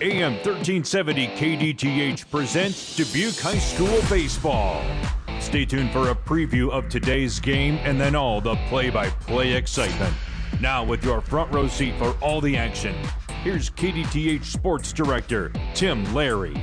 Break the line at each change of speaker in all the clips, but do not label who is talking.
AM 1370 KDTH presents Dubuque High School Baseball. Stay tuned for a preview of today's game and then all the play by play excitement. Now, with your front row seat for all the action, here's KDTH Sports Director Tim Larry.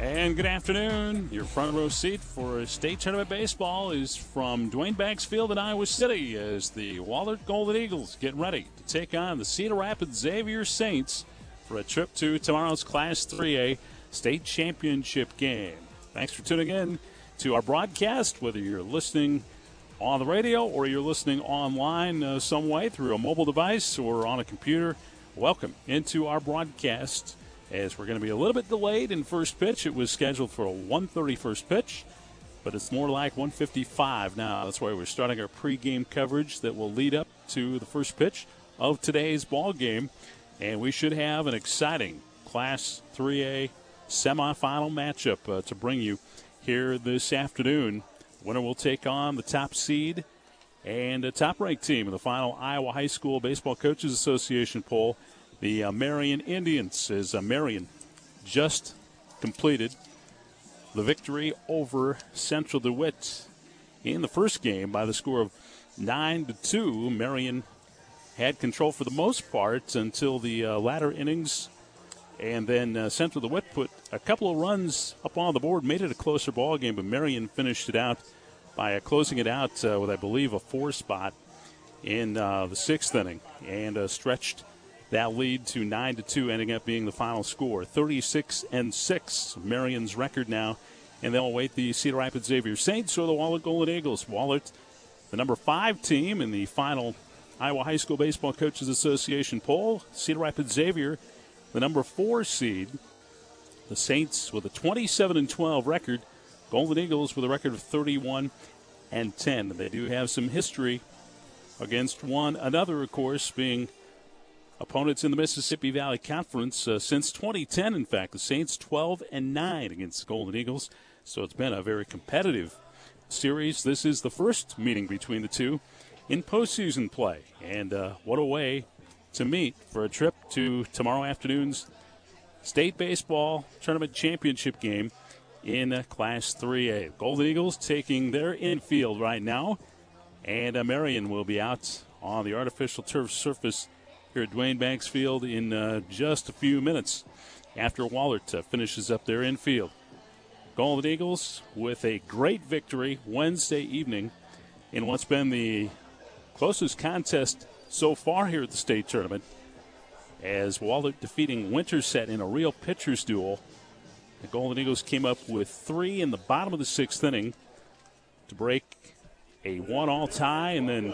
And good afternoon. Your front row seat for state tournament baseball is from Duane Banks Field in Iowa City as the Wahlert Golden Eagles get ready to take on the Cedar Rapids Xavier Saints for a trip to tomorrow's Class 3A state championship game. Thanks for tuning in to our broadcast, whether you're listening on the radio or you're listening online uh, some way through a mobile device or on a computer. Welcome into our broadcast as we're going to be a little bit delayed in first pitch. It was scheduled for a 1:30 first pitch, but it's more like 1:55 now. That's why we're starting our pregame coverage that will lead up to the first pitch of today's ball game. And we should have an exciting Class 3A semifinal matchup uh, to bring you here this afternoon. Winner will take on the top seed and a top ranked team in the final Iowa High School Baseball Coaches Association poll. The uh, Marion Indians, as uh, Marion just completed the victory over Central DeWitt in the first game by the score of 9 to 2. Marion had control for the most part until the uh, latter innings. And then uh, Central DeWitt put a couple of runs up on the board, made it a closer ball game, but Marion finished it out by uh, closing it out uh, with, I believe, a four spot in uh, the sixth inning and uh, stretched that lead to 9 to 2, ending up being the final score. 36 and 6, Marion's record now. And they'll await the Cedar Rapids Xavier Saints or the Wahlert Golden Eagles. Wahlert, the number five team in the final Iowa High School Baseball Coaches Association poll. Cedar Rapids Xavier, the number four seed. The Saints with a 27 and 12 record. Golden Eagles with a record of 31 and 10. They do have some history against one another, of course, being opponents in the Mississippi Valley Conference uh, since 2010. In fact, the Saints 12 and 9 against the Golden Eagles. So it's been a very competitive series. This is the first meeting between the two in postseason play. And uh, what a way to meet for a trip to tomorrow afternoon's state baseball tournament championship game in uh, Class 3A. Golden Eagles taking their infield right now, and uh, Marion will be out on the artificial turf surface here at Duane Banks Field in just a few minutes after Wahlert uh, finishes up their infield. Golden Eagles with a great victory Wednesday evening in what's been the closest contest so far here at the state tournament as Wahlert defeating Winterset in a real pitcher's duel. The Golden Eagles came up with three in the bottom of the sixth inning to break a one-all tie, and then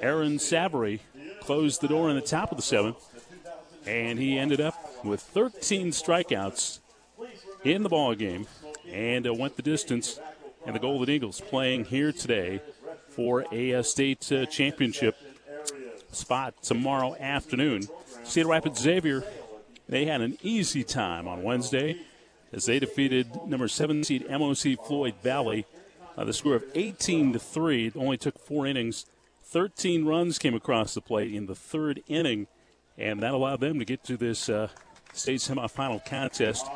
Aaron Savary closed the door in the top of the seventh, and he ended up with 13 strikeouts in the ball game and uh, went the distance. And the Golden Eagles playing here today for a state uh, championship spot tomorrow afternoon. Cedar Rapids Xavier, they had an easy time on Wednesday as they defeated number seven seed MOC Floyd Valley by the score of 18 to 3. It only took four innings. 13 runs came across the plate in the third inning, and that allowed them to get to this uh, state semifinal contest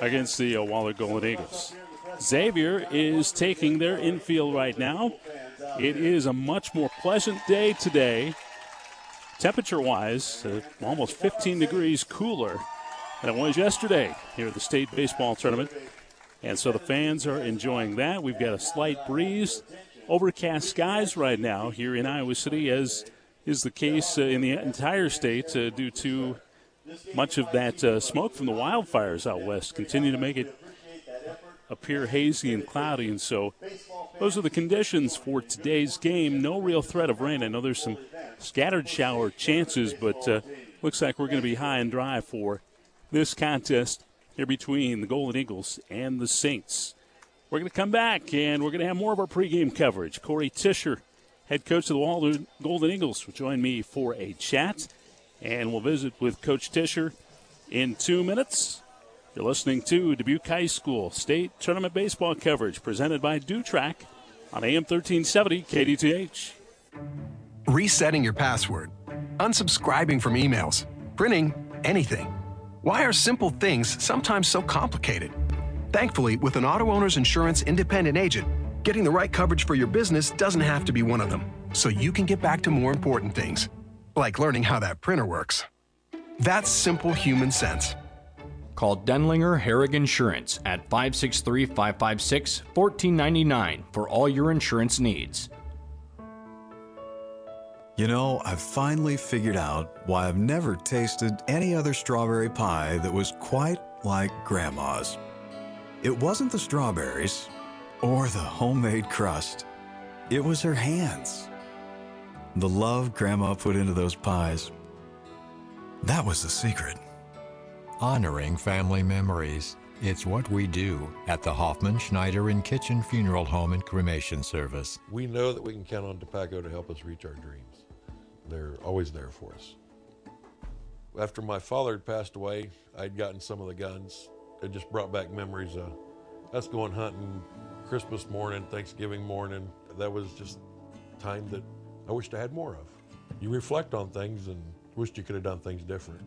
against the uh, Wahlert Golden Eagles. Xavier is taking their infield right now. It is a much more pleasant day today, temperature wise, uh, almost 15 degrees cooler than it was yesterday here at the state baseball tournament. And so the fans are enjoying that. We've got a slight breeze, overcast skies right now here in Iowa City, as is the case uh, in the entire state uh, due to much of that smoke from the wildfires out west continue to make it appear hazy and cloudy. And so those are the conditions for today's game. No real threat of rain. I know there's some scattered shower chances, but uh, looks like we're going to be high and dry for this contest here between the Golden Eagles and the Saints. We're going to come back and we're going to have more of our pregame coverage. Corey Tischer, head coach of the Wahlert Golden Eagles, will join me for a chat, and we'll visit with Coach Tischer in two minutes. You're listening to Dubuque High School State Tournament Baseball coverage presented by DuTrac on AM 1370 KDTH.
Resetting your password, unsubscribing from emails, printing anything. Why are simple things sometimes so complicated? Thankfully, with an auto owner's insurance independent agent, getting the right coverage for your business doesn't have to be one of them, so you can get back to more important things, like learning how that printer works. That's simple human sense.
Call Denlinger Herrig Insurance at 563 556 1499 for all your insurance needs.
You know, I've finally figured out why I've never tasted any other strawberry pie that was quite like Grandma's. It wasn't the strawberries or the homemade crust, it was her hands. The love Grandma put into those pies. That was the secret.
Honoring family memories. It's what we do at the Hoffman, Schneider, and Kitchen Funeral Home and Cremation Service.
We know that we can count on Dupaco to help us reach our dreams. They're always there for us. After my father had passed away, I'd gotten some of the guns. It just brought back memories of us going hunting Christmas morning, Thanksgiving morning. That was just time that I wished I had more of. You reflect on things and wished you could have done things different.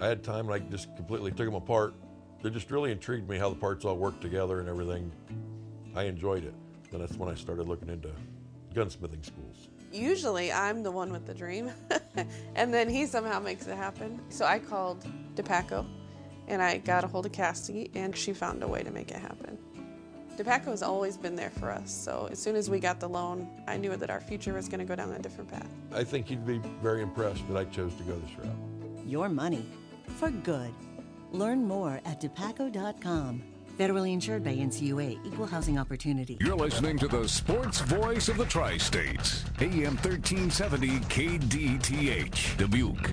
I had time and I just completely took them apart. It just really intrigued me how the parts all worked together and everything. I enjoyed it. Then that's when I started looking into gunsmithing schools.
Usually I'm the one with the dream, and then he somehow makes it happen. So I called Dupaco and I got a hold of Cassie, and she found a way to make it happen. Dupaco has always been there for us, so as soon as we got the loan, I knew that our future was going to go down a different path.
I think he'd be very impressed that I chose to go this route.
Your money for good. Learn more at dupaco.com. Federally insured by NCUA, Equal Housing Opportunity.
You're listening to the sports voice of the Tri States, AM 1370 KDTH, Dubuque.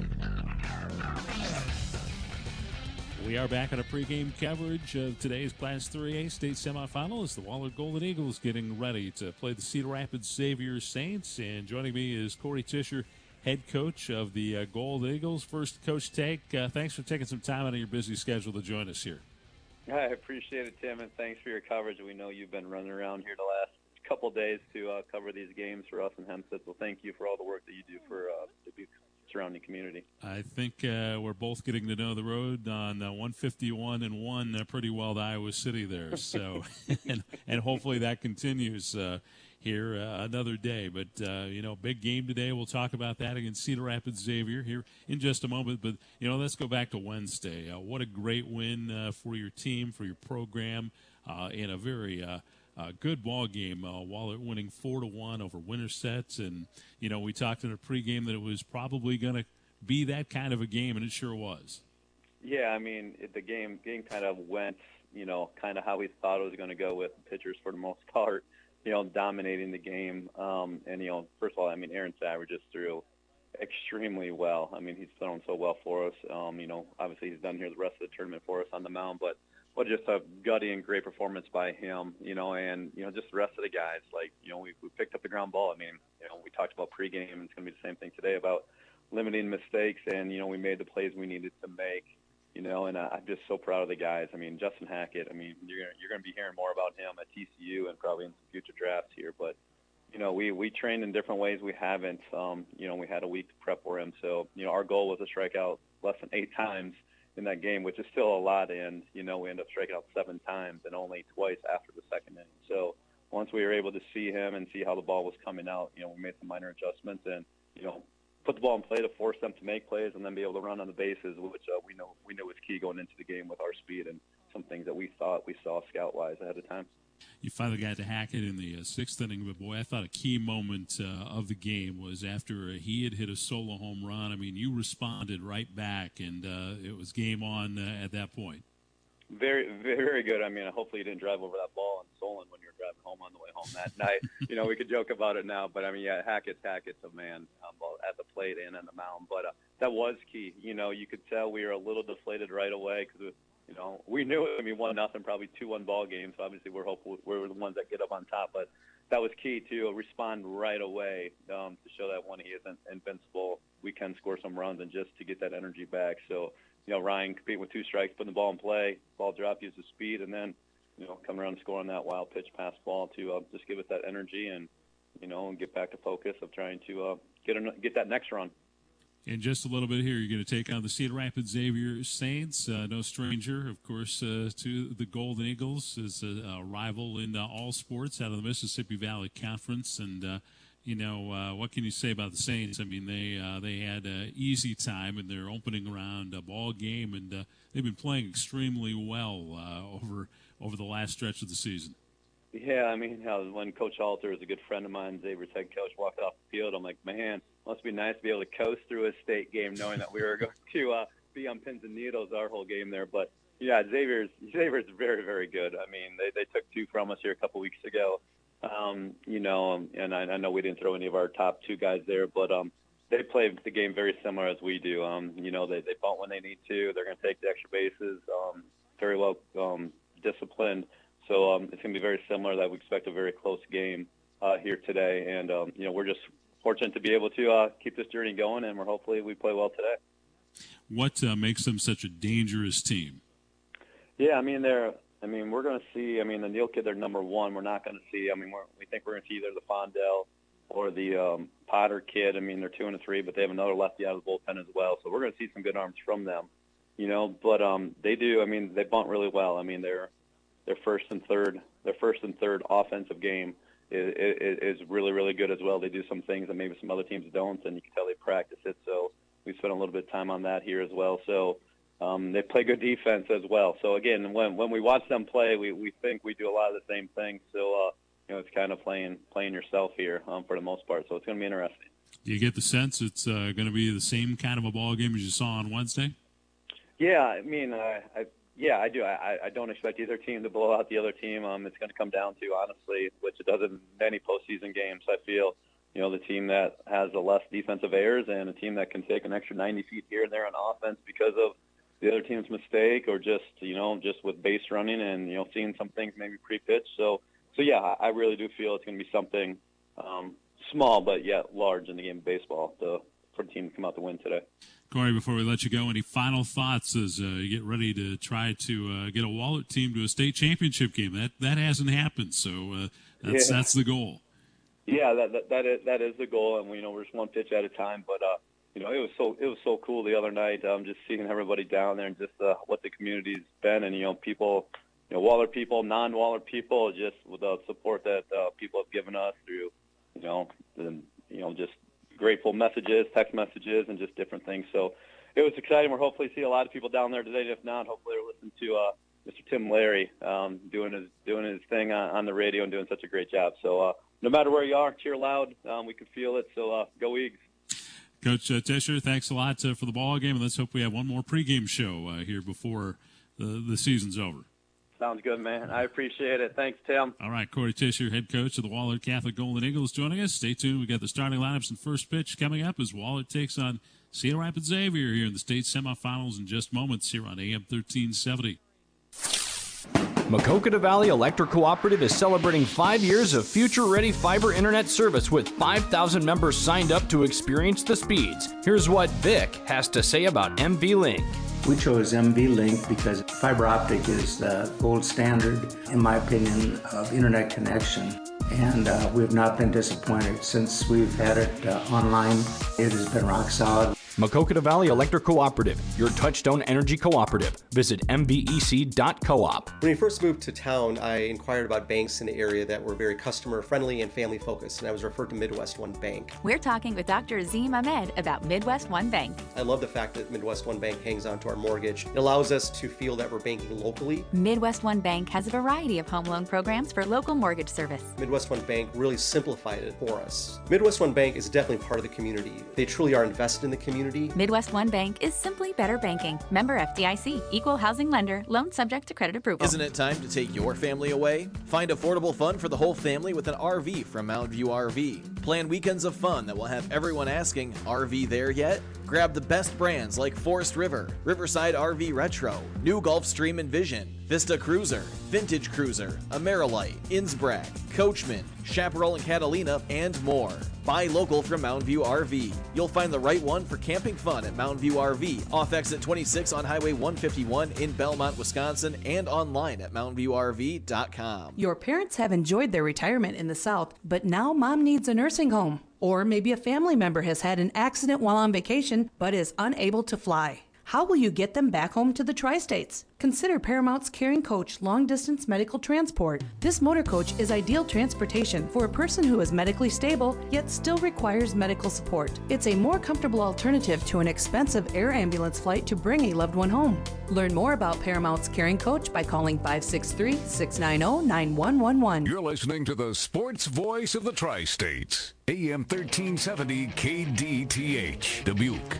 We are back on a pregame coverage of today's Class 3A state semifinal as the Wahlert Golden Eagles getting ready to play the Cedar Rapids Xavier Saints. And joining me is Corey Tischer, head coach of the uh, Gold Eagles. First, Coach Take, uh, thanks for taking some time out of your busy schedule to join us here.
I appreciate it, Tim, and thanks for your coverage. We know you've been running around here the last couple days to uh, cover these games for us in Hempstead. So thank you for all the work that you do for uh, Dubuque surrounding community.
I think uh, we're both getting to know the road on uh, 151 and one uh, pretty well to Iowa City there. So, and, and hopefully that continues uh, here uh, another day. But uh, you know, big game today. We'll talk about that against Cedar Rapids Xavier here in just a moment. But you know, let's go back to Wednesday. what a great win for your team, for your program, in a very uh, good ball game. Uh, Wahlert winning four to one over Winterset, and you know we talked in a pregame that it was probably going to be that kind of a game, and it sure was.
Yeah, I mean it, the game game kind of went, you know, kind of how we thought it was going to go with pitchers for the most part, you know, dominating the game. Um, and you know, first of all, I mean Aaron Savage just threw extremely well. I mean he's thrown so well for us. Um, you know, obviously he's done here the rest of the tournament for us on the mound, but well, just a gutty and great performance by him, you know, and you know, just the rest of the guys. Like, you know, we, we picked up the ground ball. I mean, you know, we talked about pregame, and it's going to be the same thing today about limiting mistakes, and you know, we made the plays we needed to make. You know, and uh, I'm just so proud of the guys. I mean, Justin Hackett. I mean, you're gonna, you're going to be hearing more about him at TCU and probably in some future drafts here. But you know, we we trained in different ways. We haven't. Um, you know, we had a week to prep for him. So you know, our goal was to strike out less than eight times in that game, which is still a lot. And you know, we end up striking out seven times and only twice after the second inning. So once we were able to see him and see how the ball was coming out, you know, we made some minor adjustments and you know put the ball in play to force them to make plays and then be able to run on the bases, which uh, we know we knew was key going into the game with our speed and some things that we thought we saw scout wise ahead of time
you finally got to Hackett in the uh, sixth inning. But boy, I thought a key moment uh, of the game was after he had hit a solo home run. I mean, you responded right back, and uh, it was game on uh, at that point.
Very, very good. I mean, hopefully you didn't drive over that ball in Solon when you were driving home on the way home that night. You know, we could joke about it now, but I mean, yeah, Hackett's Hackett's a man um, at the plate and on the mound. But uh, that was key. You know, you could tell we were a little deflated right away because you know, we knew it. I mean, one nothing, probably two one ball game. So obviously, we're hopeful we're the ones that get up on top. But that was key to respond right away um, to show that one he isn't invincible. We can score some runs and just to get that energy back. So you know, Ryan competing with two strikes, putting the ball in play, ball drop, use the speed, and then you know, come around and score on that wild pitch pass ball to uh, just give us that energy and you know, and get back to focus of trying to uh, get a, get that next run
In just a little bit here, you're going to take on the Cedar Rapids Xavier Saints. Uh, no stranger, of course, uh, to the Golden Eagles as a, a rival in uh, all sports out of the Mississippi Valley Conference. And, uh, you know, uh, what can you say about the Saints? I mean, they uh, they had an easy time in their opening round ball game, and they've been playing extremely well over over the last stretch of the season.
Yeah, I mean, when Coach Halter is a good friend of mine, Xavier's head coach, walked off the field, I'm like, man, must be nice to be able to coast through a state game knowing that we were going to uh, be on pins and needles our whole game there. But yeah, Xavier's Xavier's very very good. I mean, they they took two from us here a couple weeks ago. Um, you know, and I, I know we didn't throw any of our top two guys there, but um, they play the game very similar as we do. Um, you know, they they bunt when they need to. They're going to take the extra bases. Um, very well um, disciplined. So um, it's going to be very similar. That we expect a very close game uh, here today, and um, you know we're just fortunate to be able to uh, keep this journey going, and we're hopefully we play well today.
What uh, makes them such a dangerous team?
Yeah, I mean they're. I mean we're going to see. I mean the Neal kid, they're number one. We're not going to see. I mean we're, we think we're going to see either the Fondell or the um, Potter kid. I mean they're two and three, but they have another lefty out of the bullpen as well. So we're going to see some good arms from them. You know, but um, they do. I mean they bunt really well. I mean they're their first and third their first and third offensive game is, is really really good as well. They do some things that maybe some other teams don't, and you can tell they practice it. So we spent a little bit of time on that here as well. So um, they play good defense as well. So again, when when we watch them play, we we think we do a lot of the same things. So uh, you know, it's kind of playing playing yourself here um, for the most part. So it's going to be interesting.
Do you get the sense it's uh, going to be the same kind of a ball game as you saw on Wednesday?
Yeah, I mean, I, I yeah, I do. I, I don't expect either team to blow out the other team. Um, it's going to come down to honestly, which it does in many postseason games. I feel, you know, the team that has the less defensive errors and a team that can take an extra 90 feet here and there on offense because of the other team's mistake or just you know just with base running and you know seeing some things maybe pre-pitch. So so yeah, I really do feel it's going to be something um, small but yet large in the game of baseball to, for the team to come out to win today.
Corey, before we let you go, any final thoughts as uh, you get ready to try to uh, get a Wahlert team to a state championship game? That that hasn't happened, so uh, that's yeah. that's the goal.
Yeah, that, that that is that is the goal, and you know we're just one pitch at a time. But uh, you know it was so it was so cool the other night, um, just seeing everybody down there and just uh, what the community's been, and you know people, you know Wahlert people, non-Wahlert people, just with the support that uh, people have given us through, you know, the, you know just grateful messages, text messages, and just different things. So it was exciting. We're hopefully see a lot of people down there today. If not, hopefully they're listening to uh, Mr. Tim Larry um, doing his doing his thing on, on the radio and doing such a great job. So uh, no matter where you are, cheer loud. Um, we can feel it. So uh, go Eags.
Coach uh, Tischer, thanks a lot uh, for the ball game, and let's hope we have one more pregame show uh, here before the, the season's over.
Sounds good, man. I appreciate it. Thanks, Tim.
All right, Corey Tischer, head coach of the Wahlert Catholic Golden Eagles, joining us. Stay tuned. We got the starting lineups and first pitch coming up as Wahlert takes on Cedar Rapids Xavier here in the state semifinals in just moments here on AM 1370.
Maquoketa Valley Electric Cooperative is celebrating five years of future ready fiber internet service with 5,000 members signed up to experience the speeds. Here's what Vic has to say about MV Link.
We chose MV Link because fiber optic is the gold standard, in my opinion, of internet connection. And uh, we have not been disappointed since we've had it uh, online. It has been rock solid.
Maquoketa Valley Electric Cooperative, your touchstone energy cooperative. Visit mvec.coop.
When we first moved to town, I inquired about banks in the area that were very customer friendly and family focused, and I was referred to Midwest One Bank.
We're talking with Dr. Azim Ahmed about Midwest One Bank.
I love the fact that Midwest One Bank hangs on to our mortgage. It allows us to feel that we're banking locally.
Midwest One Bank has a variety of home loan programs for local mortgage service.
Midwest One Bank really simplified it for us. Midwest One Bank is definitely part of the community. They truly are invested in the community community.
Midwest One Bank is simply better banking. Member FDIC, equal housing lender, loan subject to credit approval.
Isn't it time to take your family away? Find affordable fun for the whole family with an RV from Mountain View RV. Plan weekends of fun that will have everyone asking, RV there yet? Grab the best brands like Forest River, Riverside RV Retro, New Gulfstream Envision, Vista Cruiser, Vintage Cruiser, Amerilite, Innsbruck, Coachmen, Chaparral and Catalina, and more. Buy local from Mountain View RV. You'll find the right one for camping fun at Mountain View RV, off exit 26 on Highway 151 in Belmont, Wisconsin, and online at mountainviewrv.com.
Your parents have enjoyed their retirement in the South, but now mom needs a nursing home. Or maybe a family member has had an accident while on vacation but is unable to fly. How will you get them back home to the tri states? Consider Paramount's Caring Coach long distance medical transport. This motor coach is ideal transportation for a person who is medically stable yet still requires medical support. It's a more comfortable alternative to an expensive air ambulance flight to bring a loved one home. Learn more about Paramount's Caring Coach by calling 563 690 9111.
You're listening to the sports voice of the tri states, AM 1370 KDTH, Dubuque.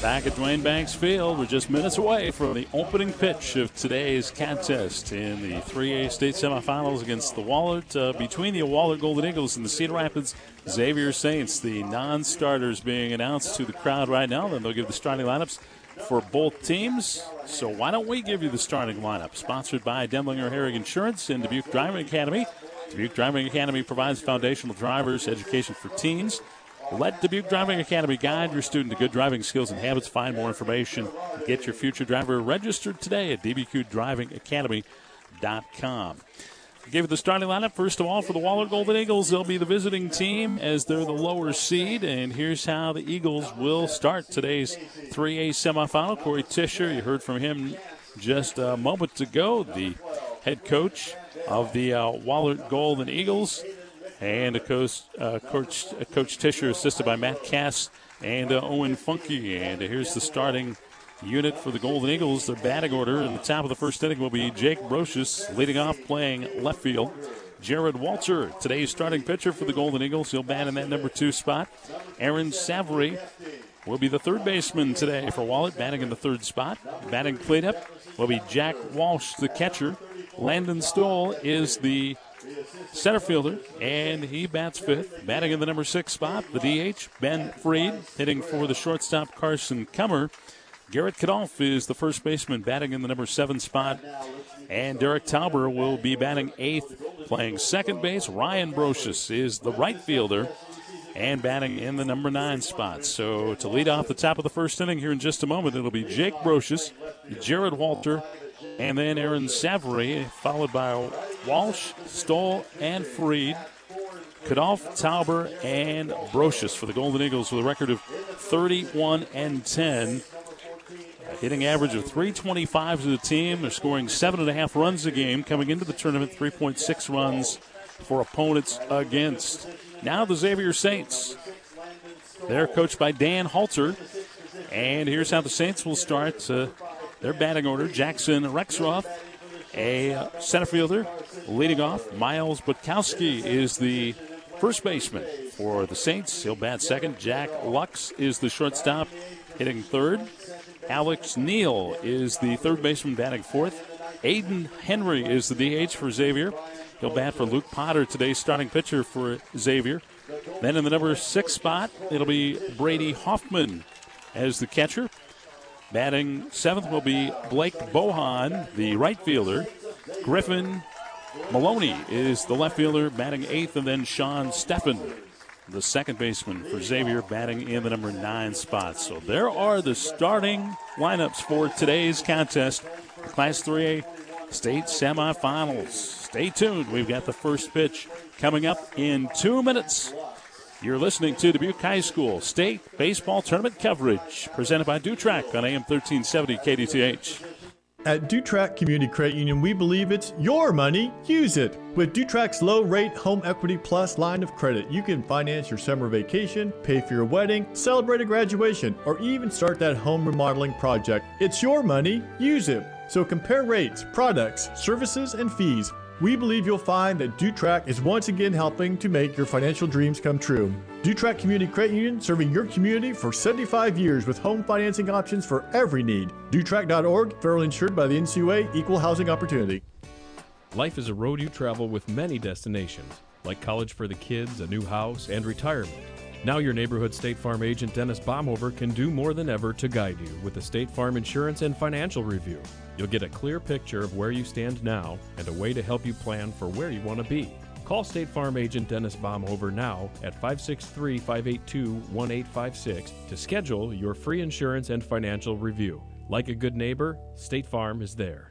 Back at Duane Banks Field, we're just minutes away from the opening pitch of today's contest in the 3A state semifinals against the Wahlert, uh, between the Wahlert Golden Eagles and the Cedar Rapids Xavier Saints. The non starters being announced to the crowd right now, then they'll give the starting lineups for both teams. So why don't we give you the starting lineup? Sponsored by Denlinger Herrig Insurance and Dubuque Driving Academy. Dubuque Driving Academy provides foundational drivers education for teens. Let Dubuque Driving Academy guide your student to good driving skills and habits. Find more information. Get your future driver registered today at dbqdrivingacademy.com. Give it the starting lineup. First of all, for the Wahlert Golden Eagles, they'll be the visiting team as they're the lower seed. And here's how the Eagles will start today's 3A semifinal. Corey Tischer, you heard from him just a moment ago, the head coach of the uh, Wahlert Golden Eagles. And a coach, uh, coach, coach Tischer, assisted by Matt Cass and uh, Owen Funky. And here's the starting unit for the Golden Eagles. Their batting order in the top of the first inning will be Jake Brocious leading off playing left field. Jared Walter, today's starting pitcher for the Golden Eagles. He'll bat in that number two spot. Aaron Savary will be the third baseman today for Wahlert, batting in the third spot. Batting cleanup will be Jack Walsh, the catcher. Landon Stoll is the center fielder, and he bats fifth. Batting in the number six spot, the DH, Ben Freed, hitting for the shortstop, Carson Kummer. Garrett Kadolf is the first baseman, batting in the number seven spot. And Derek Tauber will be batting eighth, playing second base. Ryan Brocious is the right fielder and batting in the number nine spot. So to lead off the top of the first inning here in just a moment, it'll be Jake Brocious, Jared Walter, and then Aaron Savary, followed by Walsh, Stoll, and Freed. Kadolf, Tauber, and Brocious for the Golden Eagles with a record of 31 and 10. A hitting average of 325 to the team. They're scoring seven and a half runs a game coming into the tournament, 3.6 runs for opponents against. Now the Xavier Saints. They're coached by Dan Halter. And here's how the Saints will start uh, their batting order. Jackson Rexroth, a center fielder, leading off. Miles Butkowski is the first baseman for the Saints. He'll bat second. Jack Lux is the shortstop, hitting third. Alex Neal is the third baseman, batting fourth. Aiden Henry is the DH for Xavier. He'll bat for Luke Potter, today's starting pitcher for Xavier. Then in the number six spot, it'll be Brady Hoffman as the catcher. Batting seventh will be Blake Bohan, the right fielder. Griffin Maloney is the left fielder, batting eighth, and then Sean Steffen, the second baseman for Xavier, batting in the number nine spot. So there are the starting lineups for today's contest, Class 3A state semifinals. Stay tuned. We've got the first pitch coming up in two minutes. You're listening to Dubuque High School State Baseball Tournament coverage presented by DuTrac on AM 1370 KDTH.
At DuTrac Community Credit Union, we believe it's your money, use it. With DuTrac's low rate Home Equity Plus line of credit, you can finance your summer vacation, pay for your wedding, celebrate a graduation, or even start that home remodeling project. It's your money, use it. So compare rates, products, services, and fees. We believe you'll find that DuTrac is once again helping to make your financial dreams come true. DuTrac Community Credit Union serving your community for 75 years with home financing options for every need. DuTrac.org, federally insured by the NCUA, Equal Housing Opportunity.
Life is a road you travel with many destinations, like college for the kids, a new house, and retirement. Now, your neighborhood State Farm agent Dennis Baumhover can do more than ever to guide you with a State Farm insurance and financial review. You'll get a clear picture of where you stand now and a way to help you plan for where you want to be. Call State Farm agent Dennis Baumhover now at 563 582 1856 to schedule your free insurance and financial review. Like a good neighbor, State Farm is there.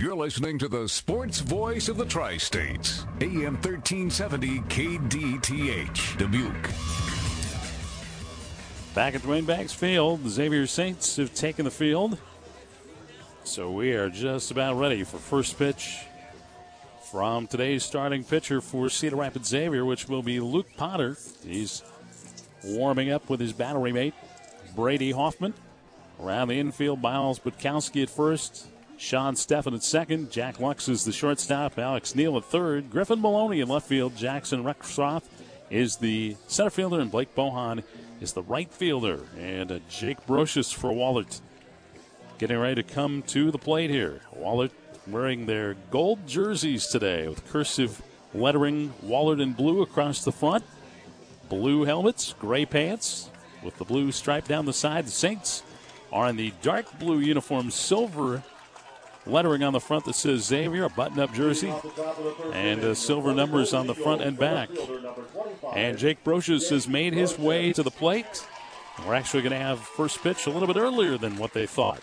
You're listening to the sports voice of the tri states, AM 1370 KDTH, Dubuque.
Back at Duane Banks Field, the Xavier Saints have taken the field. So we are just about ready for first pitch from today's starting pitcher for Cedar Rapids Xavier, which will be Luke Potter. He's warming up with his battery mate, Brady Hoffman. Around the infield, Miles Butkowski at first, Sean Steffen at second, Jack Lux is the shortstop, Alex Neal at third, Griffin Maloney in left field, Jackson Rexroth is the center fielder, and Blake Bohan is the right fielder. And uh, Jake Brocious for Wahlert getting ready to come to the plate here. Wahlert wearing their gold jerseys today with cursive lettering Wahlert in blue across the front. Blue helmets, gray pants with the blue stripe down the side. The Saints are in the dark blue uniform, silver lettering on the front that says Xavier, a button up jersey, and uh, silver numbers on the front and back. And Jake Brocious has made his way to the plate. We're actually going to have first pitch a little bit earlier than what they thought.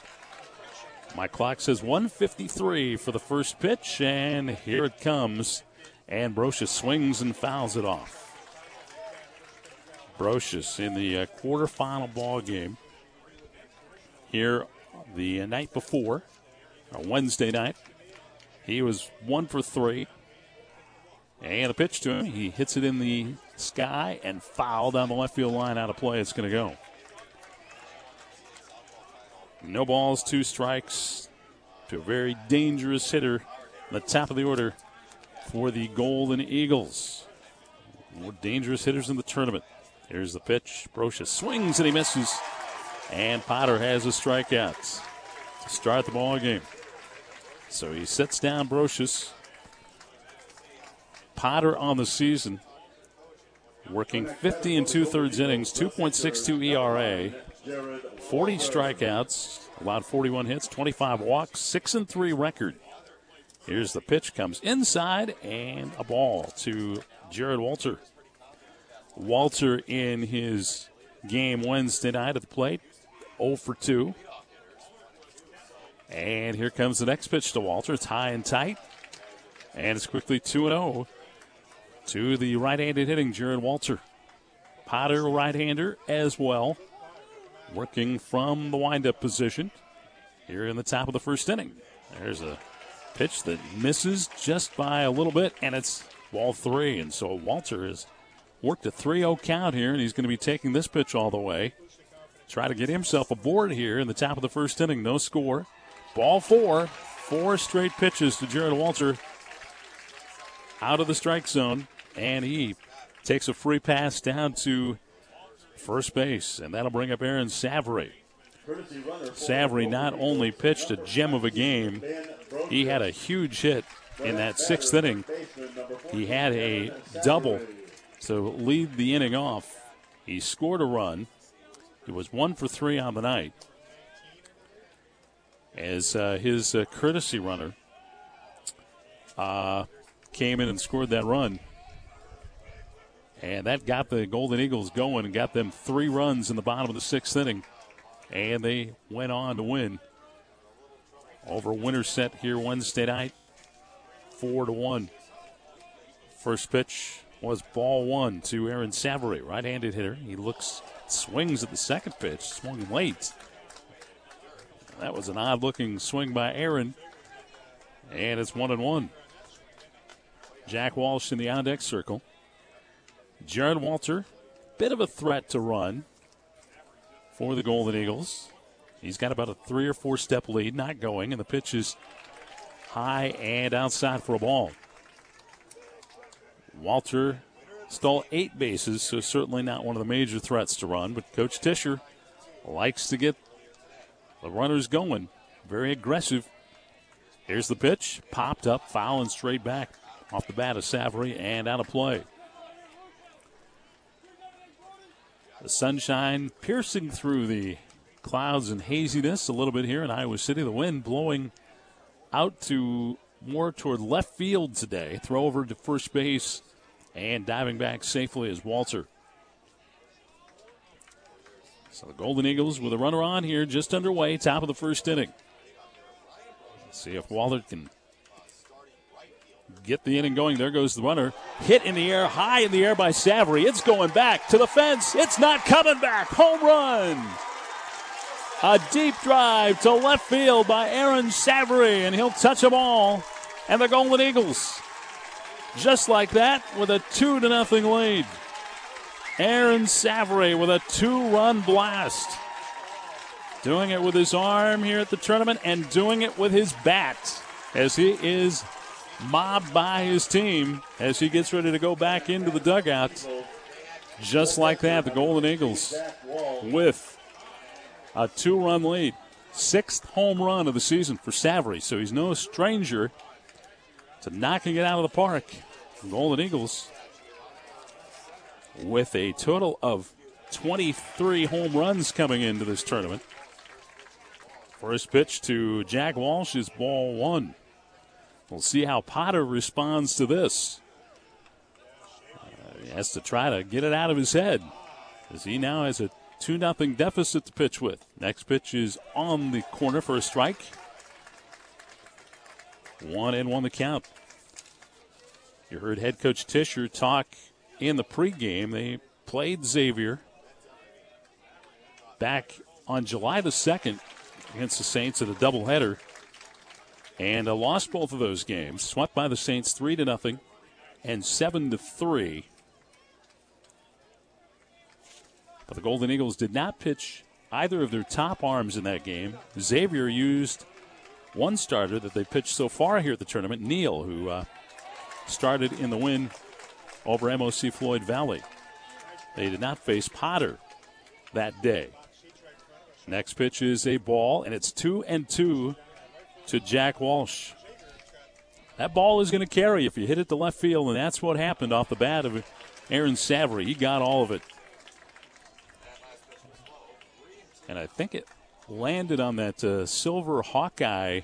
My clock says 153 for the first pitch, and here it comes. And Brocious swings and fouls it off. Brocious in the uh, quarterfinal ball game here the night before, Wednesday night. He was one for three. And a pitch to him. He hits it in the sky and foul down the left field line out of play. It's going to go. No balls, two strikes to a very dangerous hitter. The top of the order for the Golden Eagles. More dangerous hitters in the tournament. Here's the pitch. Brocious swings and he misses. And Potter has a strikeout to start the ball game. So he sets down Brocious. Potter on the season, working 50 and two thirds innings, 2.62 ERA, 40 strikeouts, allowed 41 hits, 25 walks, 6 and 3 record. Here's the pitch, comes inside, and a ball to Jared Walter. Walter in his game Wednesday night at the plate, 0 for 2. And here comes the next pitch to Walter. It's high and tight. And it's quickly 2 0 to the right handed hitting Jared Walter. Potter, right hander as well, working from the windup position here in the top of the first inning. There's a pitch that misses just by a little bit, and it's ball three. And so Walter has worked a 3 0 count here, and he's going to be taking this pitch all the way. Try to get himself aboard here in the top of the first inning. No score. Ball four. Four straight pitches to Jared Walter out of the strike zone, and he takes a free pass down to first base, and that'll bring up Aaron Savary. Savary not only pitched a gem of a game, he had a huge hit in that sixth inning. He had a double to lead the inning off. He scored a run. He was one for three on the night as uh, his uh, courtesy runner uh, came in and scored that run. And that got the Golden Eagles going and got them three runs in the bottom of the sixth inning. And they went on to win over Winterset here Wednesday night, four to one. First pitch was ball one to Aaron Savary, right-handed hitter. He looks, swings at the second pitch, swung late. That was an odd looking swing by Aaron. And it's one and one. Jack Walsh in the on deck circle. Jared Walter, bit of a threat to run for the Golden Eagles. He's got about a three or four step lead, not going, and the pitch is high and outside for a ball. Walter stole eight bases, so certainly not one of the major threats to run, but Coach Tischer likes to get the runners going. Very aggressive. Here's the pitch. Popped up, foul, and straight back off the bat of Savary and out of play. The sunshine piercing through the clouds and haziness a little bit here in Iowa City. The wind blowing out to more toward left field today. Throw over to first base and diving back safely is Walter. So the Golden Eagles with a runner on here, just underway, top of the first inning. Let's see if Wahlert can get the inning going. There goes the runner. Hit in the air, high in the air by Savary. It's going back to the fence. It's not coming back. Home run. A deep drive to left field by Aaron Savary, and he'll touch them all. And the Golden Eagles, just like that, with a two to nothing lead. Aaron Savary with a two-run blast. Doing it with his arm here at the tournament and doing it with his bat as he is mobbed by his team as he gets ready to go back into the dugout. Just like that, the Golden Eagles with a two run lead. Sixth home run of the season for Savary, so he's no stranger to knocking it out of the park. Golden Eagles with a total of 23 home runs coming into this tournament. First pitch to Jack Walsh is ball one. We'll see how Potter responds to this. Uh, he has to try to get it out of his head as he now has a 2 0 deficit to pitch with. Next pitch is on the corner for a strike. One and one the count. You heard head coach Tischer talk in the pregame. They played Xavier back on July the 2nd against the Saints at a doubleheader and uh, lost both of those games. Swept by the Saints three to nothing and seven to three. But the Golden Eagles did not pitch either of their top arms in that game. Xavier used one starter that they pitched so far here at the tournament, Neal, who uh, started in the win over MOC Floyd Valley. They did not face Potter that day. Next pitch is a ball, and it's two and two to Jack Walsh. That ball is going to carry if you hit it to left field, and that's what happened off the bat of Aaron Savary. He got all of it. And I think it landed on that uh, silver Hawkeye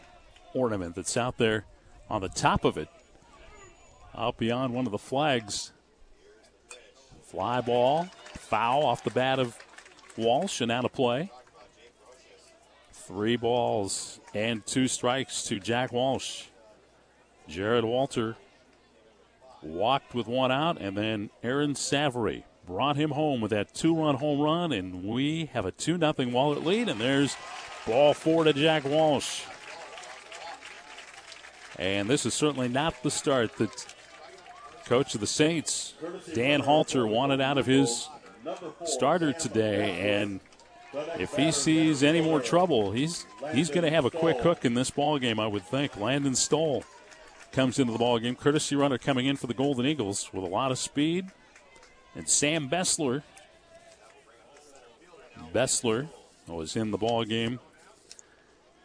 ornament that's out there on the top of it, out beyond one of the flags. Fly ball, foul off the bat of Walsh, and out of play. Three balls and two strikes to Jack Walsh. Jared Walter walked with one out, and then Aaron Savary brought him home with that two run home run, and we have a 2 0 Wahlert lead. And there's ball four to Jack Walsh. And this is certainly not the start that coach of the Saints, Dan Halter, wanted out of his starter today. And if he sees any more trouble, he's he's going to have a quick hook in this ball game, I would think. Landon Stoll comes into the ball game. Courtesy runner coming in for the Golden Eagles with a lot of speed. And Sam Bessler. Bessler was in the ball game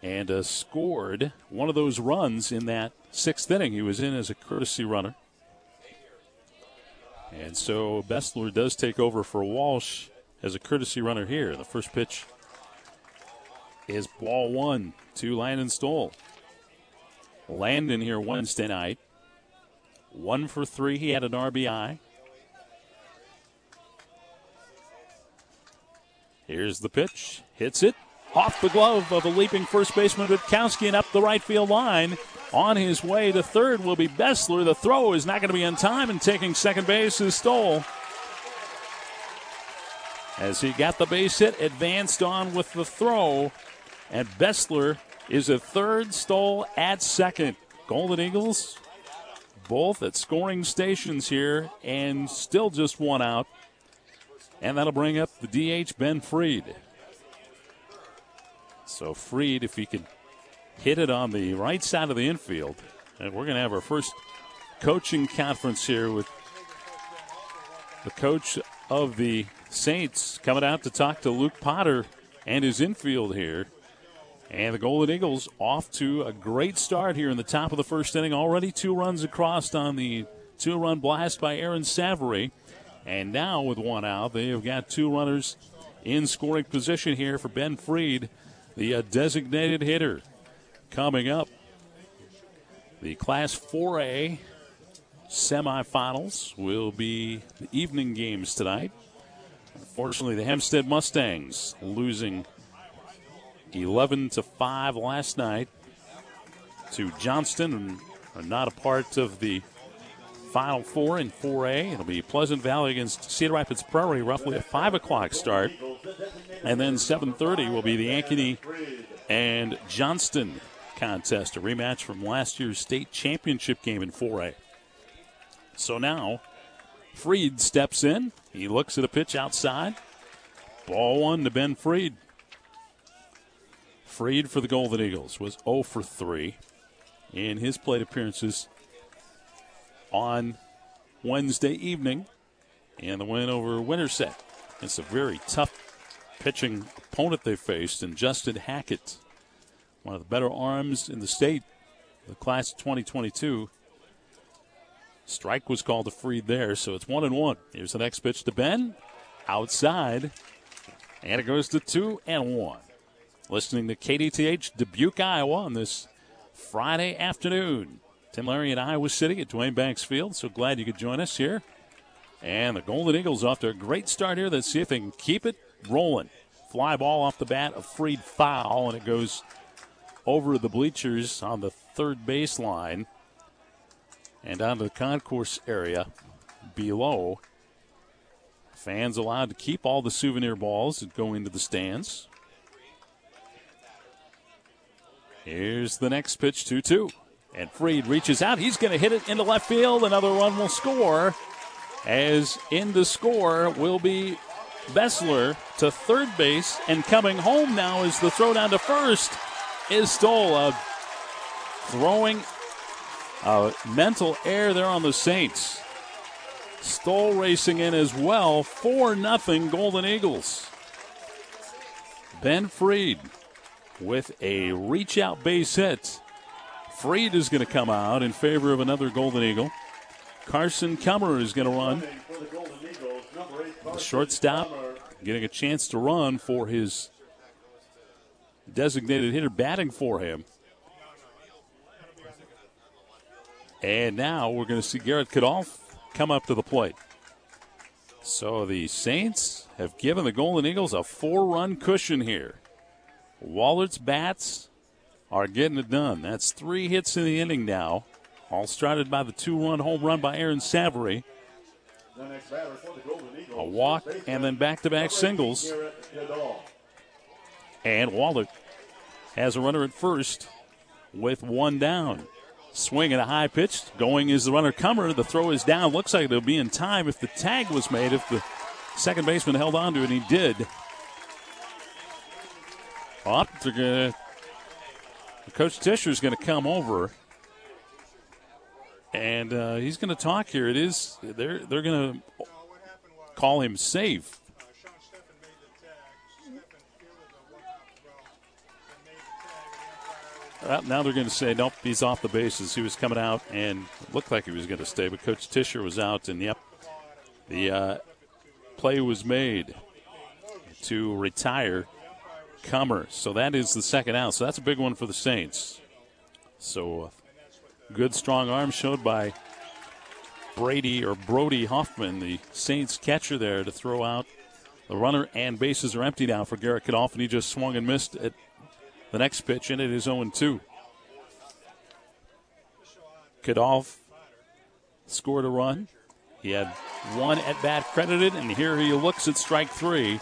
and uh, scored one of those runs in that sixth inning. He was in as a courtesy runner. And so Bessler does take over for Walsh as a courtesy runner here. The first pitch is ball one to Landon Stoll. Landon here Wednesday night. One for three. He had an RBI. Here's the pitch. Hits it. Off the glove of a leaping first baseman Witkowski and up the right field line. On his way to third will be Bessler. The throw is not going to be in time, and taking second base is Stoll. As he got the base hit, advanced on with the throw, and Bessler is a third, Stoll at second. Golden Eagles both at scoring stations here and still just one out. And that'll bring up the DH, Ben Freed. So Freed, if he can hit it on the right side of the infield, and we're going to have our first coaching conference here with the coach of the Saints coming out to talk to Luke Potter and his infield here. And the Golden Eagles off to a great start here in the top of the first inning. Already two runs across on the two run blast by Aaron Savary. And now with one out, they have got two runners in scoring position here for Ben Freed, the uh, designated hitter. Coming up, the Class 4A semifinals will be the evening games tonight. Unfortunately, the Hempstead Mustangs losing 11 to 5 last night to Johnston and are not a part of the Final Four in 4A. It'll be Pleasant Valley against Cedar Rapids Prairie, roughly a 5 o'clock start. And then 7.30 will be the Ankeny and Johnston contest, a rematch from last year's state championship game in 4A. So now, Freed steps in. He looks at a pitch outside. Ball one to Ben Freed. Freed for the Golden Eagles was 0 for 3 in his plate appearances on Wednesday evening and the win over Winterset. It's a very tough pitching opponent they faced in Justin Hackett, one of the better arms in the state, the class of 2022. Strike was called to Freed there, so it's one and one. Here's the next pitch to Ben, outside, and it goes to two and one. Listening to KDTH Dubuque, Iowa on this Friday afternoon. Tim Larry in Iowa City at Duane Banks Field. So glad you could join us here. And the Golden Eagles off to a great start here. Let's see if they can keep it rolling. Fly ball off the bat, a freed foul, and it goes over the bleachers on the third baseline and onto the concourse area below. Fans allowed to keep all the souvenir balls that go into the stands. Here's the next pitch 2 2. And Freed reaches out. He's going to hit it into left field. Another run will score. As in the score will be Bessler to third base. And coming home now is the throw down to first is Stoll. Uh, throwing a mental error there on the Saints. Stoll racing in as well. 4 0 Golden Eagles. Ben Freed with a reach out base hit. Freed is going to come out in favor of another Golden Eagle. Carson Kummer is going to run. The shortstop getting a chance to run for his designated hitter batting for him. And now we're going to see Garrett Kadolf come up to the plate. So the Saints have given the Golden Eagles a four run cushion here. Wahlert's bats are getting it done. That's three hits in the inning now, all started by the two run home run by Aaron Savary. A walk and then back to back singles. And Wahlert has a runner at first with one down. Swing at a high pitch. Going is the runner Kummer. The throw is down. Looks like it'll be in time if the tag was made, if the second baseman held on to it, and he did. Well, they're gonna, Coach Tischer is going to come over, and uh, he's going to talk here. It is they're they're going to call him safe. Well, now they're going to say, nope, he's off the bases. He was coming out and looked like he was going to stay, but Coach Tischer was out, and yep, the uh, play was made to retire Kummer. So that is the second out. So that's a big one for the Saints. So uh, good strong arm showed by Brady or Brody Hoffman, the Saints catcher there, to throw out the runner, and bases are empty now for Garrett Kadolf, and he just swung and missed at the next pitch, and it is 0 2. Kadolf scored a run. He had one at bat credited, and here he looks at strike three.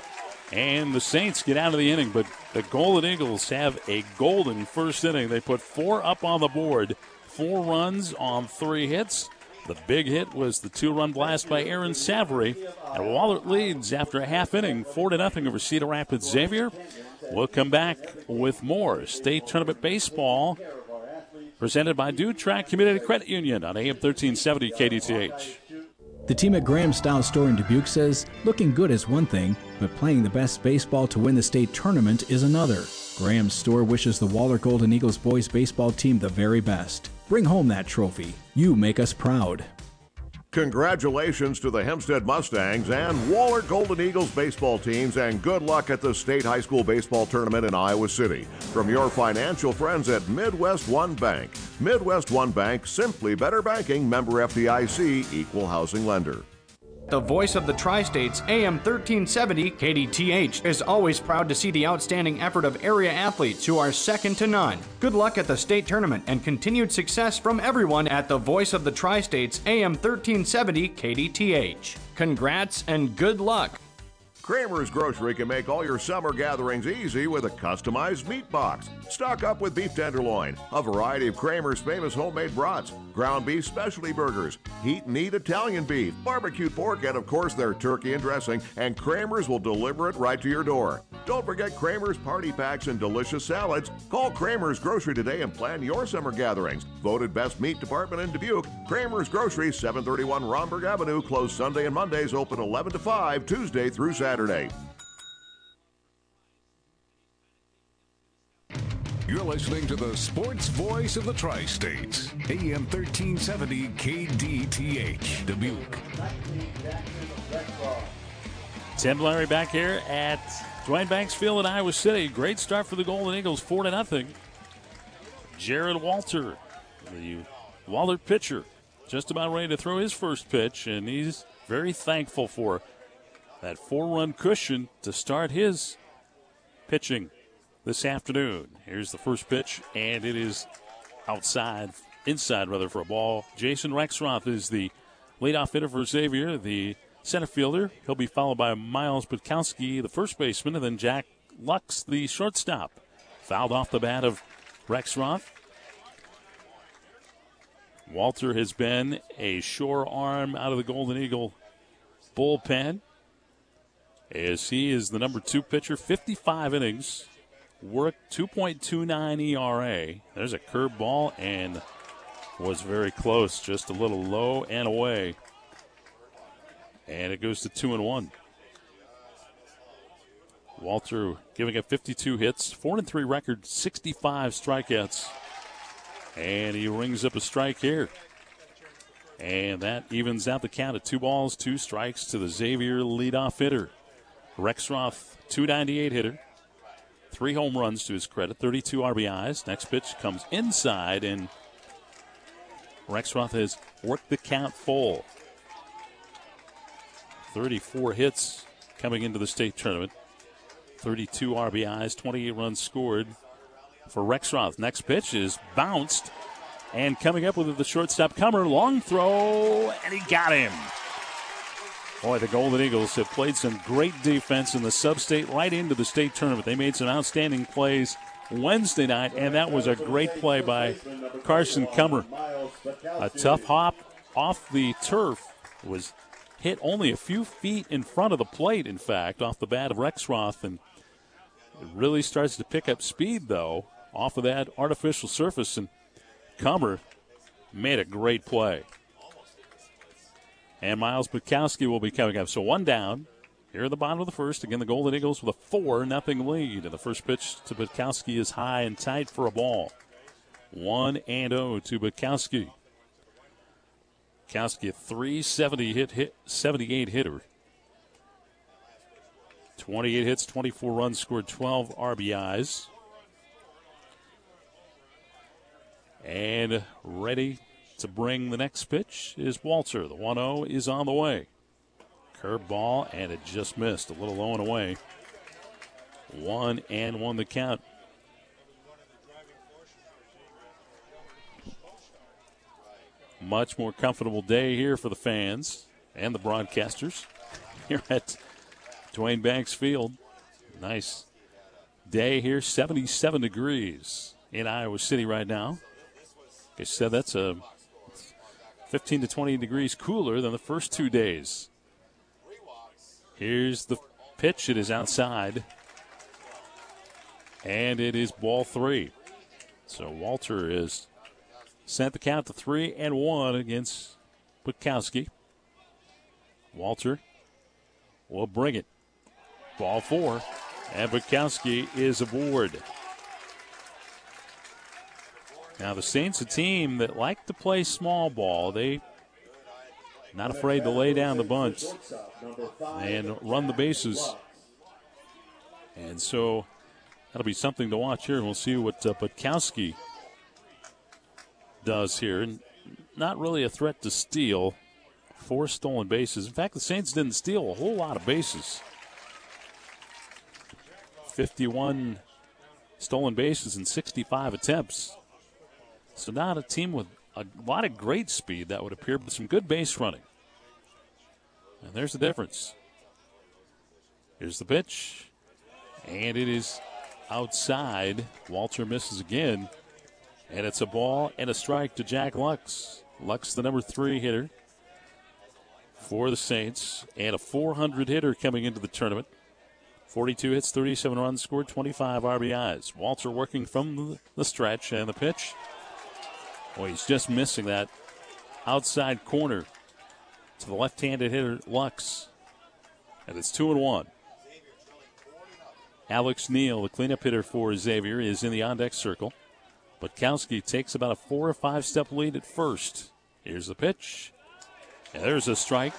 And the Saints get out of the inning, but the Golden Eagles have a golden first inning. They put four up on the board, four runs on three hits. The big hit was the two-run blast by Aaron Savary, and Wahlert leads after a half inning, four to nothing over Cedar Rapids Xavier. We'll come back with more state tournament baseball presented by DuTrac Community Credit Union on AM 1370 KDTH.
The team at Graham Style Store in Dubuque says looking good is one thing, but playing the best baseball to win the state tournament is another. Graham's store wishes the Wahlert Golden Eagles boys baseball team the very best. Bring home that trophy. You make us proud.
Congratulations to the Hempstead Mustangs and Wahlert Golden Eagles baseball teams, and good luck at the State High School Baseball Tournament in Iowa City. From your financial friends at Midwest One Bank. Midwest One Bank, simply better banking, member FDIC, equal housing lender.
The voice of the Tri States, AM 1370 KDTH, is always proud to see the outstanding effort of area athletes who are second to none. Good luck at the state tournament and continued success from everyone at the voice of the Tri States, AM 1370 KDTH. Congrats and good luck.
Kramer's Grocery can make all your summer gatherings easy with a customized meat box. Stock up with beef tenderloin, a variety of Kramer's famous homemade brats, ground beef specialty burgers, heat and eat Italian beef, barbecue pork, and of course their turkey and dressing, and Kramer's will deliver it right to your door. Don't forget Kramer's party packs and delicious salads. Call Kramer's Grocery today and plan your summer gatherings. Voted best meat department in Dubuque, Kramer's Grocery, 731 Rhomberg Avenue, closed Sunday and Mondays, open 11 to 5, Tuesday through Saturday.
You're listening to the sports voice of the Tri States, AM 1370 KDTH, Dubuque.
Tim Larry back here at Duane Banks Field in Iowa City. Great start for the Golden Eagles, 4 to nothing. Jared Walter, the Wahlert pitcher, just about ready to throw his first pitch, and he's very thankful for that four run cushion to start his pitching this afternoon. Here's the first pitch, and it is outside, inside rather, for a ball. Jason Rexroth is the leadoff hitter for Xavier, the center fielder. He'll be followed by Miles Butkowski, the first baseman, and then Jack Lux, the shortstop. Fouled off the bat of Rexroth. Walter has been a sure arm out of the Golden Eagle bullpen as he is the number two pitcher, 55 innings, worked 2.29 ERA. There's a curveball and was very close, just a little low and away. And it goes to two and one. Walter giving up 52 hits, four and three record, 65 strikeouts, and he rings up a strike here. And that evens out the count at two balls, two strikes to the Xavier leadoff hitter. Rexroth, 298 hitter. Three home runs to his credit, 32 RBIs. Next pitch comes inside, and Rexroth has worked the count full. 34 hits coming into the state tournament. 32 RBIs, 28 runs scored for Rexroth. Next pitch is bounced, and coming up with it, the shortstop Comer. Long throw, and he got him. Boy, the Golden Eagles have played some great defense in the sub-state right into the state tournament. They made some outstanding plays Wednesday night, and that was a great play by Carson Comer. A tough hop off the turf was hit only a few feet in front of the plate, in fact, off the bat of Rexroth, and it really starts to pick up speed, though, off of that artificial surface, and Comer made a great play. And Miles Butkowski will be coming up. So one down here at the bottom of the first. Again, the Golden Eagles with a 4 nothing lead. And the first pitch to Butkowski is high and tight for a ball. 1 and 0 to. Butkowski, a 370 hit, hit 78 hitter. 28 hits, 24 runs, scored 12 RBIs. And ready to bring the next pitch is Walter. The 1 0 is on the way. Curve ball, and it just missed. A little low and away. One and one the count. Much more comfortable day here for the fans and the broadcasters here at Duane Banks Field. Nice day here, 77 degrees in Iowa City right now. Like I said, that's a 15 to 20 degrees cooler than the first two days. Here's the pitch. It is outside. And it is ball three. So Walter is sent the count to three and one against Butkowski. Walter will bring it. Ball four. And Butkowski is aboard. Now the Saints, a team that like to play small ball. They not afraid to lay down the bunts and run the bases. And so that'll be something to watch here. We'll see what uh, does here. And not really a threat to steal. Four stolen bases. In fact, the Saints didn't steal a whole lot of bases. 51 stolen bases in 65 attempts. So not a team with a lot of great speed that would appear, but some good base running. And there's the difference. Here's the pitch, and it is outside. Walter misses again, and it's a ball and a strike to Jack Lux. Lux, the number three hitter for the Saints, and a 400 hitter coming into the tournament. 42 hits, 37 runs, scored 25 RBIs. Walter working from the stretch, and the pitch well, he's just missing that outside corner to the left-handed hitter Lux, and it's two and one. Alex Neal, the cleanup hitter for Xavier, is in the on-deck circle. Butkowski takes about a four or five step lead at first. Here's the pitch. And there's a strike.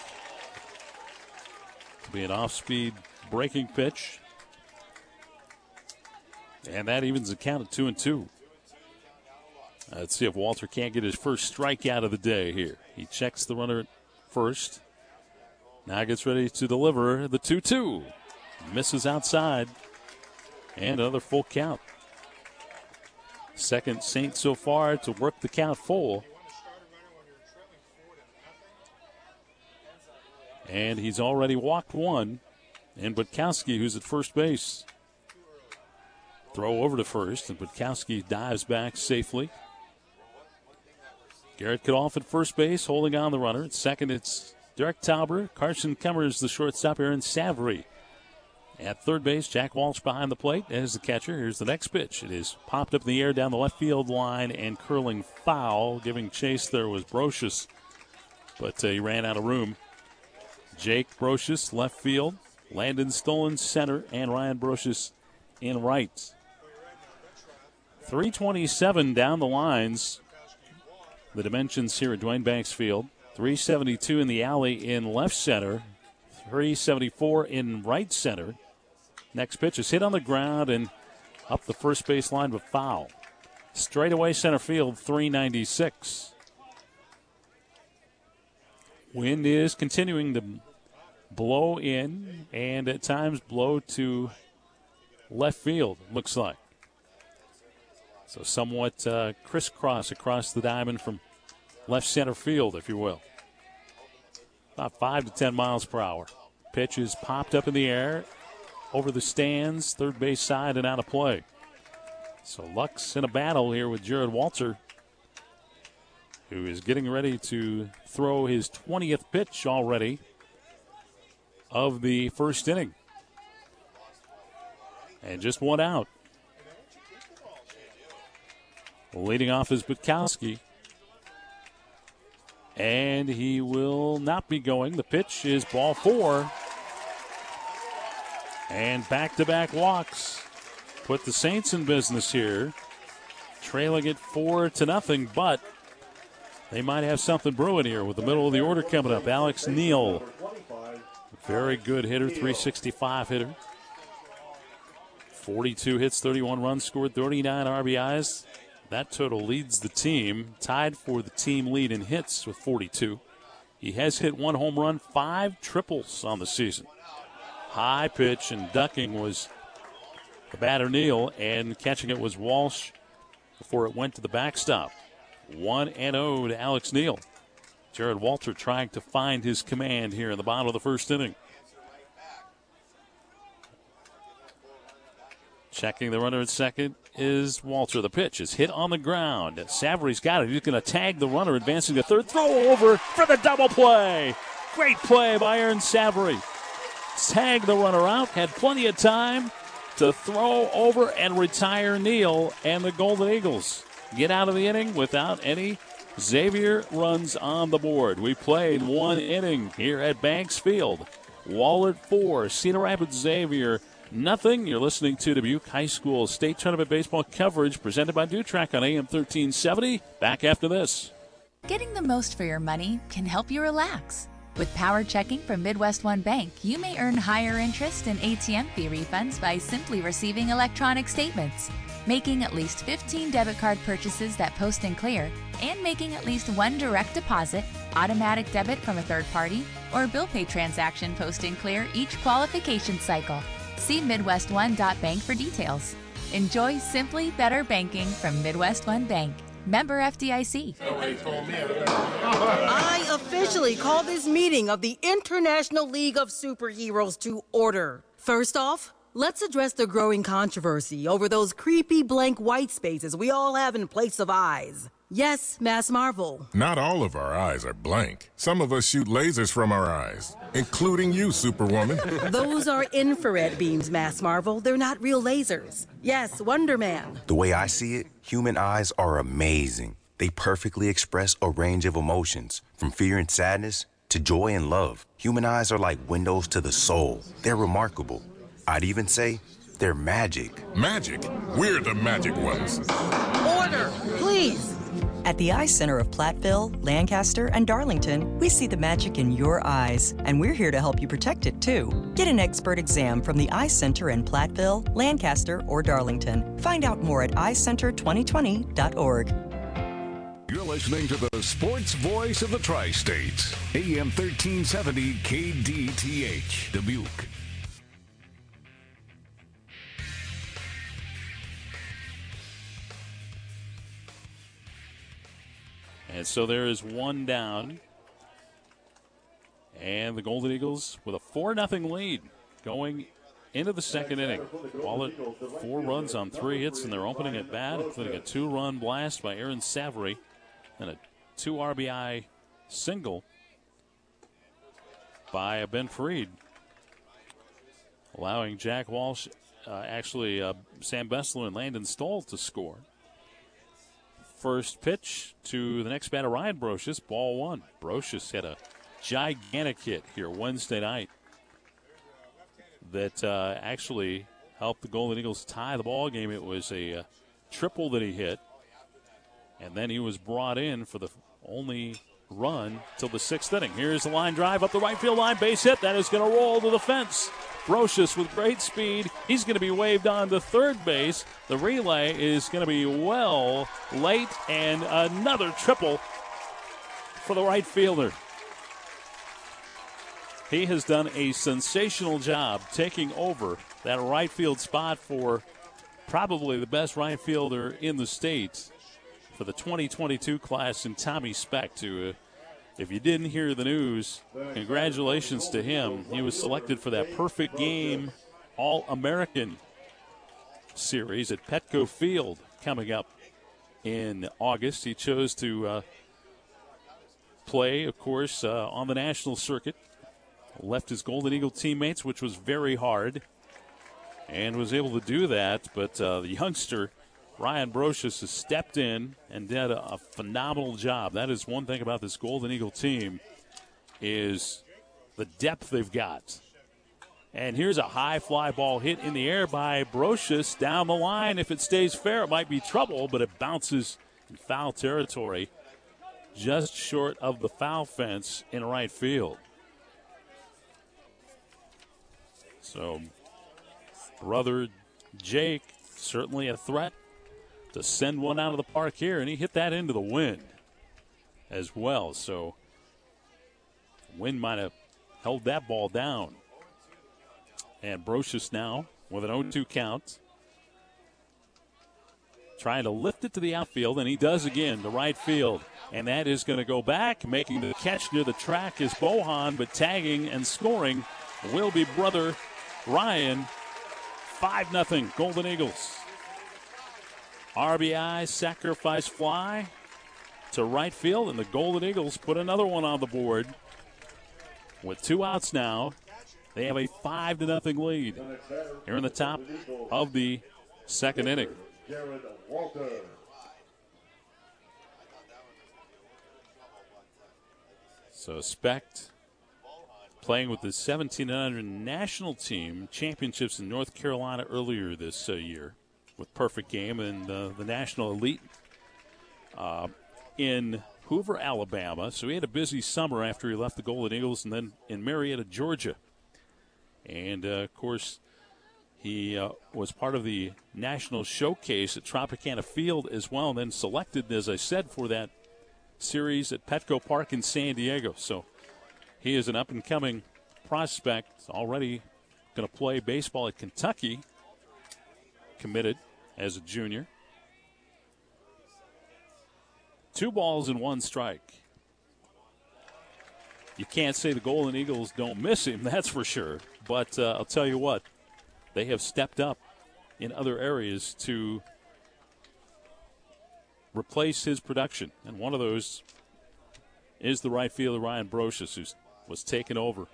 To be an off-speed breaking pitch. And that evens the count at two and two. Uh, let's see if Walter can't get his first strikeout of the day here. He checks the runner first. Now gets ready to deliver the 2 2. Misses outside. And another full count. Second Saint so far to work the count full. And he's already walked one. And Butkowski, who's at first base. Throw over to first, and Butkowski dives back safely. Garrett Kadoff at first base, holding on the runner. At second, it's Derek Tauber. Carson Cummers, the shortstop, Aaron Savary. At third base, Jack Walsh behind the plate as the catcher. Here's the next pitch. It is popped up in the air down the left field line and curling foul. Giving chase there was Brocious, but uh, he ran out of room. Jake Brocious, left field. Landon Stolen, center. And Ryan Brocious in right. 327 down the lines the dimensions here at Duane Banks Field. 372 in the alley in left center, 374 in right center. Next pitch is hit on the ground and up the first base line, but foul. Straight away center field, 396. Wind is continuing to blow in and at times blow to left field, looks like. So somewhat uh, crisscross across the diamond from left center field, if you will. About five to ten miles per hour. Pitch is popped up in the air over the stands, third base side, and out of play. So Lux in a battle here with Jared Walter, who is getting ready to throw his 20th pitch already of the first inning. And just one out. Leading off is Butkowski. And he will not be going. The pitch is ball four. And back to back walks put the Saints in business here. Trailing it four to nothing, but they might have something brewing here with the middle of the order coming up. Alex Neal, very good hitter, 365 hitter. 42 hits, 31 runs, scored 39 RBIs. That total leads the team, tied for the team lead in hits with 42. He has hit one home run, five triples on the season. High pitch and ducking was the batter Neal, and catching it was Walsh before it went to the backstop. 1 and 0 to Alex Neal. Jared Walter trying to find his command here in the bottom of the first inning. Checking the runner at second is Walter. The pitch is hit on the ground. Savary's got it. He's going to tag the runner, advancing to third. Throw over for the double play. Great play by Aaron Savary. Tag the runner out. Had plenty of time to throw over and retire Neal and the Golden Eagles. Get out of the inning without any Xavier runs on the board. We played one inning here at Banks Field. Wahlert 4, Cedar Rapids Xavier nothing. You're listening to Dubuque High School State Tournament Baseball coverage presented by DuTrac on AM 1370. Back after this.
Getting the most for your money can help you relax. With power checking from Midwest One Bank, you may earn higher interest and ATM fee refunds by simply receiving electronic statements, making at least 15 debit card purchases that post and clear, and making at least one direct deposit, automatic debit from a third party, or bill pay transaction post and clear each qualification cycle. See MidwestOne.bank for details. Enjoy simply better banking from Midwest One Bank. Member FDIC.
I officially call this meeting of the International League of Superheroes to order. First off, let's address the growing controversy over those creepy blank white spaces we all have in place of eyes. Yes, Mass Marvel.
Not all of our eyes are blank. Some of us shoot lasers from our eyes, including you, Superwoman.
Those are infrared beams, Mass Marvel. They're not real lasers. Yes, Wonder Man.
The way I see it, human eyes are amazing. They perfectly express a range of emotions, from fear and sadness to joy and love. Human eyes are like windows to the soul. They're remarkable. I'd even say they're magic.
Magic? We're the magic ones.
Order, please.
At the Eye Center of Platteville, Lancaster, and Darlington, we see the magic in your eyes, and we're here to help you protect it too. Get an expert exam from the Eye Center in Platteville, Lancaster, or Darlington. Find out more at eyecenter2020.org.
You're listening to the sports voice of the Tri States, AM 1370 KDTH, Dubuque.
And so there is one down. And the Golden Eagles with a 4 0 lead going into the second inning. Wahlert, four runs on three hits in their opening at bat, including a two run blast by Aaron Savary and a two RBI single by Ben Freed, allowing Jack Walsh, uh, actually, uh, Sam Bessler and Landon Stoll to score. First pitch to the next batter, Ryan Brocious, ball one. Brocious had a gigantic hit here Wednesday night that uh, actually helped the Golden Eagles tie the ball game. It was a uh, triple that he hit, and then he was brought in for the only run till the sixth inning. Here's the line drive up the right field line, base hit. That is going to roll to the fence. Brocious with great speed. He's going to be waved on to third base. The relay is going to be well late, and another triple for the right fielder. He has done a sensational job taking over that right field spot for probably the best right fielder in the state for the 2022 class and Tommy Specht. To, uh, if you didn't hear the news, congratulations to him. He was selected for that perfect game All American series at Petco Field coming up in August. He chose to uh, play, of course, uh, on the national circuit. Left his Golden Eagle teammates, which was very hard, and was able to do that. But uh, the youngster, Ryan Brocious, has stepped in and did a, a phenomenal job. That is one thing about this Golden Eagle team is the depth they've got. And here's a high fly ball hit in the air by Brocious down the line. If it stays fair, it might be trouble, but it bounces in foul territory just short of the foul fence in right field. So, brother Jake, certainly a threat to send one out of the park here, and he hit that into the wind as well. So, wind might have held that ball down. And Brocious now with an 0 2 count. Trying to lift it to the outfield, and he does again to right field. And that is going to go back. Making the catch near the track is Bohan, but tagging and scoring will be brother Ryan 5 0 Golden Eagles. RBI sacrifice fly to right field, and the Golden Eagles put another one on the board. With two outs now, they have a 5 to nothing lead here in the top of the second inning. So Specht playing with the 1700 national team championships in North Carolina earlier this uh, year with perfect game and uh, the national elite uh, in Hoover, Alabama. So he had a busy summer after he left the Golden Eagles and then in Marietta, Georgia. And uh, of course, he uh, was part of the national showcase at Tropicana Field as well, and then selected, as I said, for that series at Petco Park in San Diego. So he is an up and coming prospect, already going to play baseball at Kentucky, committed as a junior. Two balls and one strike. You can't say the Golden Eagles don't miss him, that's for sure. But uh, I'll tell you what, they have stepped up in other areas to replace his production. And one of those is the right fielder, Ryan Brocious, who was taken over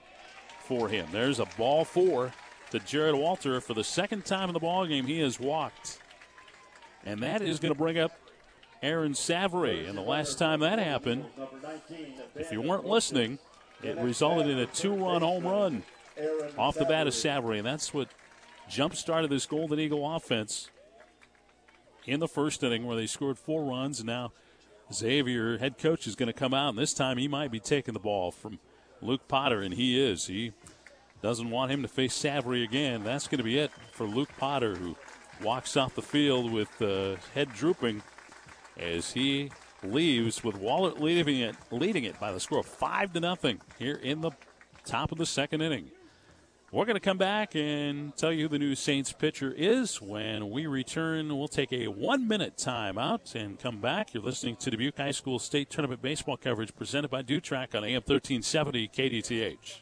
for him. There's a ball four to Jared Walter. For the second time in the ball game, he has walked. And that is going to bring up Aaron Savary. And the last time that happened, if you weren't listening, it resulted in a two run home run off the bat of Savary. And that's what jump started this Golden Eagle offense in the first inning where they scored four runs. And now Xavier, head coach, is going to come out, and this time he might be taking the ball from Luke Potter, and he is. He doesn't want him to face Savary again. That's going to be it for Luke Potter, who walks off the field with uh, head drooping as he leaves with Wahlert leading it, leading it by the score of five to nothing here in the top of the second inning. We're going to come back and tell you who the new Saints pitcher is. When we return, we'll take a one minute timeout and come back. You're listening to Dubuque High School State Tournament baseball coverage presented by DuTrac on AM 1370 KDTH.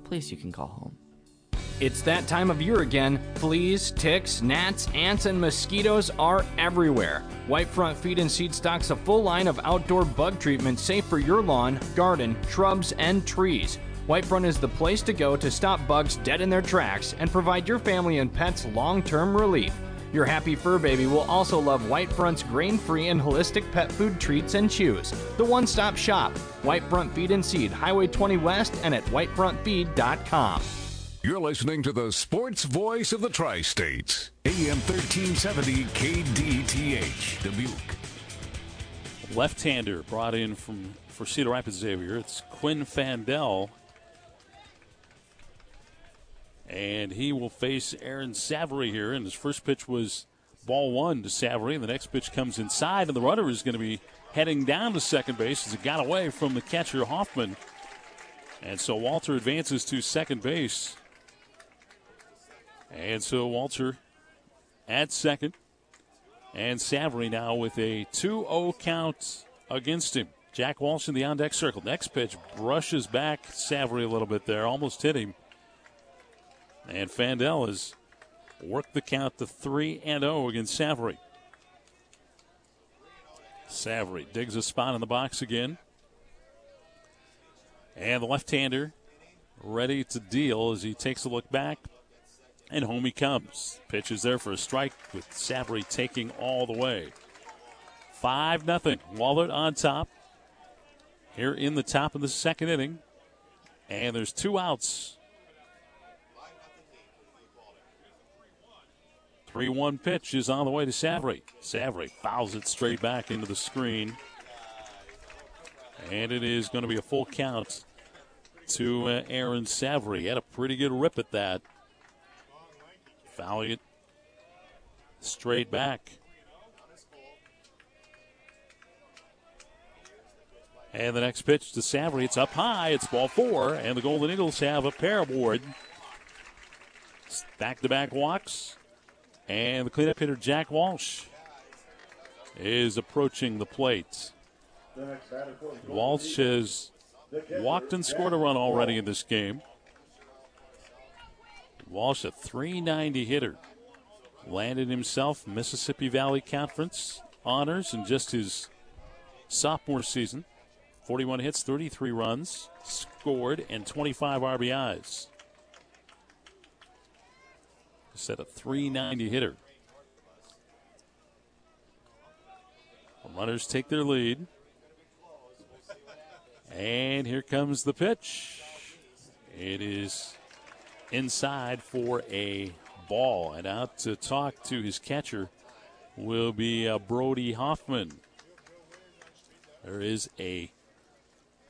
a place you can call home.
It's that time of year again. Fleas, ticks, gnats, ants, and mosquitoes are everywhere. Whitefront Feed and Seed stocks a full line of outdoor bug treatment safe for your lawn, garden, shrubs, and trees. Whitefront is the place to go to stop bugs dead in their tracks and provide your family and pets long term relief. Your happy fur baby will also love Whitefront's grain free and holistic pet food treats and chews. The one stop shop, Whitefront Feed and Seed, Highway 20 West, and at whitefrontfeed.com.
You're listening to the sports voice of the Tri States, AM 1370 KDTH, Dubuque.
Left hander brought in from for Cedar Rapids Xavier. It's Quinn Fandel. And he will face Aaron Savary here. And his first pitch was ball one to Savary. And the next pitch comes inside, and the runner is going to be heading down to second base as it got away from the catcher Hoffman. And so Walter advances to second base. And so Walter at second. And Savary now with a 2 0 count against him. Jack Walsh in the on deck circle. Next pitch brushes back Savary a little bit there, almost hit him. And Fandel has worked the count to 3 and 0 against Savary. Savary digs a spot in the box again. And the left hander ready to deal as he takes a look back. And home he comes. Pitch is there for a strike with Savary taking all the way. 5 0. Wahlert on top here in the top of the second inning. And there's two outs. 3 1 pitch is on the way to Savary. Savary fouls it straight back into the screen. And it is going to be a full count to uh, Aaron Savary. Had a pretty good rip at that. Fouling it straight back. And the next pitch to Savary. It's up high. It's ball four. And the Golden Eagles have a pair aboard. Back to back walks. And the cleanup hitter, Jack Walsh, is approaching the plate. Walsh has walked and scored a run already in this game. Walsh, a 390 hitter, landed himself Mississippi Valley Conference honors in just his sophomore season. 41 hits, 33 runs, scored, and 25 RBIs. Set a 390 hitter. runners take their lead. And here comes the pitch. It is inside for a ball. And out to talk to his catcher will be uh, Brody Hoffman. There is a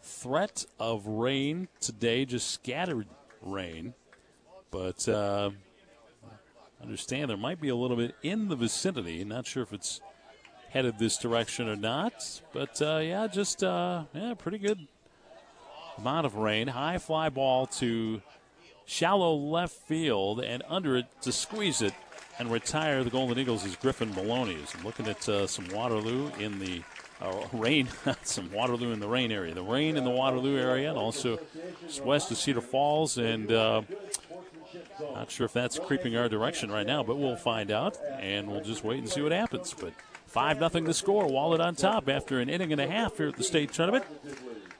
threat of rain today, just scattered rain. But uh, understand there might be a little bit in the vicinity. Not sure if it's headed this direction or not. But uh, yeah, just uh, yeah, pretty good amount of rain. High fly ball to shallow left field and under it to squeeze it and retire the Golden Eagles is Griffin Maloney. I'm looking at uh, some Waterloo in the uh, rain, some Waterloo in the rain area. The rain in the Waterloo area, and also west of Cedar Falls. And uh, not sure if that's creeping our direction right now, but we'll find out, and we'll just wait and see what happens. But 5 0 to score. Wahlert on top after an inning and a half here at the state tournament.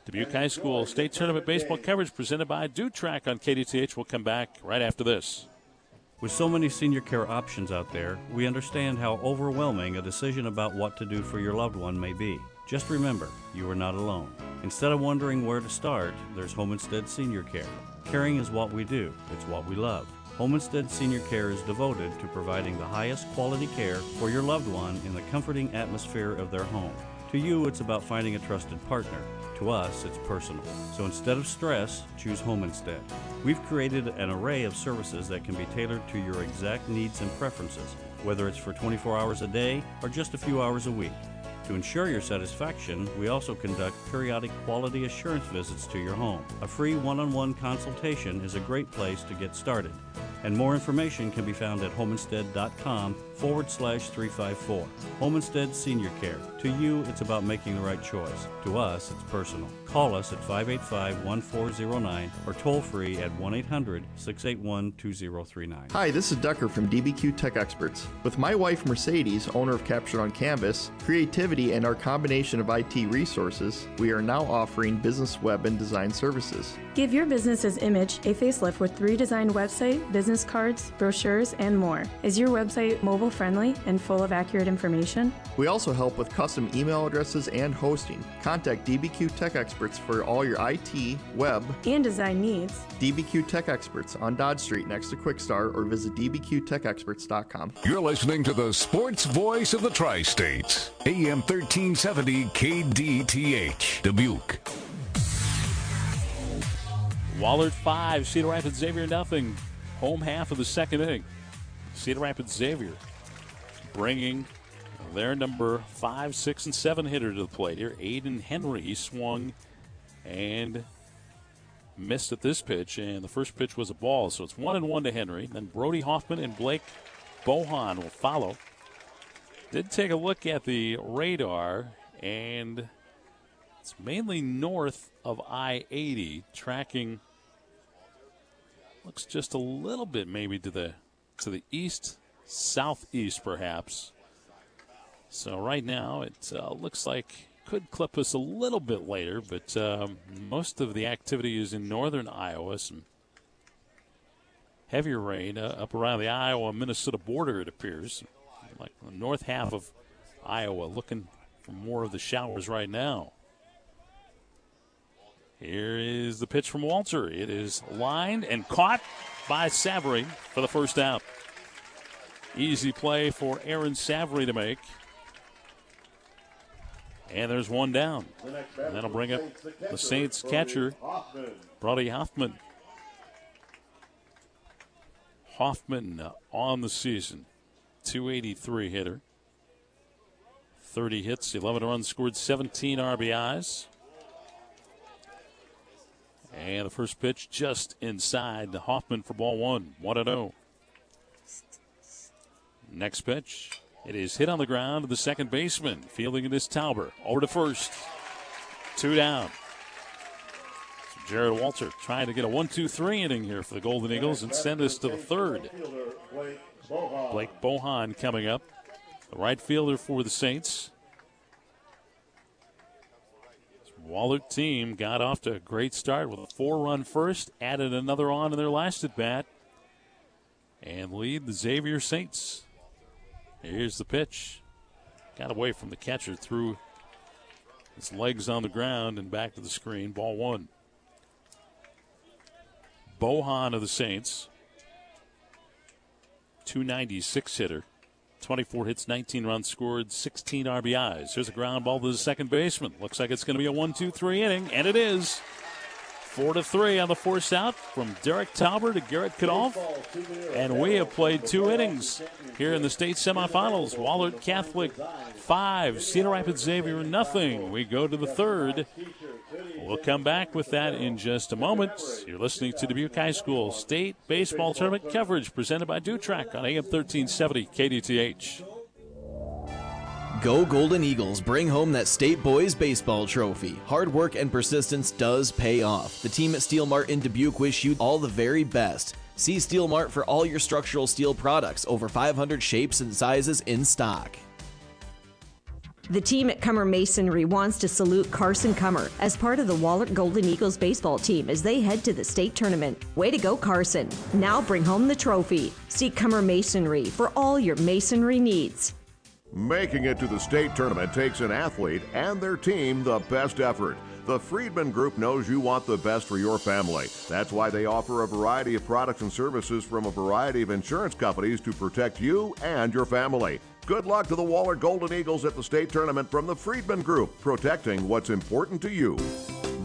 Dubuque High School State Tournament baseball coverage presented by Track on KDTH. We'll come back right after this.
With so many senior care options out there, we understand how overwhelming a decision about what to do for your loved one may be. Just remember, you are not alone. Instead of wondering where to start, there's Home Instead Senior Care. Caring is what we do, it's what we love. Home Instead Senior Care is devoted to providing the highest quality care for your loved one in the comforting atmosphere of their home. To you, it's about finding a trusted partner to us, it's personal. So instead of stress, choose home instead. We've created an array of services that can be tailored to your exact needs and preferences, whether it's for 24 hours a day or just a few hours a week. To ensure your satisfaction, we also conduct periodic quality assurance visits to your home. A free one on one consultation is a great place to get started and more information can be found at homeinstead.com forward slash 354. Home Instead Senior Care. To you, it's about making the right choice. To us, it's personal. Call us at 585 1409 or toll free at 1 800 681 2039.
Hi, this is Ducker from DBQ Tech Experts. With my wife Mercedes, owner of Captured on Canvas, creativity, and our combination of IT resources, we are now offering business web and design services.
Give your business's image a facelift with three design website, business cards, brochures, and more. Is your website mobile friendly and full of accurate information?
We also help with custom email addresses and hosting. Contact DBQ Tech Experts for all your IT, web,
and design needs.
DBQ Tech Experts on Dodge Street next to Kwik Star or visit dbqtechexperts.com.
You're listening to the sports voice of the Tri States, AM 1370 KDTH, Dubuque.
Wahlert 5, Cedar Rapids Xavier nothing. Home half of the second inning. Cedar Rapids Xavier bringing their number 5, 6, and 7 hitter to the plate here. Aiden Henry he swung and missed at this pitch, and the first pitch was a ball. So it's 1 and 1 to Henry. Then Brody Hoffman and Blake Bohan will follow. Did take a look at the radar, and it's mainly north of I 80, tracking Looks just a little bit maybe to the to the east, southeast perhaps. So right now it uh, looks like could clip us a little bit later, but um, most of the activity is in northern Iowa. Some heavier rain uh, up around the Iowa Minnesota border, it appears. Like the north half of Iowa, looking for more of the showers right now. Here is the pitch from Walter. It is lined and caught by Savary for the first out. Easy play for Aaron Savary to make. And there's one down. And that'll bring up the Saints catcher, Brody Hoffman. Hoffman on the season. 283 hitter. 30 hits, 11 runs scored, 17 RBIs. And the first pitch just inside the Hoffman for ball one. 1 0. Next pitch. It is hit on the ground to the second baseman. Fielding it is Tauber. Over to first. Two down. So Jared Walter trying to get a 1 2 3 inning here for the Golden Eagles and send us to the third. Blake Bohan coming up. The right fielder for the Saints. Wahlert team got off to a great start with a four run first, added another on in their last at bat, and lead the Xavier Saints. Here's the pitch. Got away from the catcher, threw his legs on the ground and back to the screen. Ball one. Bohan of the Saints, 296 hitter. 24 hits, 19 runs scored, 16 RBIs. Here's a ground ball to the second baseman. Looks like it's going to be a 1 2 3 inning, and it is. 4 to 3 on the force out from Derek Tauber to Garrett Kadolf. And we have played two innings here in the state semifinals. Wahlert Catholic 5, Cedar Rapids Xavier nothing. We go to the third. We'll come back with that in just a moment. You're listening to Dubuque High School State Baseball Tournament coverage presented by DuTrac on AM 1370 KDTH.
Go Golden Eagles, bring home that state boys baseball trophy. Hard work and persistence does pay off. The team at Steel Mart in Dubuque wish you all the very best. See Steel Mart for all your structural steel products, over 500 shapes and sizes in stock.
The team at Cummer Masonry wants to salute Carson Cummer as part of the Wahlert Golden Eagles baseball team as they head to the state tournament. Way to go, Carson. Now bring home the trophy. See Cummer Masonry for all your masonry needs.
Making it to the state tournament takes an athlete and their team the best effort. The Friedman Group knows you want the best for your family. That's why they offer a variety of products and services from a variety of insurance companies to protect you and your family. Good luck to the Wahlert Golden Eagles at the state tournament from the Friedman Group, protecting what's important to you.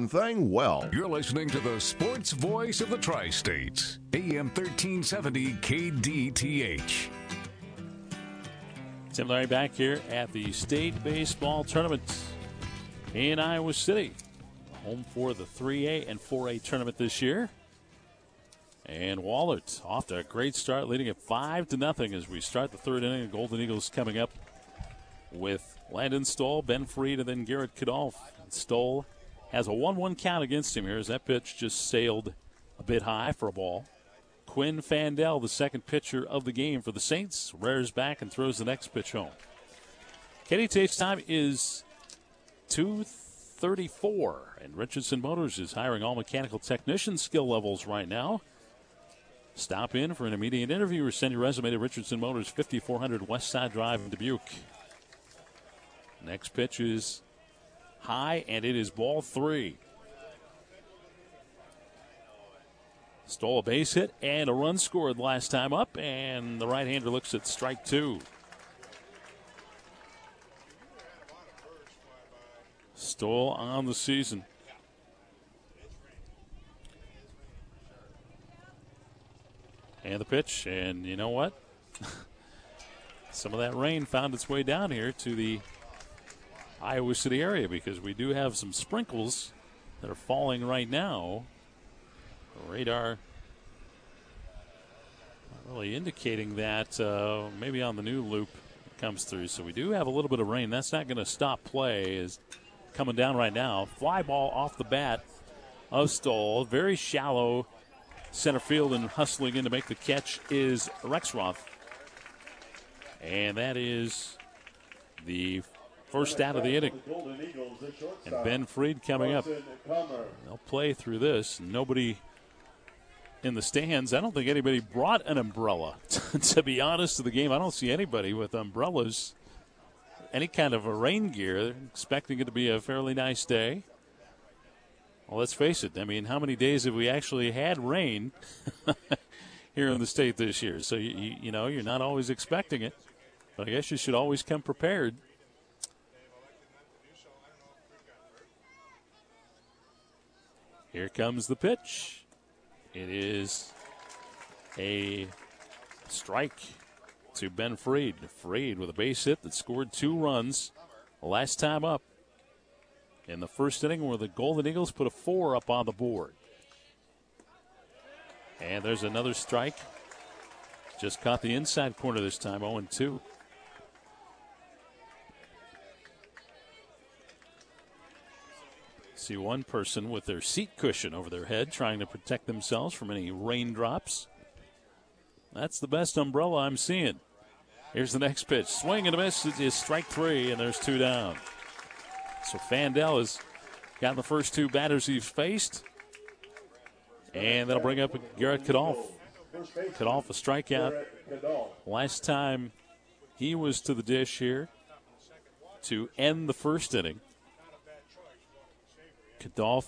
thing well.
You're listening to the sports voice of the tri states, AM 1370 KDTH.
Tim Larry back here at the state baseball tournament in Iowa City. Home for the 3A and 4A tournament this year. And Wahlert off to a great start, leading at 5 to nothing as we start the third inning. The Golden Eagles coming up with Landon Stoll, Ben Freed, and then Garrett Kadolf. Stoll has a 1 1 count against him here as that pitch just sailed a bit high for a ball. Quinn Fandel, the second pitcher of the game for the Saints, rears back and throws the next pitch home. KDTH's time is 2.34, and Richardson Motors is hiring all mechanical technician skill levels right now. Stop in for an immediate interview or send your resume to Richardson Motors, 5400 West Side Drive in Dubuque. Next pitch is high, and it is ball three. Stoll a base hit and a run scored last time up, and the right hander looks at strike two. Stoll on the season. And the pitch, and you know what? Some of that rain found its way down here to the Iowa City area because we do have some sprinkles that are falling right now. Radar really indicating that uh, maybe on the new loop comes through. So we do have a little bit of rain. That's not going to stop play. Is coming down right now. Fly ball off the bat of Stoll. Very shallow center field and hustling in to make the catch is Rexroth. And that is the first out of the inning. And Ben Freed coming up. They'll play through this. Nobody in the stands. I don't think anybody brought an umbrella. to be honest, to the game, I don't see anybody with umbrellas, any kind of a rain gear. expecting it to be a fairly nice day. Well, let's face it. I mean, how many days have we actually had rain here in the state this year? So you, you know, you're not always expecting it, but I guess you should always come prepared. Here comes the pitch. It is a strike to Ben Freed. Freed with a base hit that scored two runs last time up in the first inning where the Golden Eagles put a four up on the board. And there's another strike. Just caught the inside corner this time, 0 2. See one person with their seat cushion over their head trying to protect themselves from any raindrops. That's the best umbrella I'm seeing. Here's the next pitch. Swing and a miss is strike three, and there's two down. So Fandel has gotten the first two batters he's faced. And that'll bring up Garrett Kadolf. Kadolf a strikeout. Last time he was to the dish here to end the first inning. Kadolf,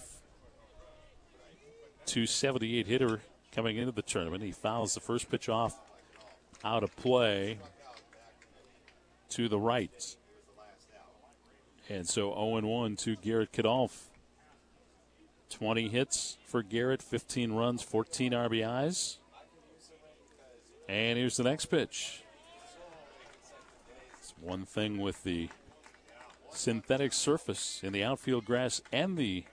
278 hitter coming into the tournament. He fouls the first pitch off out of play to the right. And so 0 1 to Garrett Kadolf. 20 hits for Garrett, 15 runs, 14 RBIs. And here's the next pitch. It's one thing with the synthetic surface in the outfield grass and the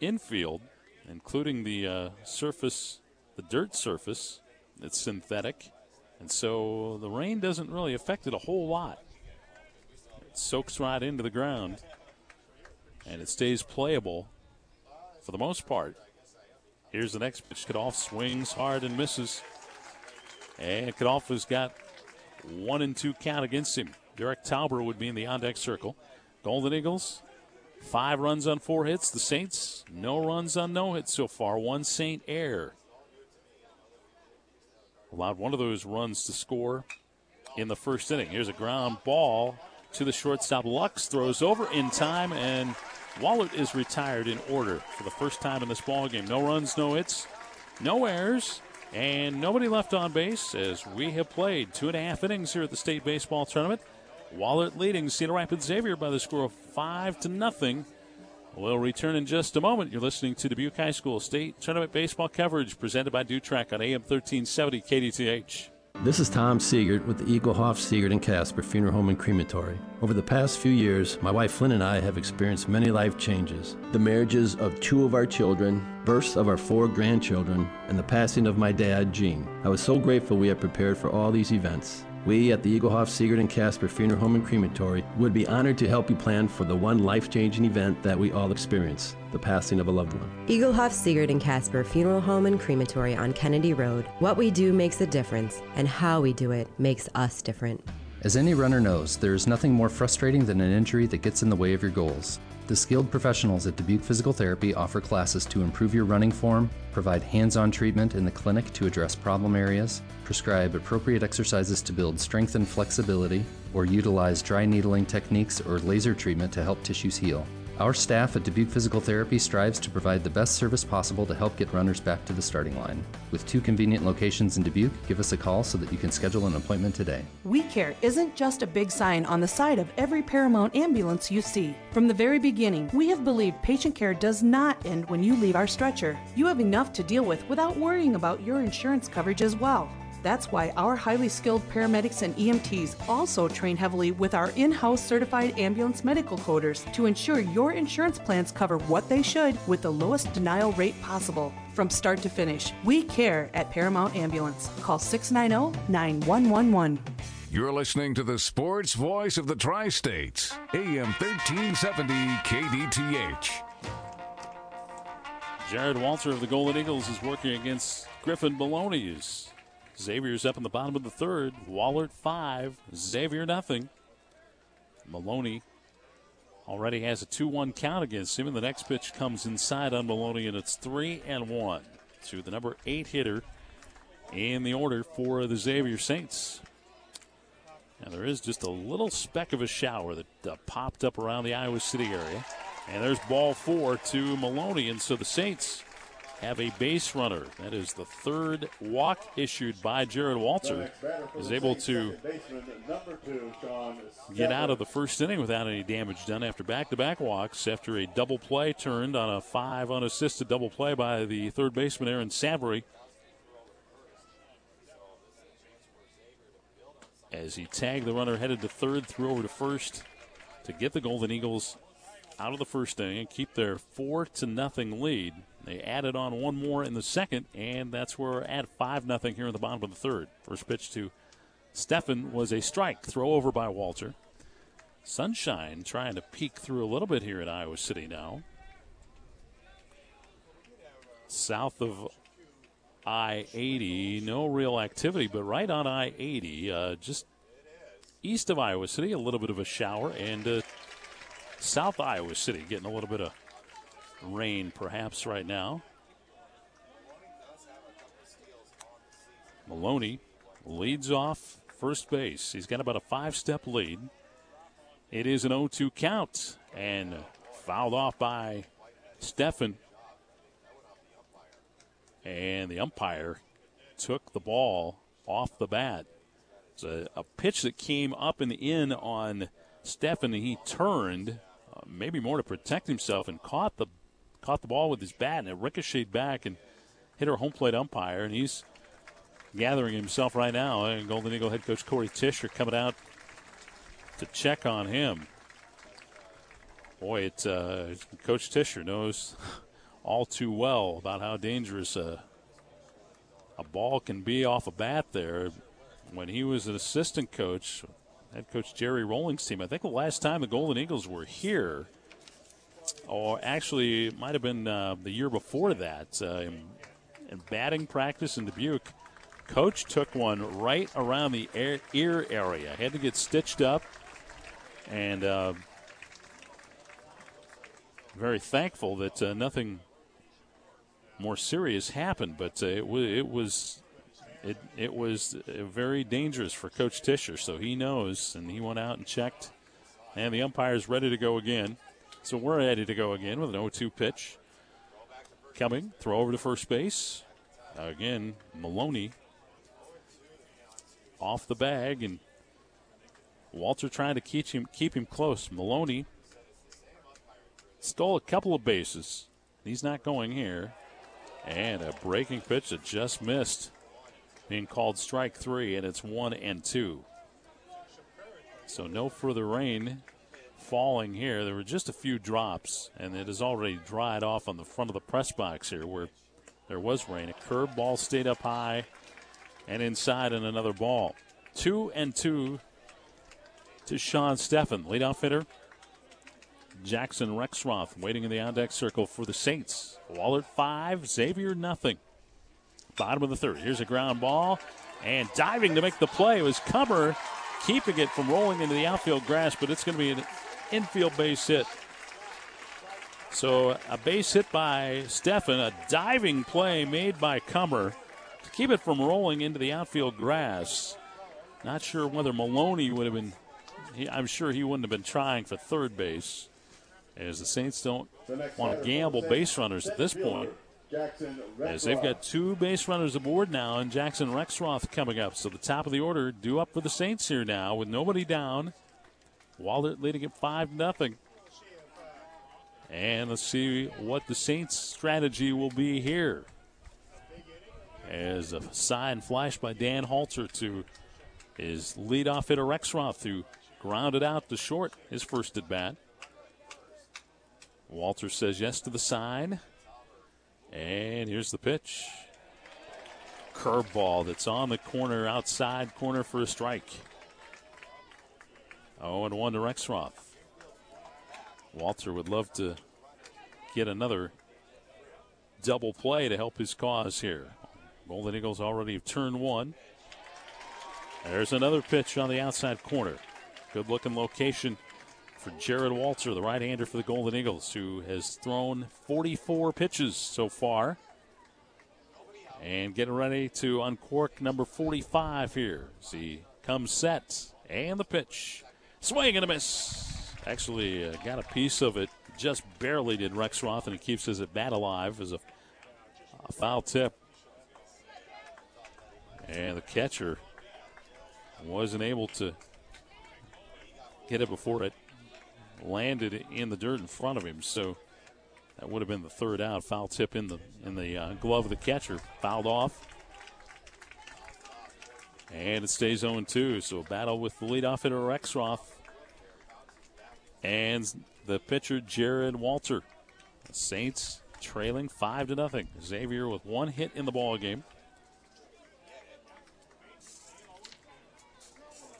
infield, including the uh, surface, the dirt surface. It's synthetic. And so the rain doesn't really affect it a whole lot. It soaks right into the ground and it stays playable for the most part. Here's the next pitch. Kadolf swings hard and misses. And Kadolf has got one and two count against him. Derek Tauber would be in the on deck circle. Golden Eagles, five runs on four hits. The Saints, no runs on no hits so far. One Saint Air. Allowed one of those runs to score in the first inning. Here's a ground ball to the shortstop. Lux throws over in time, and Wahlert is retired in order for the first time in this ball game. No runs, no hits, no errors. And nobody left on base as we have played two and a half innings here at the state baseball tournament. Wahlert leading Cedar Rapids Xavier by the score of five to nothing. We'll return in just a moment. You're listening to Dubuque High School State Tournament Baseball coverage presented by DuTrac on AM 1370 KDTH.
This is Tom Siegert with the Egelhof, Siegert, and Casper Funeral Home and Crematory. Over the past few years, my wife Flynn and I have experienced many life changes. The marriages of two of our children, births of our four grandchildren, and the passing of my dad, Gene. I was so grateful we had prepared for all these events. We at the Egelhof, Siegert, and Casper Funeral Home and Crematory would be honored to help you plan for the one life changing event that we all experience the passing of a loved one.
Egelhof, Siegert, and Casper Funeral Home and Crematory on Kennedy Road. What we do makes a difference, and how we do it makes us different.
As any runner knows, there is nothing more frustrating than an injury that gets in the way of your goals. The skilled professionals at Dubuque Physical Therapy offer classes to improve your running form, provide hands on treatment in the clinic to address problem areas, prescribe appropriate exercises to build strength and flexibility, or utilize dry needling techniques or laser treatment to help tissues heal. Our staff at Dubuque Physical Therapy strives to provide the best service possible to help get runners back to the starting line. With two convenient locations in Dubuque, give us a call so that you can schedule an appointment today.
We Care isn't just a big sign on the side of every Paramount ambulance you see. From the very beginning, we have believed patient care does not end when you leave our stretcher. You have enough to deal with without worrying about your insurance coverage as well. That's why our highly skilled paramedics and EMTs also train heavily with our in house certified ambulance medical coders to ensure your insurance plans cover what they should with the lowest denial rate possible. From start to finish, we care at Paramount Ambulance. Call 690 9111.
You're listening to the sports voice of the Tri States, AM 1370 KDTH.
Jared Walter of the Golden Eagles is working against Griffin Maloney. Xavier's up in the bottom of the third. Wahlert five, Xavier nothing. Maloney already has a 2 1 count against him, and the next pitch comes inside on Maloney, and it's 3 and 1. to the number eight hitter in the order for the Xavier Saints. And there is just a little speck of a shower that uh, popped up around the Iowa City area. And there's ball four to Maloney. And so the Saints have a base runner. That is the third walk issued by Jared Walter. Is able to get out of the first inning without any damage done after back to back walks after a double play turned on a five unassisted double play by the third baseman Aaron Savary. As he tagged the runner headed to third, threw over to first to get the Golden Eagles out of the first inning and keep their four to nothing lead. They added on one more in the second, and that's where we're at 5 0 here in the bottom of the third. First pitch to Steffen was a strike, throw over by Walter. Sunshine trying to peek through a little bit here at Iowa City now. South of I 80, no real activity, but right on I 80, uh, just east of Iowa City, a little bit of a shower, and uh, South Iowa City getting a little bit of rain perhaps right now. Maloney leads off first base. He's got about a five step lead. It is an 0 2 count and fouled off by Steffen. And the umpire took the ball off the bat. It's a, a pitch that came up and in on Steffen, he turned, uh, maybe more to protect himself, and caught the caught the ball with his bat, and it ricocheted back and hit our home plate umpire, and he's gathering himself right now. And Golden Eagle head coach Corey Tischer coming out to check on him. Boy, it, uh, Coach Tischer knows all too well about how dangerous a, a ball can be off a bat there. When he was an assistant coach, head coach Jerry Rolling's team, I think the last time the Golden Eagles were here – or actually, it might have been uh, the year before that uh, in, in, batting practice in Dubuque. Coach took one right around the ear, ear area. Had to get stitched up, and uh, very thankful that uh, nothing more serious happened. But it, w- it was it it was very dangerous for Coach Tischer, so he knows, and he went out and checked, and the umpire's ready to go again. So we're ready to go again with an 0 2 pitch. Coming, throw over to first base. Again, Maloney off the bag, and Walter trying to keep him, keep him close. Maloney stole a couple of bases. He's not going here. And a breaking pitch that just missed. Being called strike three, and it's one and two. So no further rain falling here. There were just a few drops, and it has already dried off on the front of the press box here where there was rain. A curve ball stayed up high and inside and another ball. Two and two to Sean Steffen, leadoff hitter. Jackson Rexroth waiting in the on deck circle for the Saints. Wahlert five, Xavier nothing. Bottom of the third. Here's a ground ball. And diving to make the play was Cummer, keeping it from rolling into the outfield grass, but it's going to be an infield base hit. So a base hit by Steffen, a diving play made by Cummer to keep it from rolling into the outfield grass. Not sure whether Maloney would have been. He, I'm sure he wouldn't have been trying for third base, as the Saints don't want to gamble base runners at this point. As they've got two base runners aboard now, and Jackson Rexroth coming up. So the top of the order due up for the Saints here now with nobody down. Wahlert leading at 5 0. And let's see what the Saints' strategy will be here. As a sign flashed by Dan Halter to his leadoff hitter Rexroth, who grounded out to short his first at bat. Walter says yes to the sign. And here's the pitch. Curveball that's on the corner, outside corner for a strike. 0 and 1 to Rexroth. Walter would love to get another double play to help his cause here. Golden Eagles already have turned one. There's another pitch on the outside corner. Good looking location for Jared Walter, the right hander for the Golden Eagles, who has thrown 44 pitches so far. And getting ready to uncork number 45 here. See, comes set. And the pitch. Swing and a miss. Actually, uh, got a piece of it. Just barely did Rexroth, and he keeps his at bat alive as a, a foul tip. And the catcher wasn't able to get it before it landed in the dirt in front of him. So that would have been the third out. Foul tip in the in the uh, glove of the catcher. Fouled off. And it stays 0 2. So a battle with the leadoff hitter Rexroth and the pitcher Jared Walter. Saints trailing 5 to nothing. Xavier with one hit in the ball game.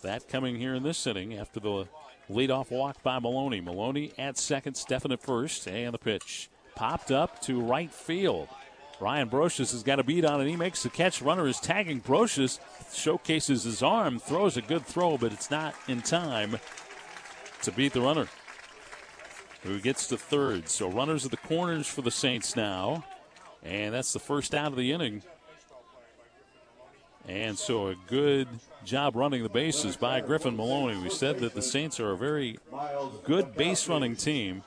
That coming here in this inning after the leadoff walk by Maloney. Maloney at second, Steffen at first, and the pitch popped up to right field. Ryan Brocious has got a beat on it. He makes the catch. Runner is tagging Brocious, showcases his arm, throws a good throw, but it's not in time to beat the runner, who gets to third. So runners at the corners for the Saints now, and that's the first out of the inning. And so a good job running the bases by Griffin Maloney. We said that the Saints are a very good base running team,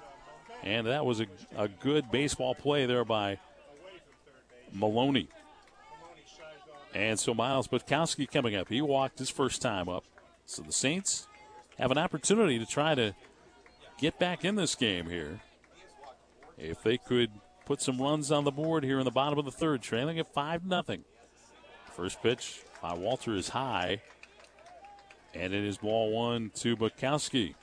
and that was a, a good baseball play there by Maloney. And so Miles Butkowski coming up. He walked his first time up. So the Saints have an opportunity to try to get back in this game here. If they could put some runs on the board here in the bottom of the third, trailing at 5 0. First pitch by Walter is high. And it is ball one to Butkowski.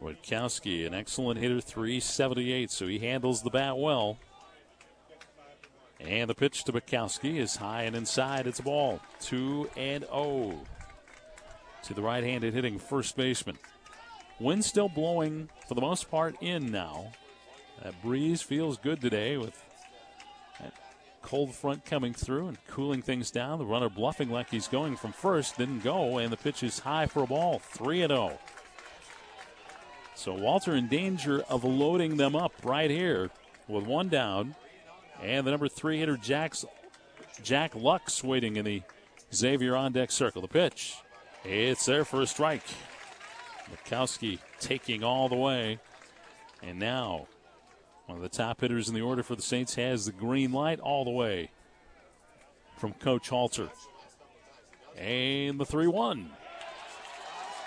Butkowski, an excellent hitter, 378, so he handles the bat well. And the pitch to Butkowski is high and inside. It's a ball. 2 and 0 to the right handed hitting first baseman. Wind still blowing for the most part in now. That breeze feels good today with that cold front coming through and cooling things down. The runner bluffing like he's going from first, didn't go, and the pitch is high for a ball. 3 and 0. So Walter in danger of loading them up right here with one down. And the number three hitter, Jack's, Jack Lux, waiting in the Xavier on deck circle. The pitch. It's there for a strike. Butkowski taking all the way. And now, one of the top hitters in the order for the Saints has the green light all the way from Coach Halter. And the 3 1.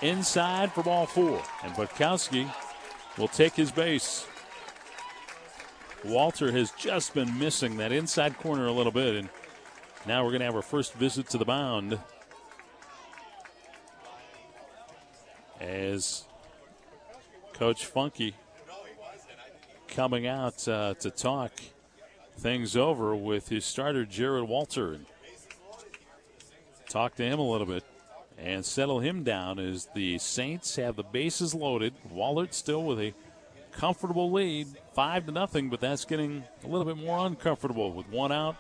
Inside for ball four. And Butkowski will take his base. Walter has just been missing that inside corner a little bit, and now we're going to have our first visit to the mound as Coach Funky coming out uh, to talk things over with his starter Jared Walter talk to him a little bit and settle him down as the Saints have the bases loaded. Wahlert still with a comfortable lead, five to nothing, but that's getting a little bit more uncomfortable with one out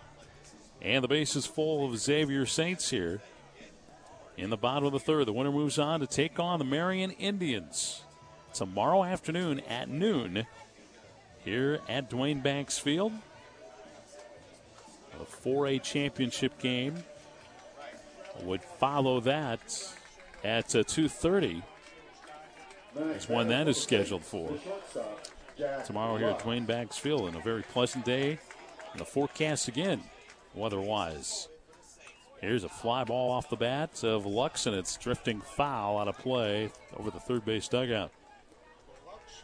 and the bases full of Xavier Saints here. In the bottom of the third, the winner moves on to take on the Marion Indians tomorrow afternoon at noon here at Duane Banks Field. A 4A championship game would follow that at uh, 2.30 is one that is scheduled for. Tomorrow here at Duane Banks Field, and a very pleasant day. And the forecast again, weather-wise. Here's a fly ball off the bat of Lux, and it's drifting foul out of play over the third base dugout.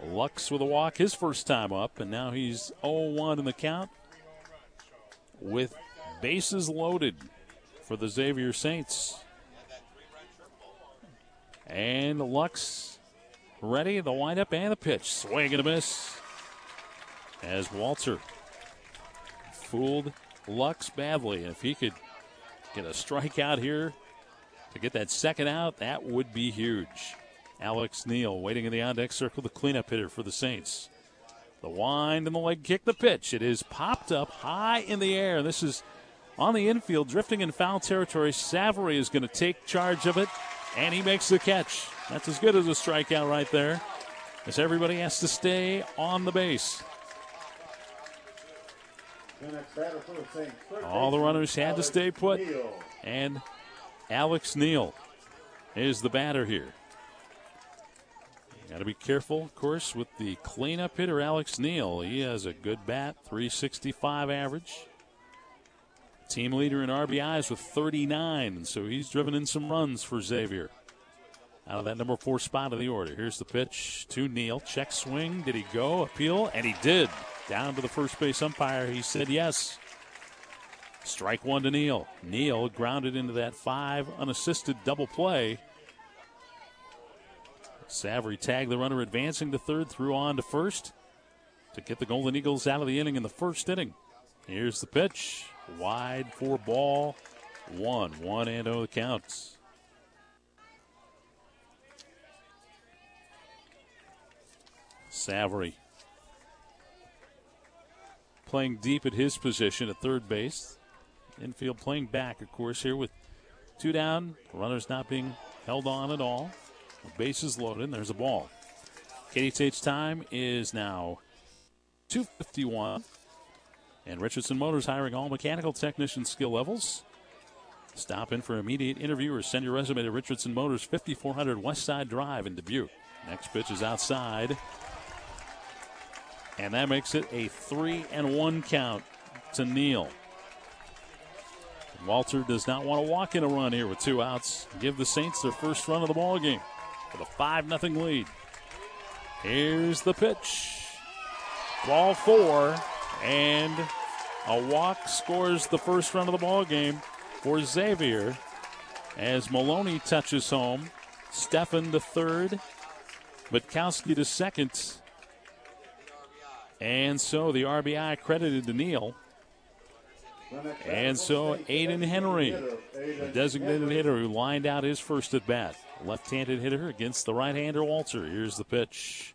Lux with a walk, his first time up, and now he's 0-1 in the count with bases loaded for the Xavier Saints. And Lux ready, the windup and the pitch. Swing and a miss. As Walter fooled Lux badly. If he could get a strikeout here to get that second out, that would be huge. Alex Neal waiting in the on deck circle, the cleanup hitter for the Saints. The wind and the leg kick, the pitch. It is popped up high in the air. This is on the infield, drifting in foul territory. Savary is going to take charge of it, and he makes the catch. That's as good as a strikeout right there, as everybody has to stay on the base. All the runners had to stay put. And Alex Neal is the batter here. Got to be careful, of course, with the cleanup hitter, Alex Neal. He has a good bat, 365 average. Team leader in RBIs with 39, so he's driven in some runs for Xavier. Out of that number four spot of the order. Here's the pitch to Neal. Check swing. Did he go? Appeal? And he did. Down to the first base umpire. He said yes. Strike one to Neal. Neal grounded into that five unassisted double play. Savary tagged the runner advancing to third, threw on to first to get the Golden Eagles out of the inning in the first inning. Here's the pitch. Wide for ball one. One and oh the counts. Savary playing deep at his position at third base. Infield playing back, of course, here with two down. Runners not being held on at all. Bases loaded. There's a ball. State's time is now 251. And Richardson Motors hiring all mechanical technician skill levels. Stop in for immediate interview or send your resume to Richardson Motors, 5400 West Side Drive in Dubuque. Next pitch is outside. And that makes it a three and one count to Neal. Walter does not want to walk in a run here with two outs. Give the Saints their first run of the ball game with a 5 0 lead. Here's the pitch. Ball four, and a walk scores the first run of the ball game for Xavier as Maloney touches home. Steffen to third, Butkowski to second. And so the RBI credited to Neal. And so Aiden Henry, the designated hitter who lined out his first at bat. Left handed hitter against the right hander Walter. Here's the pitch.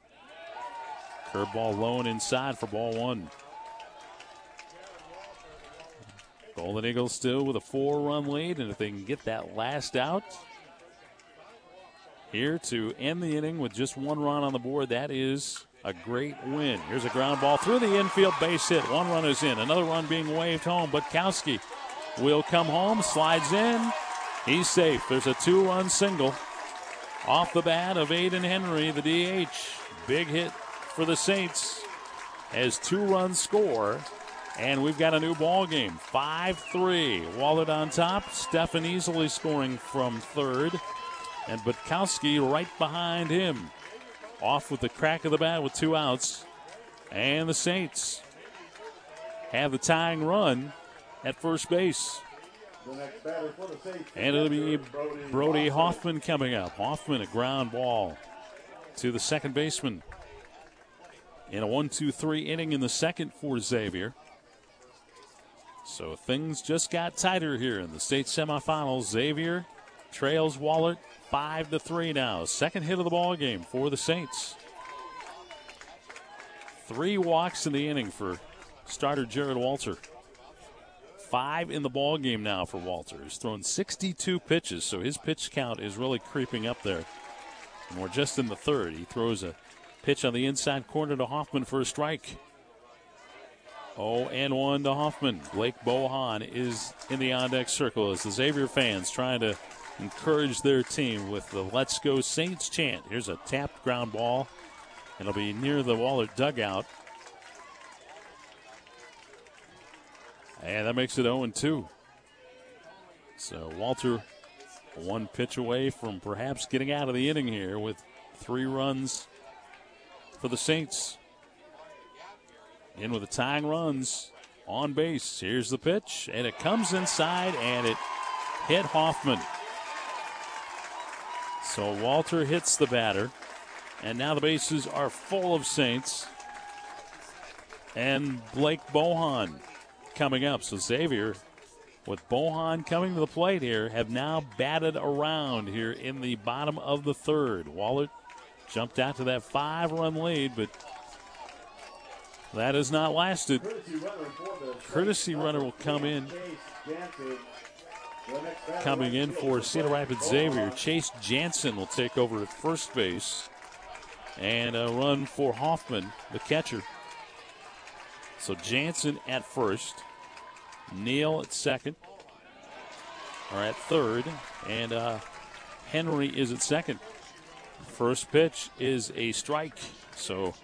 Curveball low and inside for ball one. Golden Eagles still with a four run lead, and if they can get that last out here to end the inning with just one run on the board, that is a great win. Here's a ground ball through the infield base hit. One run is in. Another run being waved home. Butkowski will come home, slides in. He's safe. There's a two run single off the bat of Aiden Henry, the DH. Big hit for the Saints as two runs score. And we've got a new ball game. 5 3. Wahlert on top. Steffen easily scoring from third. And Butkowski right behind him off with the crack of the bat with two outs. And the Saints have the tying run at first base. And it'll be Brody Hoffman coming up. Hoffman, a ground ball to the second baseman. In a 1 2 3 inning in the second for Xavier. So things just got tighter here in the state semifinals. Xavier trails Wahlert Five to three now. Second hit of the ball game for the Saints. Three walks in the inning for starter Jared Walter. Five in the ball game now for Walter. He's thrown 62 pitches, so his pitch count is really creeping up there. And we're just in the third. He throws a pitch on the inside corner to Hoffman for a strike. Oh, and one to Hoffman. Blake Bohan is in the on deck circle as the Xavier fans trying to encourage their team with the Let's Go Saints chant. Here's a tapped ground ball. It'll be near the Wahlert dugout. And that makes it 0 2. So Walter, one pitch away from perhaps getting out of the inning here with three runs for the Saints. In with the tying runs on base. Here's the pitch, and it comes inside, and it hit Hoffman. So Walter hits the batter. And now the bases are full of Saints. And Blake Bohan coming up. So Xavier, with Bohan coming to the plate here, have now batted around here in the bottom of the third. Wahlert jumped out to that five run lead, but that has not lasted. Courtesy runner will come in Coming in for Cedar Rapids Xavier, Chase Jansen will take over at first base. And a run for Hoffman, the catcher. So Jansen at first, Neal at second, or at third, and uh, Henry is at second. First pitch is a strike. So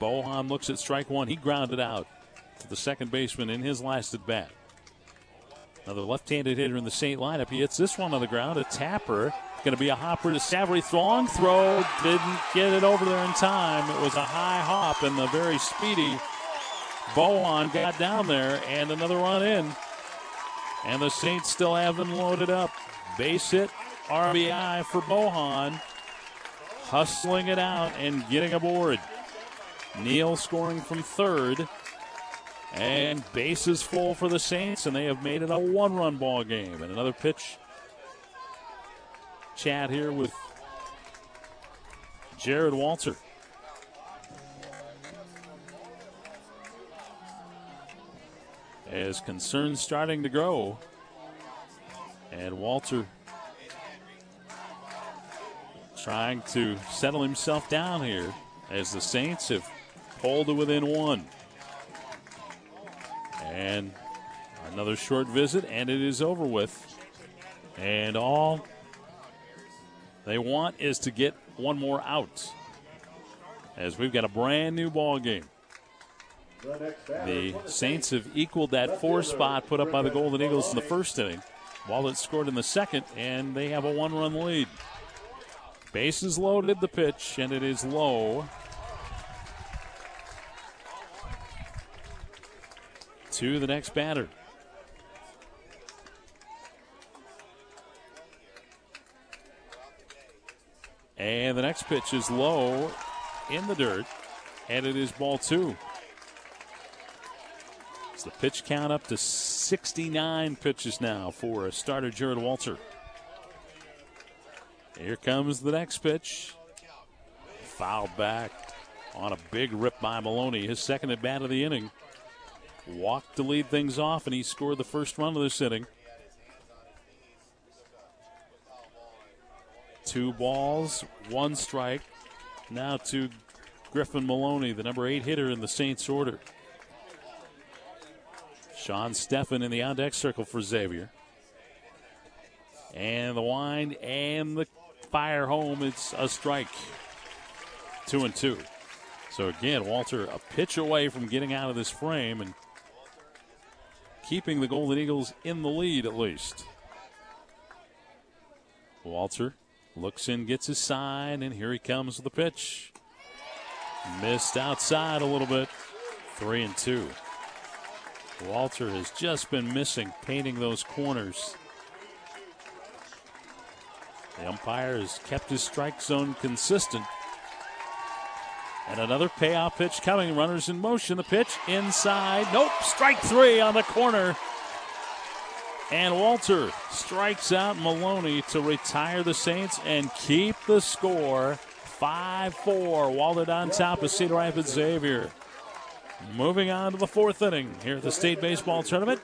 Bohan looks at strike one. He grounded out to the second baseman in his last at bat. Another left-handed hitter in the Saint lineup. He hits this one on the ground. A tapper. Going to be a hopper to Savary. Long throw. Didn't get it over there in time. It was a high hop and the very speedy Bohan got down there and another run in. And the Saints still have them loaded up. Base hit, RBI for Bohan. Hustling it out and getting aboard. Neal scoring from third. And bases full for the Saints, and they have made it a one run ball game. And another pitch chat here with Jared Walter. As concerns starting to grow, and Walter trying to settle himself down here as the Saints have pulled to within one. And another short visit, and it is over with. And all they want is to get one more out. As we've got a brand new ball game. The Saints have equaled that four spot put up by the Golden Eagles in the first inning. Wahlert scored in the second, and they have a one run lead. Bases loaded, the pitch, and it is low. To the next batter. And the next pitch is low in the dirt, and it is ball two. It's the pitch count up to 69 pitches now for a starter Jared Walter. Here comes the next pitch. Fouled back on a big rip by Maloney, his second at bat of the inning. Walked to lead things off, and he scored the first run of this inning. Two balls, one strike. Now to Griffin Maloney, the number eight hitter in the Saints order. Sean Steffen in the on deck circle for Xavier. And the wind and the fire home. It's a strike. Two and two. So again, Walter a pitch away from getting out of this frame and keeping the Golden Eagles in the lead at least. Walter looks in, gets his sign, and here he comes with the pitch. Missed outside a little bit. Three and two. Walter has just been missing painting those corners. The umpire has kept his strike zone consistent. And another payoff pitch coming. Runners in motion. The pitch inside. Nope. Strike three on the corner. And Walter strikes out Maloney to retire the Saints and keep the score 5 4. Walter on top of Cedar Rapids Xavier. Moving on to the fourth inning here at the state baseball tournament.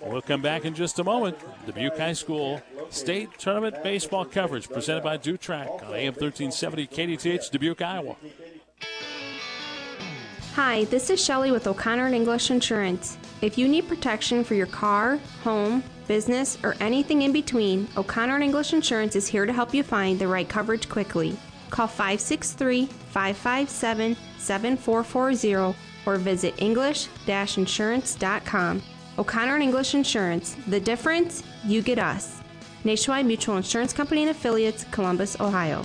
We'll come back in just a moment. Dubuque High School state tournament baseball coverage presented by DuTrac on AM 1370 KDTH Dubuque, Iowa.
Hi, this is Shelly with O'Connor and English Insurance. If you need protection for your car, home, business, or anything in between, O'Connor and English Insurance is here to help you find the right coverage quickly. Call 563 557 7440 or visit english-insurance.com. O'Connor and English Insurance. The difference, you get us. Nationwide Mutual Insurance Company and affiliates, Columbus, Ohio.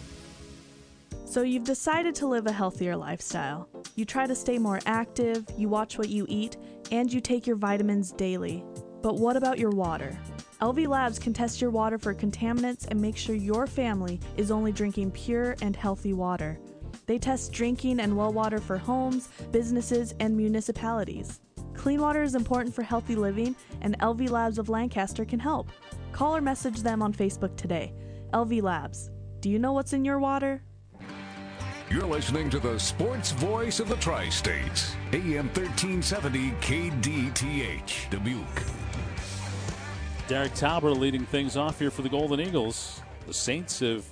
So, you've decided to live a healthier lifestyle. You try to stay more active, you watch what you eat, and you take your vitamins daily. But what about your water? LV Labs can test your water for contaminants and make sure your family is only drinking pure and healthy water. They test drinking and well water for homes, businesses, and municipalities. Clean water is important for healthy living, and LV Labs of Lancaster can help. Call or message them on Facebook today. LV Labs. Do you know what's in your water?
You're listening to the sports voice of the Tri States, AM 1370 KDTH, Dubuque.
Derek Tauber leading things off here for the Golden Eagles. The Saints have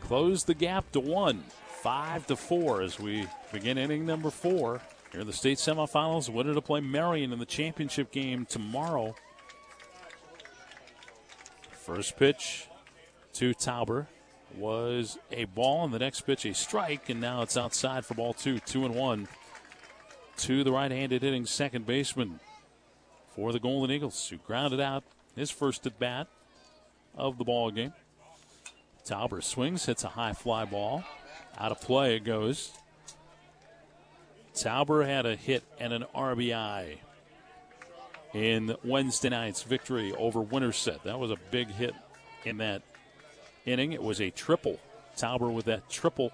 closed the gap to one, five to four as we begin inning number four. Here in the state semifinals, winner to play Marion in the championship game tomorrow. First pitch to Tauber was a ball, and the next pitch a strike, and now it's outside for ball two, two and one to the right-handed hitting second baseman for the Golden Eagles, who grounded out his first at bat of the ball game. Tauber swings, hits a high fly ball. Out of play it goes. Tauber had a hit and an RBI in Wednesday night's victory over Winterset. That was a big hit in that inning. It was a triple. Tauber with that triple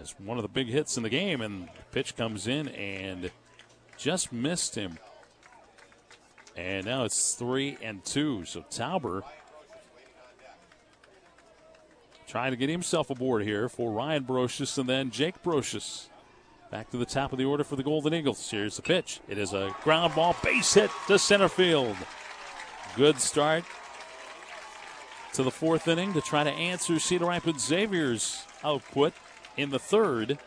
as one of the big hits in the game, and the pitch comes in and just missed him. And now it's three and two. So Tauber trying to get himself aboard here for Ryan Brocious and then Jake Brocious. Back to the top of the order for the Golden Eagles. Here's the pitch. It is a ground ball, base hit to center field. Good start to the fourth inning to try to answer Cedar Rapids Xavier's output in the third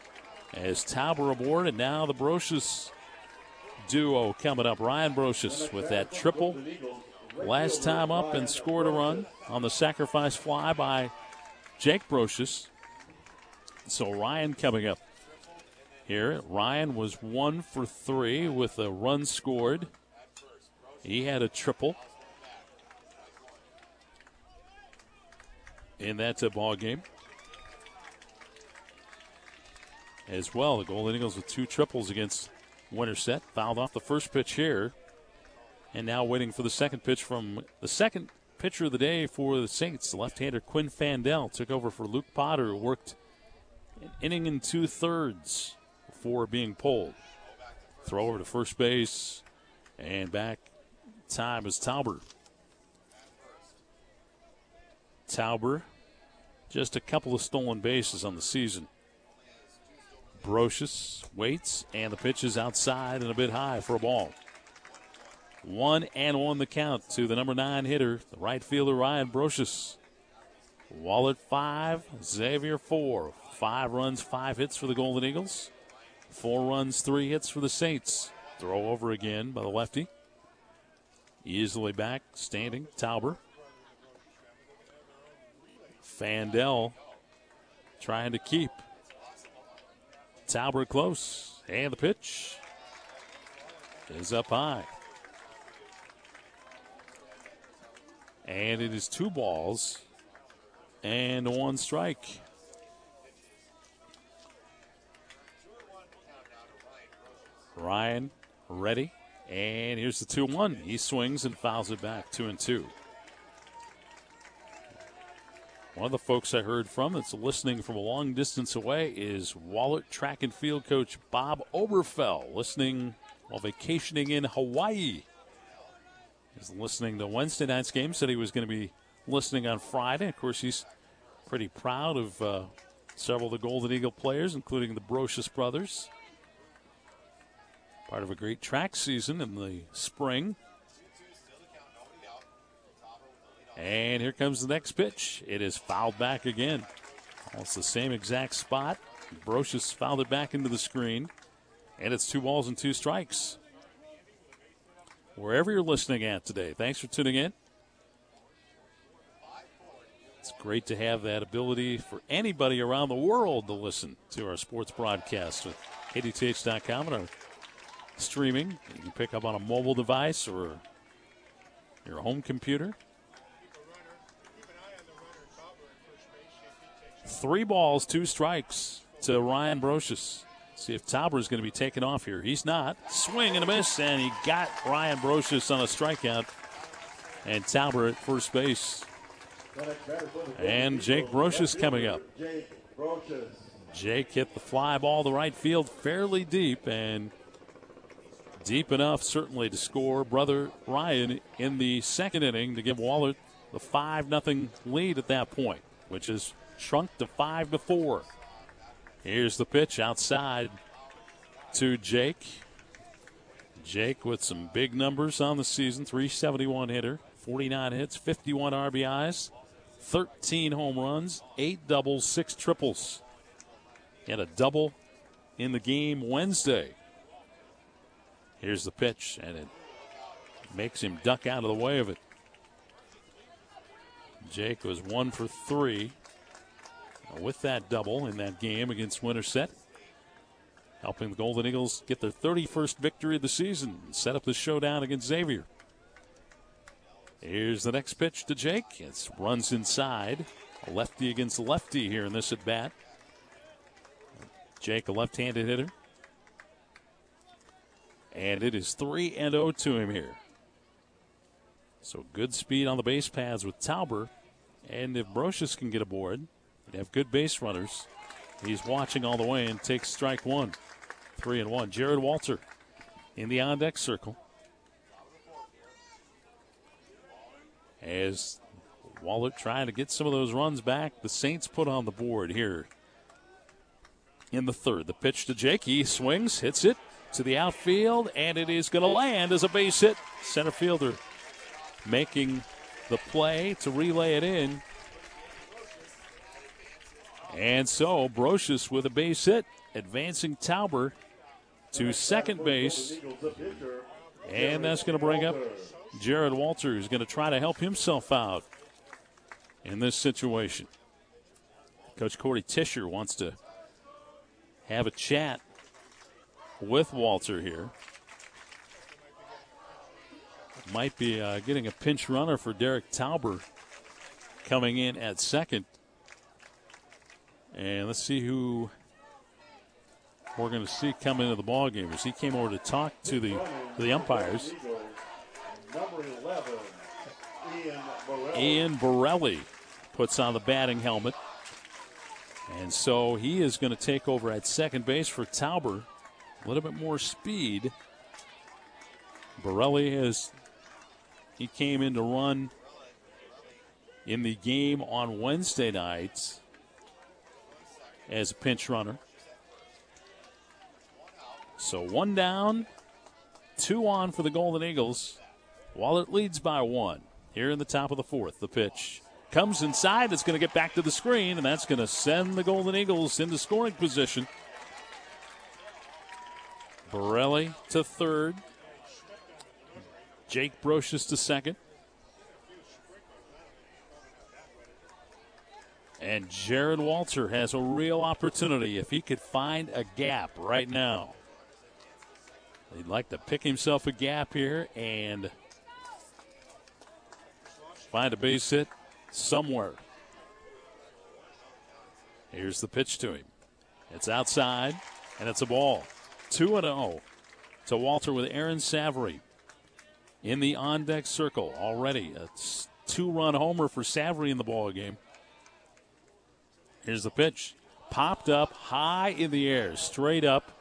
as Tauber aboard, and now the Brocious duo coming up. Ryan Brocious with that triple last time up and scored a run on the sacrifice fly by Jake Brocious. So Ryan coming up here. Ryan was one for three with a run scored. He had a triple in that ball game. As well, the Golden Eagles with two triples against Winterset. Fouled off the first pitch here. And now waiting for the second pitch from the second pitcher of the day for the Saints. Left-hander Quinn Fandel took over for Luke Potter, who worked an inning and two thirds before being pulled. Throw over to first base and back. Time is Tauber. Tauber, just a couple of stolen bases on the season. Brocious waits, and the pitch is outside and a bit high for a ball. One and one the count to the number nine hitter, the right fielder Ryan Brocious. Wahlert five, Xavier four. Five runs, five hits for the Golden Eagles. Four runs, three hits for the Saints. Throw over again by the lefty. Easily back, standing, Tauber. Fandel trying to keep Tauber close. And the pitch is up high. And it is two balls and one strike. Ryan ready. And here's the 2 1. He swings and fouls it back. 2 and 2. One of the folks I heard from that's listening from a long distance away is Wahlert track and field coach Bob Oberfell, listening while vacationing in Hawaii. He's listening to Wednesday night's game, said he was going to be listening on Friday. Of course, he's pretty proud of uh, several of the Golden Eagle players, including the Brocious brothers. Part of a great track season in the spring. And here comes the next pitch. It is fouled back again. It's the same exact spot. Brocious fouled it back into the screen. And it's two balls and two strikes. Wherever you're listening at today, thanks for tuning in. It's great to have that ability for anybody around the world to listen to our sports broadcast with KDTH.com and our streaming. You can pick up on a mobile device or your home computer. Three balls, two strikes to Ryan Brocious. See if Tauber is going to be taken off here. He's not. Swing and a miss, and he got Ryan Brocious on a strikeout. And Tauber at first base. And Jake Brocious coming up. Jake hit the fly ball to right field fairly deep and deep enough, certainly, to score brother Ryan in the second inning to give Wahlert the 5 0 lead at that point, which has shrunk to 5 to 4. Here's the pitch outside to Jake. Jake with some big numbers on the season 371 hitter, 49 hits, 51 RBIs, 13 home runs, 8 doubles, 6 triples. He had a double in the game Wednesday. Here's the pitch, and it makes him duck out of the way of it. Jake was one for three Uh, with that double in that game against Winterset, helping the Golden Eagles get their 31st victory of the season and set up the showdown against Xavier. Here's the next pitch to Jake. It runs inside. A lefty against lefty here in this at bat. Jake, a left handed hitter. And it is 3 and 0 to him here. So good speed on the base paths with Tauber. And if Brocious can get aboard, they have good base runners. He's watching all the way and takes strike one. Three and one. Jared Walter in the on deck circle. As Wahlert trying to get some of those runs back, the Saints put on the board here in the third. The pitch to Jake. He swings, hits it to the outfield, and it is going to land as a base hit. Center fielder making the play to relay it in. And so Brocious with a base hit, advancing Tauber to second base. And that's going to bring up Jared Walter, who's going to try to help himself out in this situation. Coach Corey Tischer wants to have a chat with Walter here. Might be uh, getting a pinch runner for Derek Tauber coming in at second. And let's see who we're going to see come into the ball game as he came over to talk to the to the umpires.
Number 11, Ian Borelli.
Puts on the batting helmet. And so he is going to take over at second base for Tauber. A little bit more speed. Borelli has he came in to run in the game on Wednesday night as a pinch runner. So one down, two on for the Golden Eagles. Wahlert leads by one here in the top of the fourth. The pitch comes inside. It's going to get back to the screen, and that's going to send the Golden Eagles into scoring position. Borelli to third. Jake Brocious to second. And Jared Walter has a real opportunity if he could find a gap right now. He'd like to pick himself a gap here and find a base hit somewhere. Here's the pitch to him. It's outside, and it's a ball. 2 0 to Walter with Aaron Savary in the on deck circle already. A two run homer for Savary in the ball game. Here's the pitch. Popped up high in the air, straight up.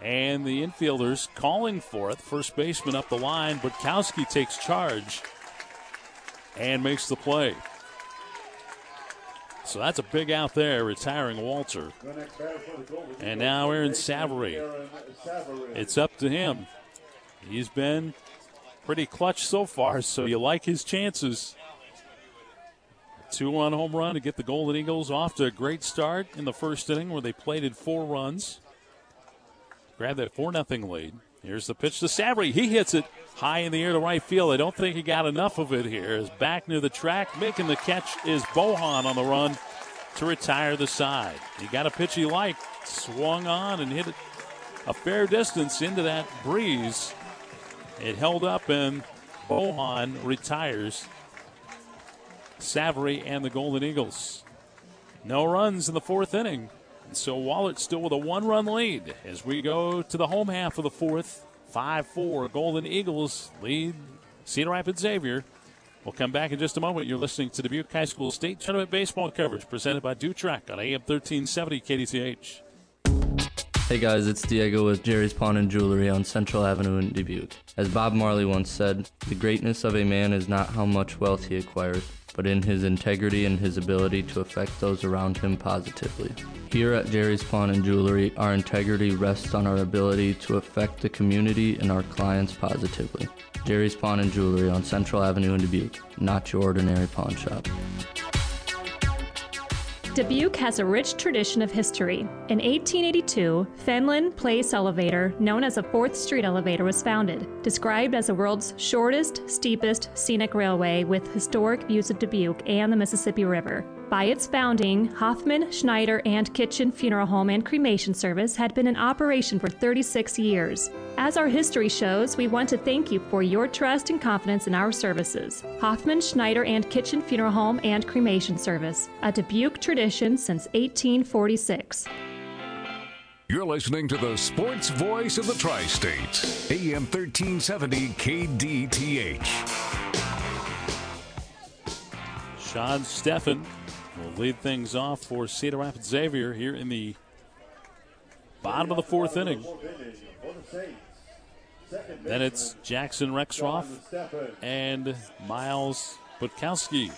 And the infielders calling for it. First baseman up the line. Butkowski takes charge and makes the play. So that's a big out there, retiring Walter. And now Aaron Savary. It's up to him. He's been pretty clutch so far, so you like his chances. Two one home run to get the Golden Eagles off to a great start in the first inning where they plated four runs. Grab that 4 0 lead. Here's the pitch to Savary. He hits it high in the air to right field. I don't think he got enough of it here. Is back near the track. Making the catch is Bohan on the run to retire the side. He got a pitch he liked, swung on and hit it a fair distance into that breeze. It held up and Bohan retires Savary and the Golden Eagles. No runs in the fourth inning. And so Wahlert still with a one run lead as we go to the home half of the fourth. 5 4. Golden Eagles lead Cedar Rapids Xavier We'll come back in just a moment. You're listening to Dubuque High School State Tournament Baseball coverage presented by DuTrac on AM 1370 KDTH.
Hey guys, it's Diego with Jerry's Pawn and Jewelry on Central Avenue in Dubuque. As Bob Marley once said, the greatness of a man is not how much wealth he acquires, but in his integrity and his ability to affect those around him positively. Here at Jerry's Pawn and Jewelry, our integrity rests on our ability to affect the community and our clients positively. Jerry's Pawn and Jewelry on Central Avenue in Dubuque, not your ordinary pawn shop.
Dubuque has a rich tradition of history. In 1882, Fenlon Place Elevator, known as a 4th Street elevator, was founded. Described as the world's shortest, steepest scenic railway with historic views of Dubuque and the Mississippi River. By its founding, Hoffman, Schneider, and Kitchen Funeral Home and Cremation Service had been in operation for 36 years. As our history shows, we want to thank you for your trust and confidence in our services. Hoffman, Schneider, and Kitchen Funeral Home and Cremation Service, a Dubuque tradition since 1846.
You're listening to the sports voice of the tri states, AM 1370 KDTH.
Sean Steffen will lead things off for Cedar Rapids Xavier here in the bottom of the fourth inning. Then it's Jackson Rexroth and Miles Butkowski.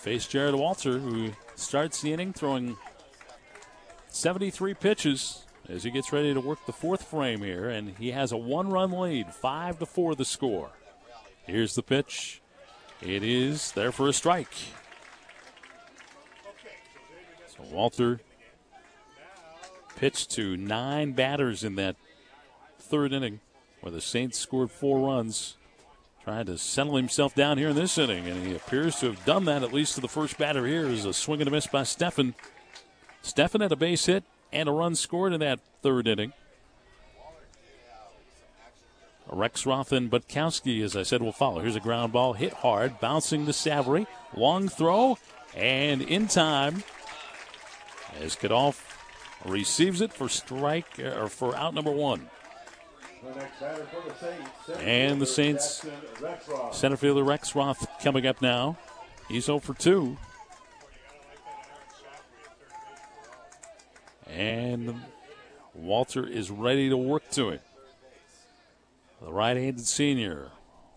Face Jared Walter, who starts the inning throwing 73 pitches as he gets ready to work the fourth frame here, and he has a one-run lead, five to four the score. Here's the pitch. It is there for a strike. Walter pitched to nine batters in that third inning where the Saints scored four runs. Trying to settle himself down here in this inning, and he appears to have done that at least to the first batter here. Is a swing and a miss by Steffen. Steffen had a base hit and a run scored in that third inning. Rexroth and Butkowski, as I said, will follow. Here's a ground ball hit hard, bouncing to Savary. Long throw, and in time, as Kadolf receives it for strike uh, or for out number one. And the Saints center fielder Rexroth coming up now. He's 0 for 2. And Walter is ready to work to it. The right handed senior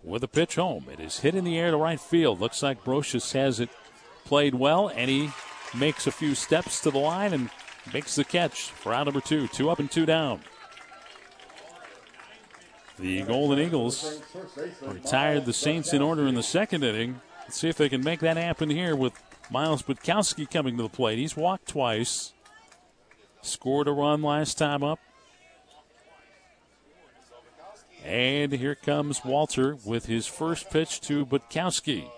with a pitch home. It is hit in the air to right field. Looks like Brocious has it played well, and he makes a few steps to the line and makes the catch for out number two. Two up and two down. The Golden Eagles retired the Saints in order in the second inning. Let's see if they can make that happen here with Miles Butkowski coming to the plate. He's walked twice, scored a run last time up. And here comes Walter with his first pitch to Butkowski.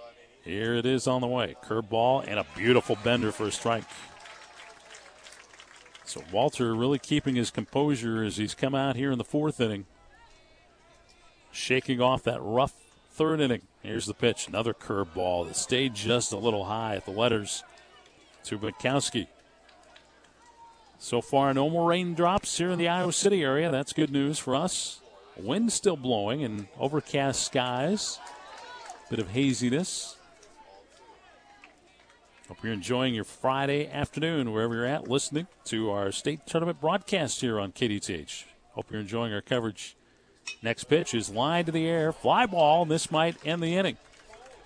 Here it is on the way. Curveball and a beautiful bender for a strike. So Walter really keeping his composure as he's come out here in the fourth inning shaking off that rough third inning. Here's the pitch, another curveball that stayed just a little high at the letters to Butkowski. So far, no more raindrops here in the Iowa City area. That's good news for us. Wind still blowing and overcast skies. Bit of haziness. Hope you're enjoying your Friday afternoon wherever you're at, listening to our state tournament broadcast here on KDTH. Hope you're enjoying our coverage Next pitch is lined to the air. Fly ball, and this might end the inning.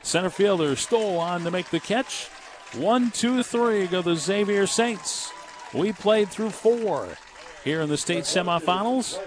Center fielder stole on to make the catch. One, two, three go the Xavier Saints. We played through four here in the state semifinals.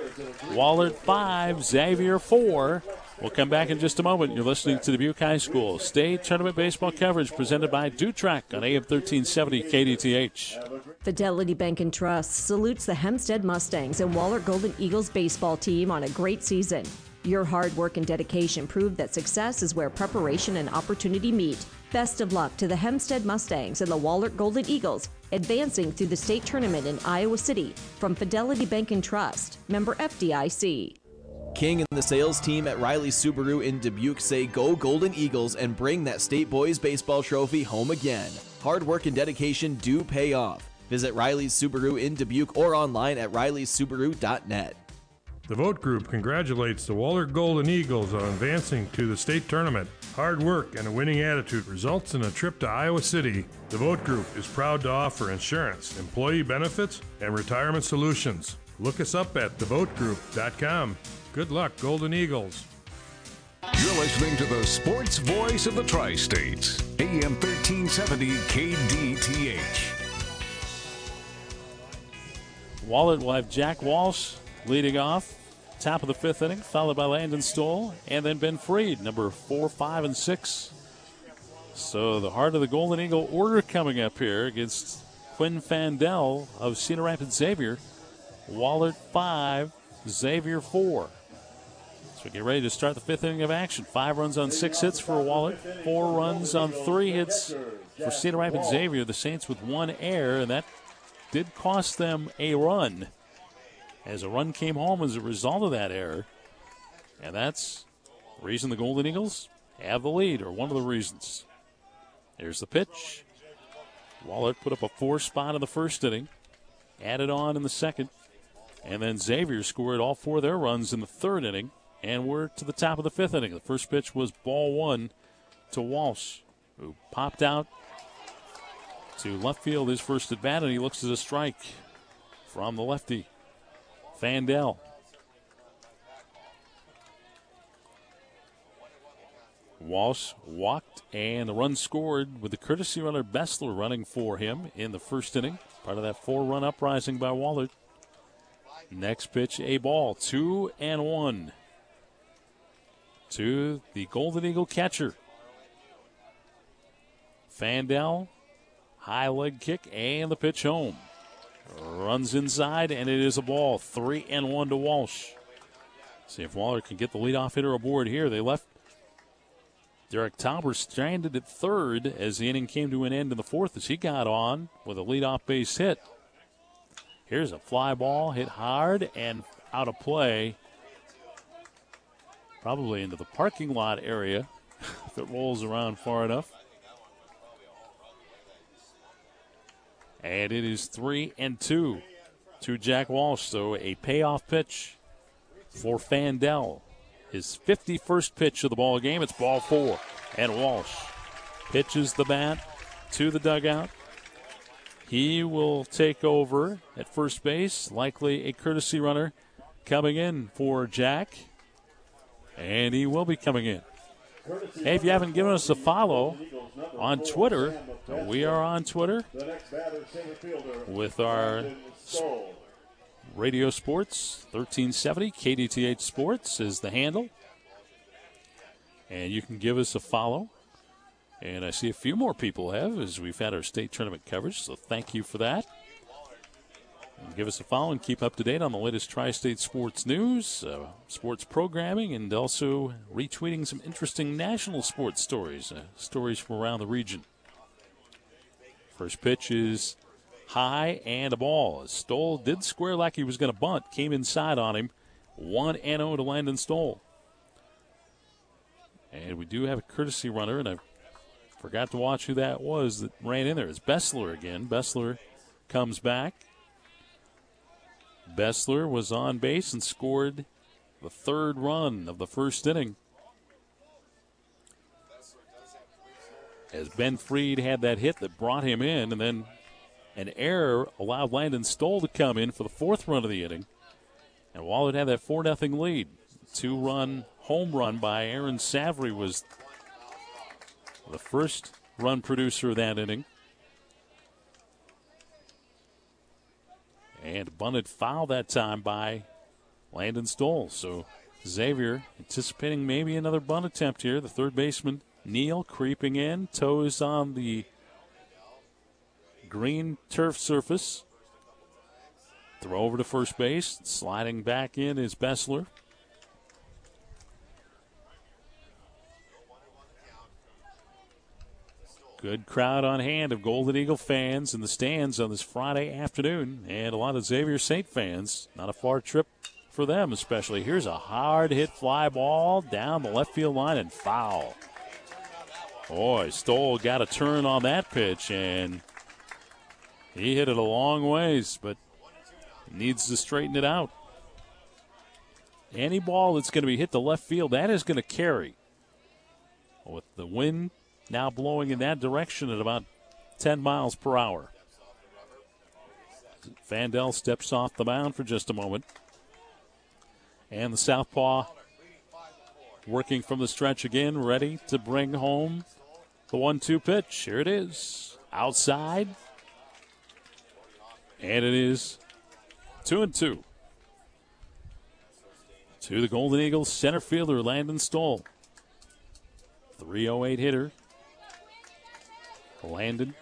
Wahlert five, Xavier four. We'll come back in just a moment. You're listening to the Dubuque High School State Tournament Baseball coverage presented by DuTrac on AM 1370 KDTH.
Fidelity Bank and Trust salutes the Hempstead Mustangs and Wahlert Golden Eagles baseball team on a great season. Your hard work and dedication prove that success is where preparation and opportunity meet. Best of luck to the Hempstead Mustangs and the Wahlert Golden Eagles advancing through the state tournament in Iowa City from Fidelity Bank and Trust, member FDIC.
King and the sales team at Riley Subaru in Dubuque say go Golden Eagles and bring that State Boys baseball trophy home again. Hard work and dedication do pay off. Visit Riley's Subaru in Dubuque or online at rileysubaru.net.
The Vote Group congratulates the Wahlert Golden Eagles on advancing to the state tournament. Hard work and a winning attitude results in a trip to Iowa City. The Vote Group is proud to offer insurance, employee benefits, and retirement solutions. Look us up at thevotegroup.com. Good luck, Golden Eagles.
You're listening to the sports voice of the Tri States, AM 1370 KDTH.
Wahlert will have Jack Walsh leading off. Top of the fifth inning, followed by Landon Stoll, and then Ben Freed, number four, five, and six. So the heart of the Golden Eagle order coming up here against Quinn Fandel of Cedar Rapids Xavier. Wahlert five, Xavier four. We get ready to start the fifth inning of action. Five runs on six hits for Wahlert, four runs on three hits for Cedar Rapids Xavier. The Saints with one error, and that did cost them a run as a run came home as a result of that error. And that's reason the Golden Eagles have the lead, or one of the reasons. Here's the pitch. Wahlert put up a four spot in the first inning, added on in the second, and then Xavier scored all four of their runs in the third inning, and we're to the top of the fifth inning. The first pitch was ball one to Walsh, who popped out to left field his first at bat, and he looks at a strike from the lefty. Fandel. Walsh walked and the run scored with the courtesy runner Bessler running for him in the first inning. Part of that four run uprising by Wahlert. Next pitch, a ball. Two and one to the Golden Eagle catcher. Fandel, high leg kick, and the pitch home. Runs inside, and it is a ball. Three and one to Walsh. See if Wahlert can get the leadoff hitter aboard here. They left Derek Tauber stranded at third as the inning came to an end in the fourth as he got on with a leadoff base hit. Here's a fly ball hit hard and out of play. Probably into the parking lot area if it rolls around far enough. And it is three and two to Jack Walsh. So a payoff pitch for Fandel. His 51st pitch of the ball game. It's ball four. And Walsh pitches the bat to the dugout. He will take over at first base, likely a courtesy runner coming in for Jack. And he will be coming in. Hey, if you haven't given us a follow on Twitter, we are on Twitter with our Radio Sports 1370. KDTH Sports is the handle. And you can give us a follow. And I see a few more people have as we've had our state tournament coverage, so thank you for that. And give us a follow and keep up to date on the latest Tri State sports news, uh, sports programming, and also retweeting some interesting national sports stories, uh, stories from around the region. First pitch is high and a ball. Stoll did square like he was going to bunt, came inside on him. 1 0 to Landon Stoll. And we do have a courtesy runner, and I forgot to watch who that was that ran in there. It's Bessler again. Bessler comes back. Bessler was on base and scored the third run of the first inning. As Ben Freed had that hit that brought him in, and then an error allowed Landon Stoll to come in for the fourth run of the inning. And Wahlert had that 4 0 lead. Two run home run by Aaron Savary was the first run producer of that inning. And bunted foul that time by Landon Stoll. So Xavier anticipating maybe another bunt attempt here. The third baseman, Neal, creeping in, toes on the green turf surface. Throw over to first base. Sliding back in is Bessler. Good crowd on hand of Golden Eagle fans in the stands on this Friday afternoon, and a lot of Xavier Saint fans. Not a far trip for them, especially. Here's a hard hit fly ball down the left field line and foul. Boy, Stoll got a turn on that pitch, and he hit it a long ways, but needs to straighten it out. Any ball that's going to be hit to left field, that is going to carry. with the wind now blowing in that direction at about 10 miles per hour. Fandel steps off the mound for just a moment. And the Southpaw working from the stretch again, ready to bring home the one two pitch. Here it is. Outside. And it is two and two. To the Golden Eagles center fielder, Landon Stoll. 308 hitter. Landon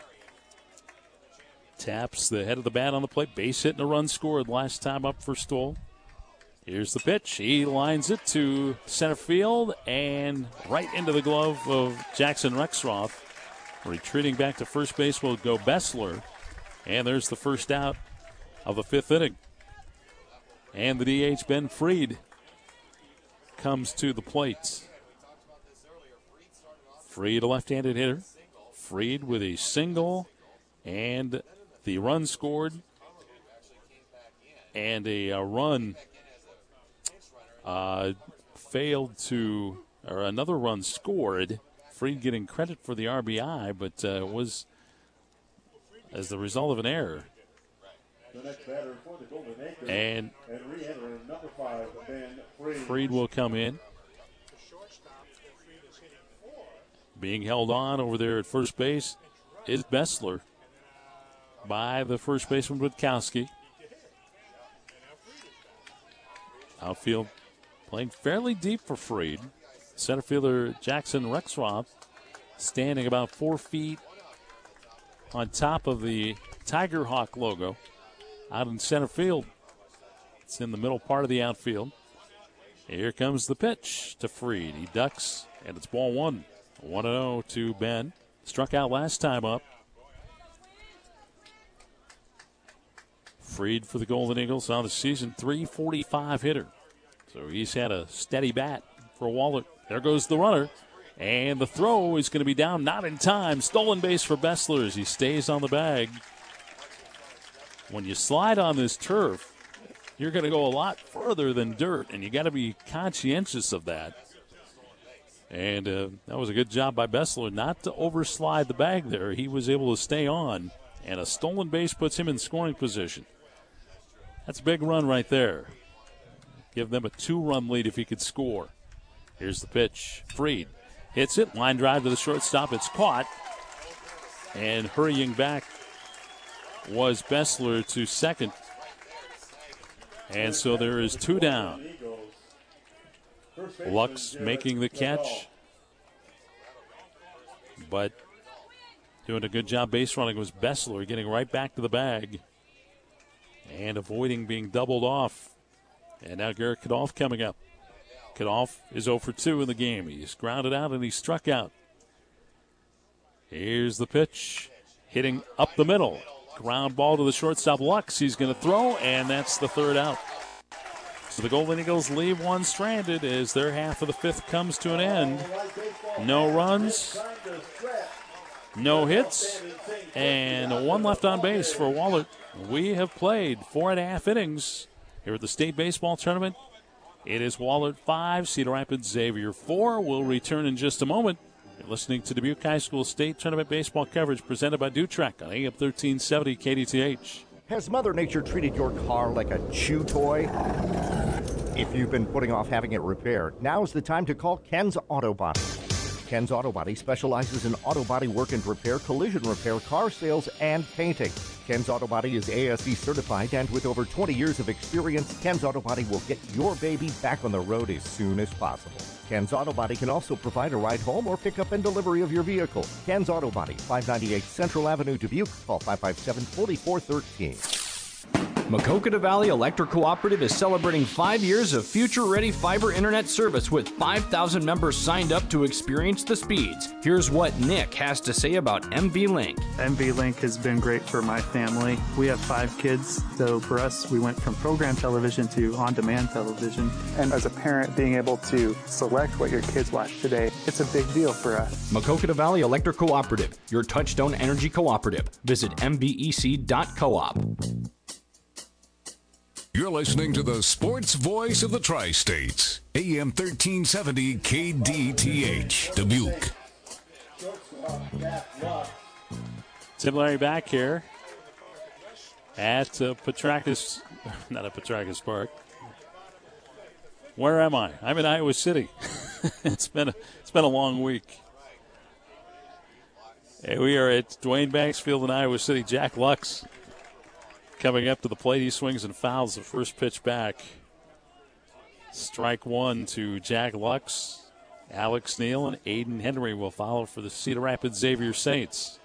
taps the head of the bat on the plate. Base hit and a run scored last time up for Stoll. Here's the pitch. He lines it to center field and right into the glove of Jackson Rexroth. Retreating back to first base will go Bessler. And there's the first out of the fifth inning. And the DH, Ben Freed, comes to the plate. Freed, a left handed hitter. Freed with a single and the run scored and a, a run uh, failed to, or another run scored. Freed getting credit for the RBI, but uh, was as the result of an error. And Freed will come in. Being held on over there at first base is Bessler by the first baseman Butkowski. Outfield playing fairly deep for Freed. Center fielder Jackson Rexroth standing about four feet on top of the Tiger Hawk logo out in center field. It's in the middle part of the outfield. Here comes the pitch to Freed. He ducks, and it's ball one. 1 0 to Ben. Struck out last time up. Freed for the Golden Eagles on the season 345 hitter. So he's had a steady bat for Wahlert. There goes the runner. And the throw is going to be down, not in time. Stolen base for Bessler as he stays on the bag. When you slide on this turf, you're going to go a lot further than dirt, and you got to be conscientious of that. And uh, that was a good job by Bessler not to overslide the bag there. He was able to stay on, and a stolen base puts him in scoring position. That's a big run right there. Give them a two run lead if he could score. Here's the pitch. Freed hits it. Line drive to the shortstop. It's caught. And hurrying back was Bessler to second. And so there is two down. Lux making the catch. But doing a good job base running was Bessler getting right back to the bag and avoiding being doubled off. And now Garrett Kadolf coming up. Kadolf is 0 for 2 in the game. He's grounded out and he's struck out. Here's the pitch. Hitting up the middle. Ground ball to the shortstop Lux. He's going to throw, and that's the third out. So the Golden Eagles leave one stranded as their half of the fifth comes to an end. No runs, no hits, and one left on base for Wahlert. We have played four and a half innings here at the state baseball tournament. It is Wahlert 5, Cedar Rapids Xavier 4. We'll return in just a moment. You're listening to Dubuque High School State Tournament baseball coverage presented by DuTrac on AM 1370 KDTH.
Has Mother Nature treated your car like a chew toy? If you've been putting off having it repaired, now's the time to call Ken's Auto Body. Ken's Auto Body specializes in auto body work and repair, collision repair, car sales, and painting. Ken's Auto Body is ASE certified, and with over 20 years of experience, Ken's Auto Body will get your baby back on the road as soon as possible. Ken's Auto Body can also provide a ride home or pickup and delivery of your vehicle. Ken's Auto Body, 598 Central Avenue, Dubuque. Call 557 4413.
Maquoketa Valley Electric Cooperative is celebrating five years of future ready fiber internet service with 5,000 members signed up to experience the speeds. Here's what Nick has to say about MV Link.
MV Link has been great for my family. We have five kids, so for us, we went from program television to on demand television. And as a parent, being able to select what your kids watch today, it's a big deal for us.
Maquoketa Valley Electric Cooperative, your touchstone energy cooperative. Visit mvec.coop.
You're listening to the sports voice of the tri states, AM 1370 KDTH, Dubuque.
Tim Larry back here at uh, Petrakis, not at Petrakis Park. Where am I? I'm in Iowa City. it's been a, it's been a long week. Hey, we are at Duane Banks Field in Iowa City. Jack Lux coming up to the plate. He swings and fouls the first pitch back. Strike one to Jack Lux. Alex Neal and Aiden Henry will follow for the Cedar Rapids Xavier Saints.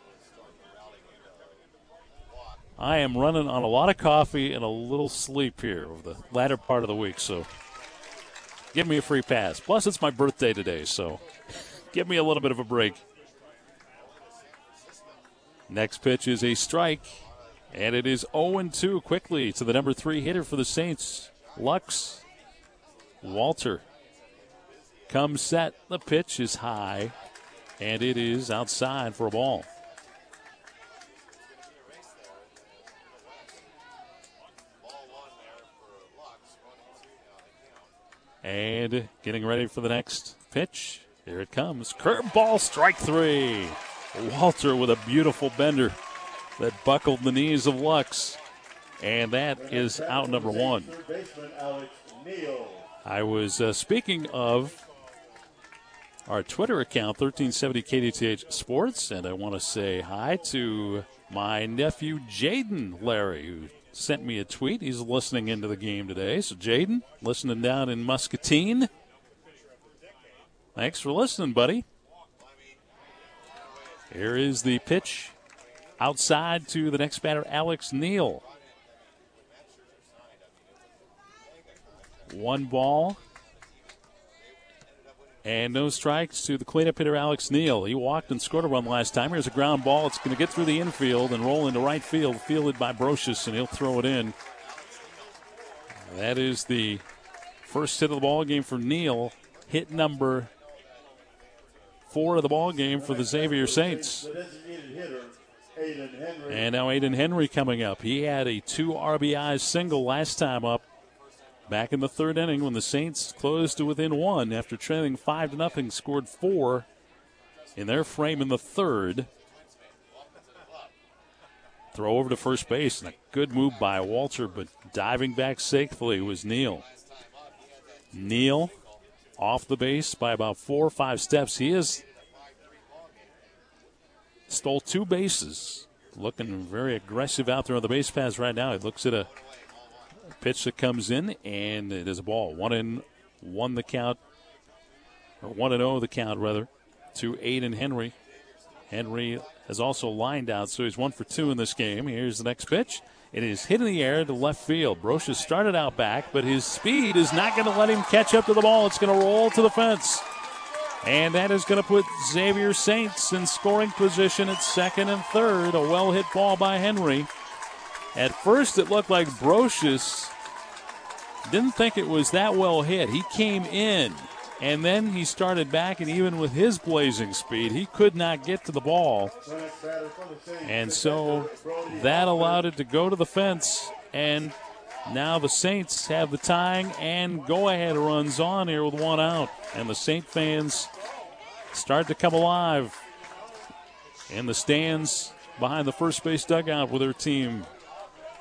I am running on a lot of coffee and a little sleep here over the latter part of the week, so give me a free pass. Plus, it's my birthday today, so give me a little bit of a break. Next pitch is a strike, and it is 0 2 quickly to the number three hitter for the Saints, Lux. Walter comes set. The pitch is high, and it is outside for a ball. And getting ready for the next pitch. Here it comes. Curveball, strike three. Walter with a beautiful bender that buckled the knees of Lux. And that is out number one. I was uh, speaking of our Twitter account, 1370 KDTH Sports, and I want to say hi to my nephew Jaden Larry, who sent me a tweet. He's listening into the game today. So, Jaden, listening down in Muscatine. Thanks for listening, buddy. Here is the pitch outside to the next batter, Alex Neal. One ball and no strikes to the cleanup hitter, Alex Neal. He walked and scored a run last time. Here's a ground ball. It's going to get through the infield and roll into right field, fielded by Brocious, and he'll throw it in. That is the first hit of the ball game for Neal. Hit number four of the ball game for the Xavier Saints. And now Aiden Henry coming up. He had a two RBI single last time up back in the third inning when the Saints closed to within one after trailing five to nothing, scored four in their frame in the third. Throw over to first base and a good move by Walter, but diving back safely was Neal. Neal off the base by about four or five steps. He is stole two bases. Looking very aggressive out there on the base pass right now. He looks at a pitch that comes in, and it is a ball. One in, one the count, or one and oh the count rather, to Aiden Henry. Henry has also lined out, so he's one for two in this game. Here's the next pitch. It is hit in the air to left field. Brocious started out back, but his speed is not going to let him catch up to the ball. It's going to roll to the fence. And that is going to put Xavier Saints in scoring position at second and third. A well hit ball by Henry. At first, it looked like Brocious didn't think it was that well hit. He came in, and then he started back, and even with his blazing speed, he could not get to the ball. And so that allowed it to go to the fence, and now the Saints have the tying and go ahead runs on here with one out. And the Saint fans start to come alive in the stands behind the first base dugout where their team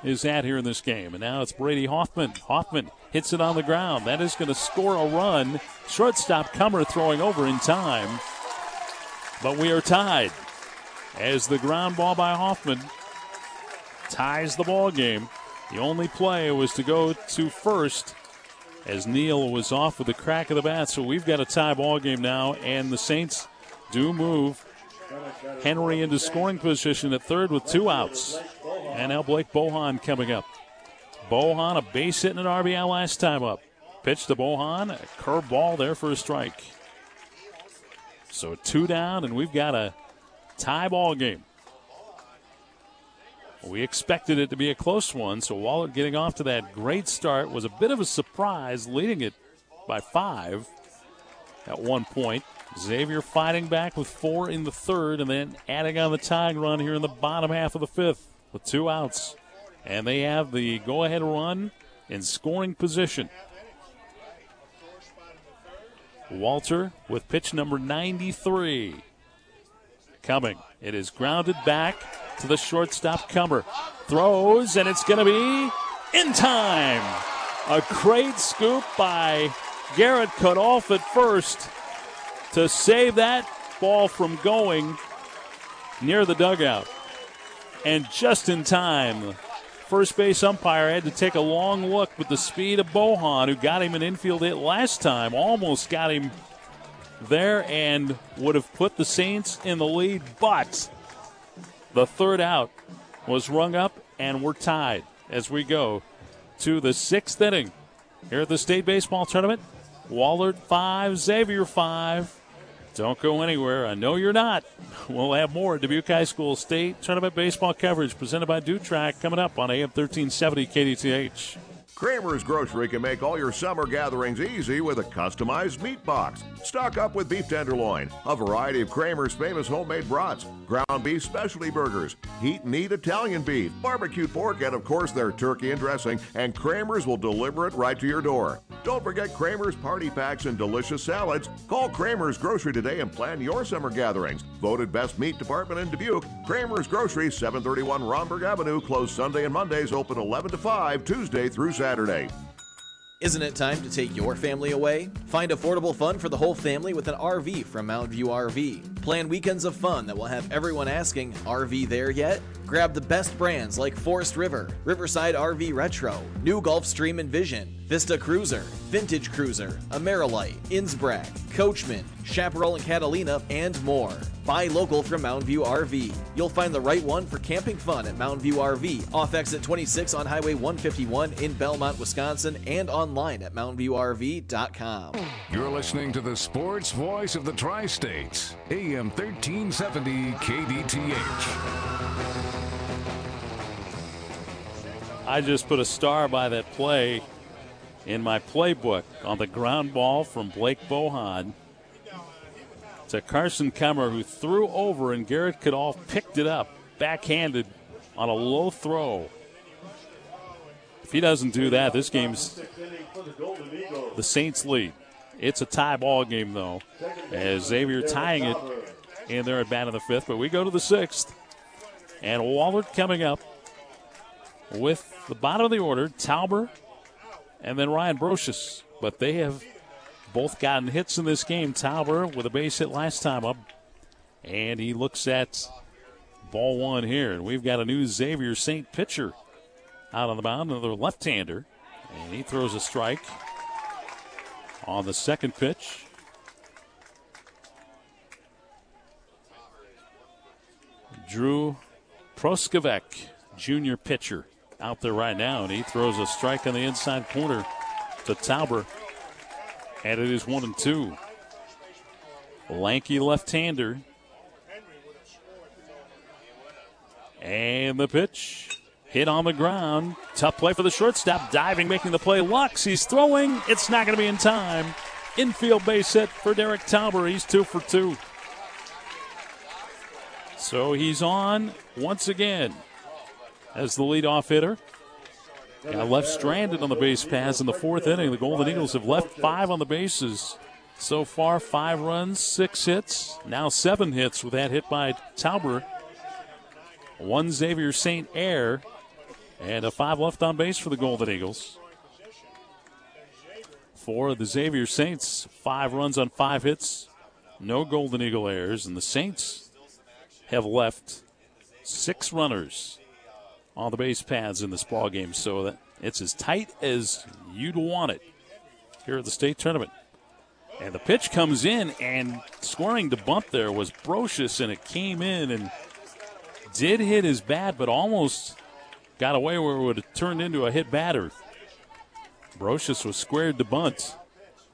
is at here in this game. And now it's Brady Hoffman. Hoffman hits it on the ground. That is going to score a run. Shortstop Cummer throwing over in time. But we are tied as the ground ball by Hoffman ties the ball game. The only play was to go to first as Neal was off with the crack of the bat. So we've got a tie ball game now, and the Saints do move Henry into scoring position at third with two outs. And now Blake Bohan coming up. Bohan, a base hit and an RBI last time up. Pitch to Bohan, a curve ball there for a strike. So two down, and we've got a tie ball game. We expected it to be a close one, so Wahlert getting off to that great start was a bit of a surprise, leading it by five at one point. Xavier fighting back with four in the third and then adding on the tying run here in the bottom half of the fifth with two outs. And they have the go ahead run in scoring position. Walter with pitch number 93. Coming. It is grounded back to the shortstop Cummer. Throws, and it's going to be in time. A great scoop by Garrett Kadolf at first to save that ball from going near the dugout. And just in time, first base umpire had to take a long look with the speed of Bohan, who got him an infield hit last time, almost got him there and would have put the Saints in the lead, but the third out was rung up and we're tied as we go to the sixth inning here at the state baseball tournament. Wahlert 5, Xavier 5. Don't go anywhere. I know you're not. We'll have more Dubuque High School State Tournament baseball coverage presented by DuTrac coming up on AM 1370 KDTH.
Kramer's Grocery can make all your summer gatherings easy with a customized meat box. Stock up with beef tenderloin, a variety of Kramer's famous homemade brats, ground beef specialty burgers, heat and eat Italian beef, barbecue pork, and of course their turkey and dressing, and Kramer's will deliver it right to your door. Don't forget Kramer's party packs and delicious salads. Call Kramer's Grocery today and plan your summer gatherings. Voted best meat department in Dubuque, Kramer's Grocery, 731 Rhomberg Avenue, closed Sunday and Mondays, open 11 to 5, Tuesday through Saturday.
Isn't it time to take your family away? Find affordable fun for the whole family with an RV from Mountain View RV. Plan weekends of fun that will have everyone asking, RV there yet? Grab the best brands like Forest River, Riverside RV Retro, New Gulfstream Envision, Vista Cruiser, Vintage Cruiser, Amerilite, Innsbruck, Coachmen, Chaparral and Catalina, and more. Buy local from Mountain View RV. You'll find the right one for camping fun at Mountain View RV, off exit 26 on Highway 151 in Belmont, Wisconsin, and online at mountainviewrv.com.
You're listening to the sports voice of the Tri States, AM 1370 KDTH.
I just put a star by that play in my playbook on the ground ball from Blake Bohan to Carson Cummer, who threw over, and Garrett Kadolf picked it up backhanded on a low throw. If he doesn't do that, this game's the Saints lead. It's a tie ball game, though, as Xavier tying it in there at bat of the fifth. But we go to the sixth, and Wahlert coming up with the bottom of the order, Tauber and then Ryan Brocious. But they have both gotten hits in this game. Tauber with a base hit last time up, and he looks at ball one here. And we've got a new Xavier St. pitcher out on the mound, another left hander, and he throws a strike on the second pitch. Drew Proskovec, junior pitcher, out there right now, and he throws a strike on the inside corner to Tauber. And it is one and two. Lanky left hander. And the pitch hit on the ground. Tough play for the shortstop. Diving, making the play. Lux, he's throwing. It's not going to be in time. Infield base hit for Derek Tauber. He's two for two. So he's on once again as the leadoff hitter. Got left stranded on the base paths in the fourth inning. The Golden Eagles have left five on the bases so far. Five runs, six hits, now seven hits with that hit by Tauber. One Xavier St. Air, and a five left on base for the Golden Eagles. For the Xavier Saints, five runs on five hits, no Golden Eagle errors, and the Saints have left six runners on the base paths in this ball game, so that it's as tight as you'd want it here at the state tournament. And the pitch comes in, and scoring to bump there was Brocious, and it came in and did hit his bat, but almost got away where it would have turned into a hit batter. Brocious was squared to bunt,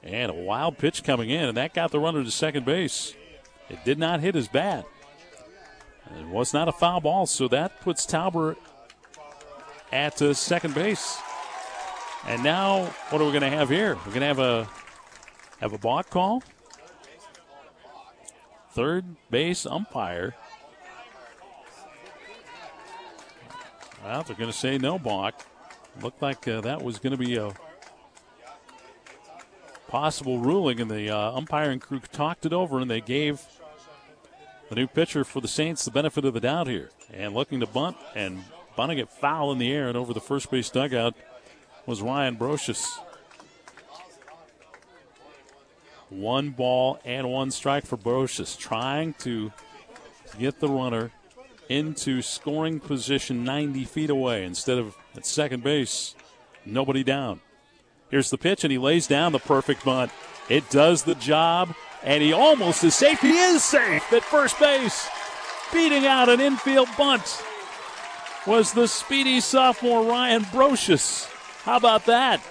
and a wild pitch coming in, and that got the runner to second base. It did not hit his bat. It was not a foul ball, so that puts Tauber at uh, second base. And now, what are we going to have here? We're going to have a have a balk call. Third base umpire. Well, they're going to say no balk. Looked like uh, that was going to be a possible ruling, and the uh, umpiring crew talked it over, and they gave the new pitcher for the Saints the benefit of the doubt here. And looking to bunt, and it foul in the air, and over the first base dugout was Ryan Brocious. One ball and one strike for Brocious, trying to get the runner into scoring position 90 feet away instead of at second base. Nobody down. Here's the pitch, and he lays down the perfect bunt. It does the job, and he almost is safe. He is safe at first base. Beating out an infield bunt was the speedy sophomore Ryan Brocious. How about that?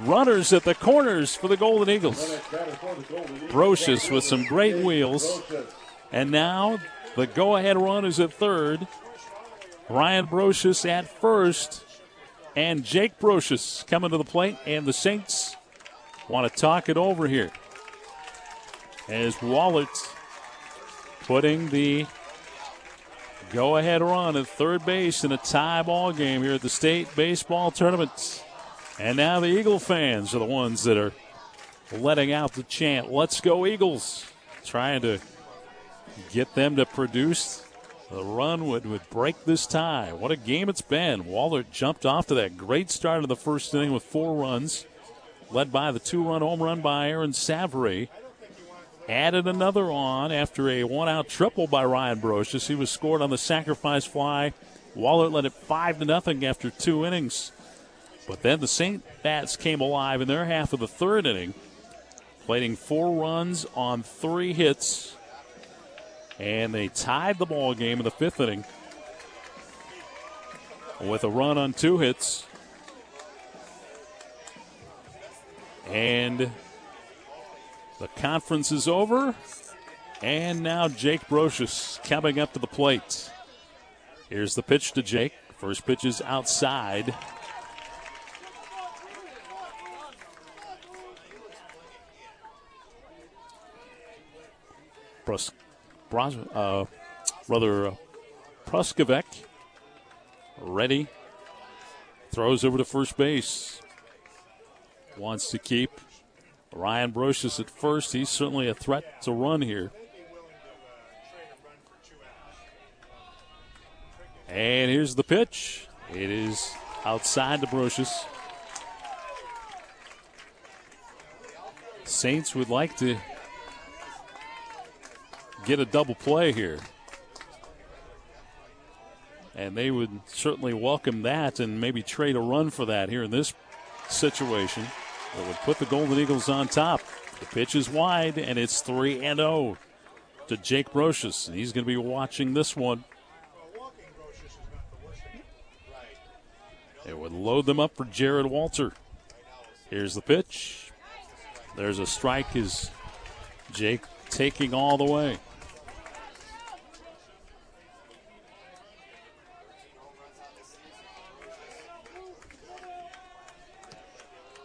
Runners at the corners for the Golden Eagles. Brocious with some great wheels. And now the go ahead run is at third. Ryan Brocious at first. And Jake Brocious coming to the plate. And the Saints want to talk it over here. As Wahlert putting the go ahead run at third base in a tie ball game here at the state baseball tournament. And now the Eagle fans are the ones that are letting out the chant, Let's go, Eagles! Trying to get them to produce the run would, would break this tie. What a game it's been. Wahlert jumped off to that great start of the first inning with four runs, led by the two run home run by Aaron Savary. Added another on after a one out triple by Ryan Brocious. He was scored on the sacrifice fly. Wahlert led it 5 to nothing after two innings. But then the St. Bats came alive in their half of the third inning, plating four runs on three hits and they tied the ball game in the fifth inning with a run on two hits. And the conference is over. And now Jake Brocious coming up to the plate. Here's the pitch to Jake. First pitch is outside. Brus- Bros- uh, brother uh, Pruskovec ready. Throws over to first base. Wants to keep Ryan Brocious at first. He's certainly a threat to run here. And here's the pitch. It is outside the Brocious. Saints would like to get a double play here. And they would certainly welcome that and maybe trade a run for that here in this situation. That would put the Golden Eagles on top. The pitch is wide, and it's 3 and 0 to Jake Brocious. And he's going to be watching this one. It would load them up for Jared Walter. Here's the pitch. There's a strike as Jake taking all the way.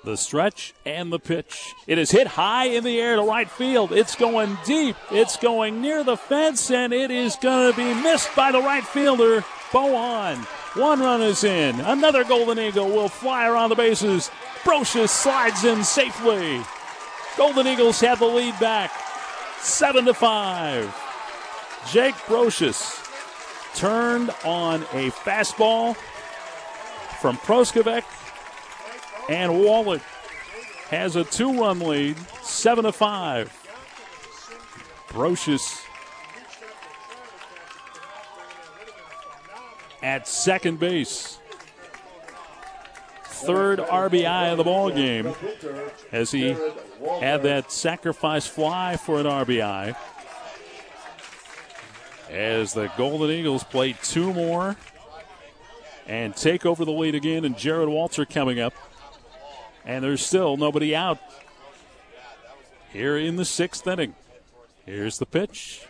The stretch and the pitch. It is hit high in the air to right field. It's going deep. It's going near the fence, and it is going to be missed by the right fielder, Bohan. One run is in. Another Golden Eagle will fly around the bases. Brocious slides in safely. Golden Eagles have the lead back. Seven to five. Jake Brocious turned on a fastball from Proskovec and Wahlert has a two run lead, 7 to 5. Brocious at second base. Third RBI of the ball game as he had that sacrifice fly for an RBI. As the Golden Eagles play two more and take over the lead again, and Jared Walter coming up and there's still nobody out here in the sixth inning. Here's the pitch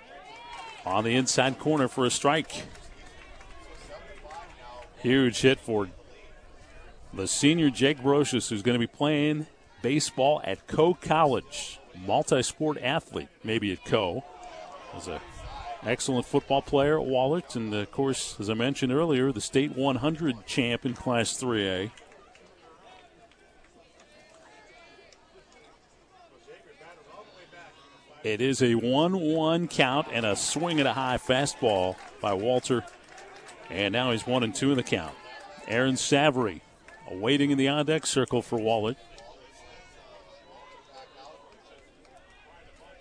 on the inside corner for a strike. Huge hit for the senior Jake Brocious, who's going to be playing baseball at Coe College. Multi sport athlete, maybe at Coe. As a Excellent football player at and of course, as I mentioned earlier, the state 100 champ in Class 3A. It is a 1 1 count and a swing at a high fastball by Walter. And now he's 1 and 2 in the count. Aaron Savary awaiting in the on deck circle for Wahlert.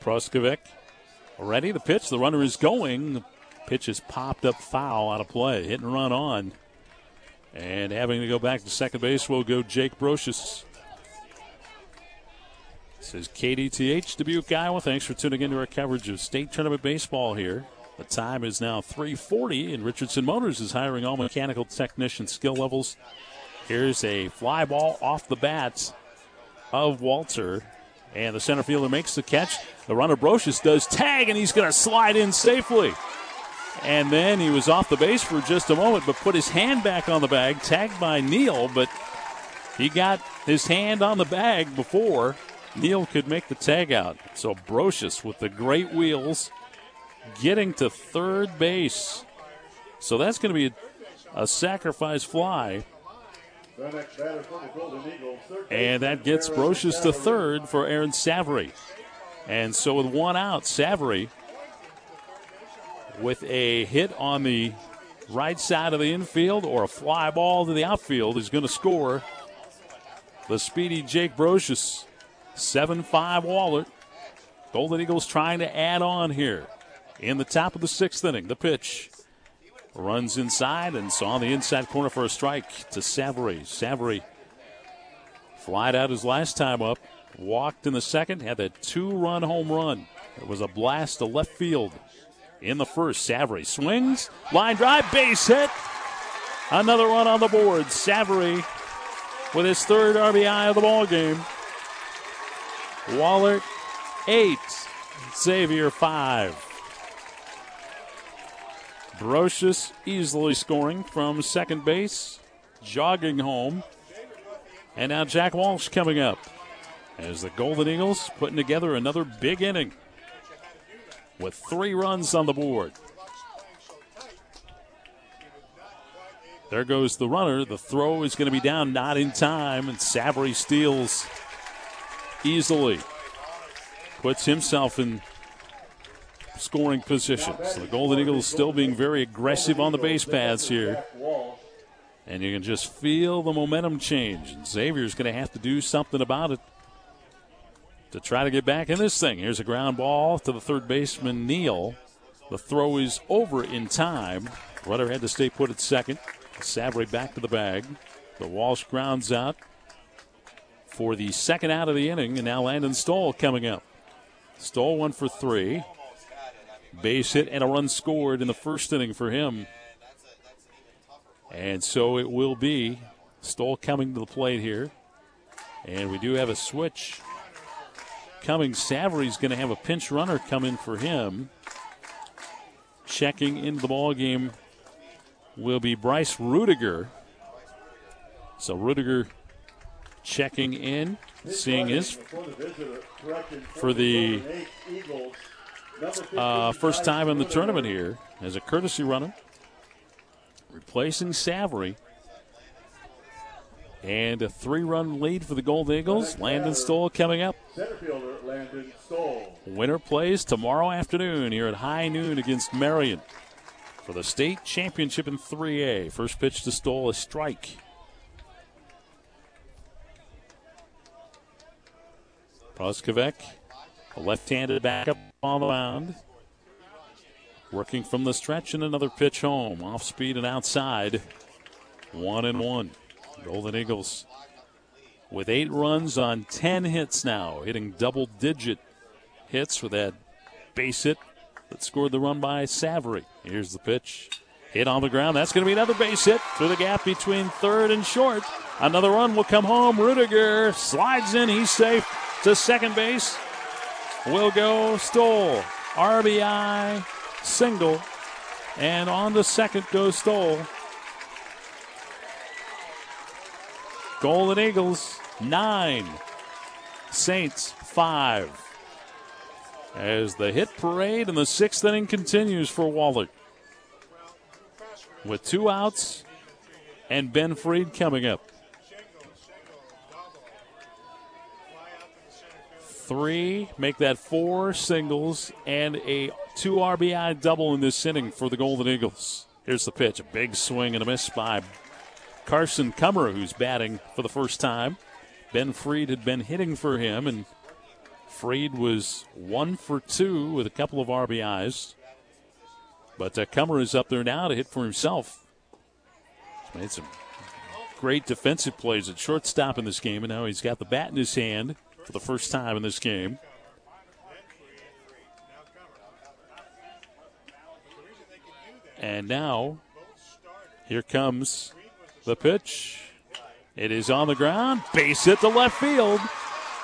Proskovic ready. The pitch. The runner is going. The pitch is popped up foul out of play. Hit and run on. And having to go back to second base will go Jake Brocious. This is KDTH Dubuque, Iowa. Thanks for tuning in to our coverage of state tournament baseball here. The time is now 3:40, and Richardson Motors is hiring all mechanical technician skill levels. Here's a fly ball off the bats of Walter, and the center fielder makes the catch. The runner Brocious does tag, and he's going to slide in safely. And then he was off the base for just a moment, but put his hand back on the bag, tagged by Neal, but he got his hand on the bag before Neal could make the tag out. So Brocious with the great wheels getting to third base. So that's going to be a, a sacrifice fly. And that gets Brocious to third for Aaron Savary. And so with one out, Savary with a hit on the right side of the infield or a fly ball to the outfield is going to score. The speedy Jake Brocious, 7 5 Wahlert. Golden Eagles trying to add on here in the top of the sixth inning. The pitch runs inside and saw the inside corner for a strike to Savary. Savary flied out his last time up, walked in the second, had that two run home run. It was a blast to left field in the first. Savary swings, line drive, base hit. Another run on the board. Savary with his third RBI of the ball game. Wahlert eight, Xavier five. Brocious easily scoring from second base, jogging home. And now Jack Walsh coming up as the Golden Eagles putting together another big inning with three runs on the board. There goes the runner. The throw is going to be down, not in time, and Savary steals easily. Puts himself in scoring position. So the Golden Eagles still being very aggressive on the base paths here. And you can just feel the momentum change. And Xavier's going to have to do something about it to try to get back in this thing. Here's a ground ball to the third baseman, Neal. The throw is over in time. Rudder had to stay put at second. Savary back to the bag. The Walsh grounds out for the second out of the inning, and now Landon Stoll coming up. Stoll one for three. Base hit and a run scored in the first inning for him. And so it will be Stoll coming to the plate here. And we do have a switch coming. Savary's going to have a pinch runner come in for him. Checking into the ball game will be Bryce Rudiger. So Rudiger checking in, seeing his for the uh, first time in the tournament here as a courtesy runner, replacing Savary. And a three run lead for the Gold Eagles. Landon Stoll coming up. Winner plays tomorrow afternoon here at high noon against Marion for the state championship in 3A. First pitch to Stoll, a strike. Proskovic, a left handed backup on the mound. Working from the stretch and another pitch home. Off speed and outside. One and one. Golden Eagles with eight runs on 10 hits now, hitting double digit hits with that base hit that scored the run by Savary. Here's the pitch. Hit on the ground. That's going to be another base hit through the gap between third and short. Another run will come home. Rudiger slides in. He's safe to second base. Will go Stoll. RBI single. And on the second goes Stoll. Golden Eagles, nine. Saints, five. as the hit parade in the sixth inning continues for Wahlert. With two outs and Ben Freed coming up. Three, make that four singles and a two RBI double in this inning for the Golden Eagles. Here's the pitch. A big swing and a miss by Carson Cummer, who's batting for the first time. Ben Freed had been hitting for him, and Freed was one for two with a couple of RBIs. But uh, Cummer is up there now to hit for himself. He's made some great defensive plays at shortstop in this game, and now he's got the bat in his hand for the first time in this game. And now, here comes the pitch. It is on the ground. Base hit to left field.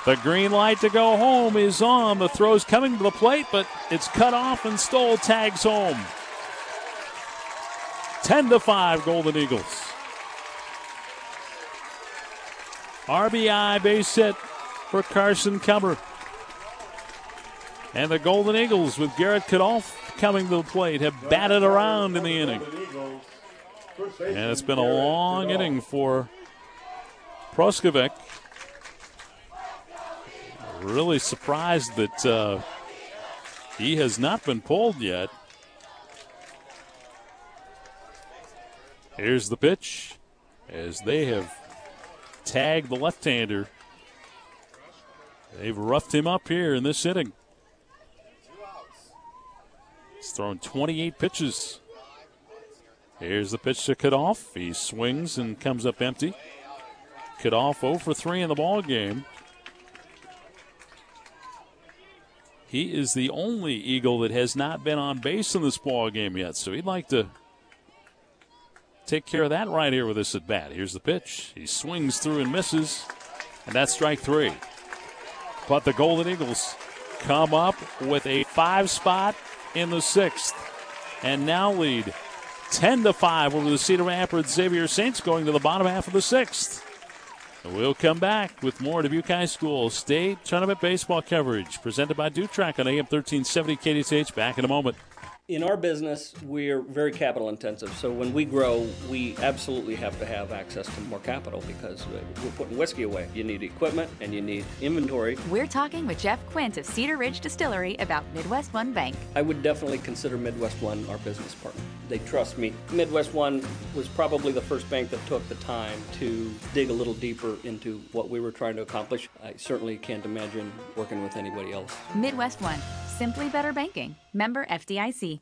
The green light to go home is on. The throw's coming to the plate, but it's cut off and Stoll tags home. 10 to 5 Golden Eagles. RBI base hit for Carson Cummer. And the Golden Eagles with Garrett Kadolf coming to the plate have batted around in the inning. And it's been a long inning for Proskovic. Really surprised that uh, he has not been pulled yet. Here's the pitch as they have tagged the left hander. They've roughed him up here in this inning. He's thrown 28 pitches. Here's the pitch to Kadolf. He swings and comes up empty. Kadolf 0 for 3 in the ball game. He is the only Eagle that has not been on base in this ball game yet, so he'd like to take care of that right here with this at bat. Here's the pitch. He swings through and misses, and that's strike three. But the Golden Eagles come up with a five spot in the sixth, and now lead 10 to 5 over the Cedar Rapids Xavier Saints going to the bottom half of the sixth. We'll come back with more Dubuque High School State Tournament Baseball coverage presented by DuTrac on AM 1370 KDTH. Back in a moment.
In our business, we're very capital intensive. So when we grow, we absolutely have to have access to more capital because we're putting whiskey away. You need equipment and you need inventory.
We're talking with Jeff Quint of Cedar Ridge Distillery about Midwest One Bank.
I would definitely consider Midwest One our business partner. They trust me. Midwest One was probably the first bank that took the time to dig a little deeper into what we were trying to accomplish. I certainly can't imagine working with anybody else.
Midwest One, simply better banking. Member FDIC.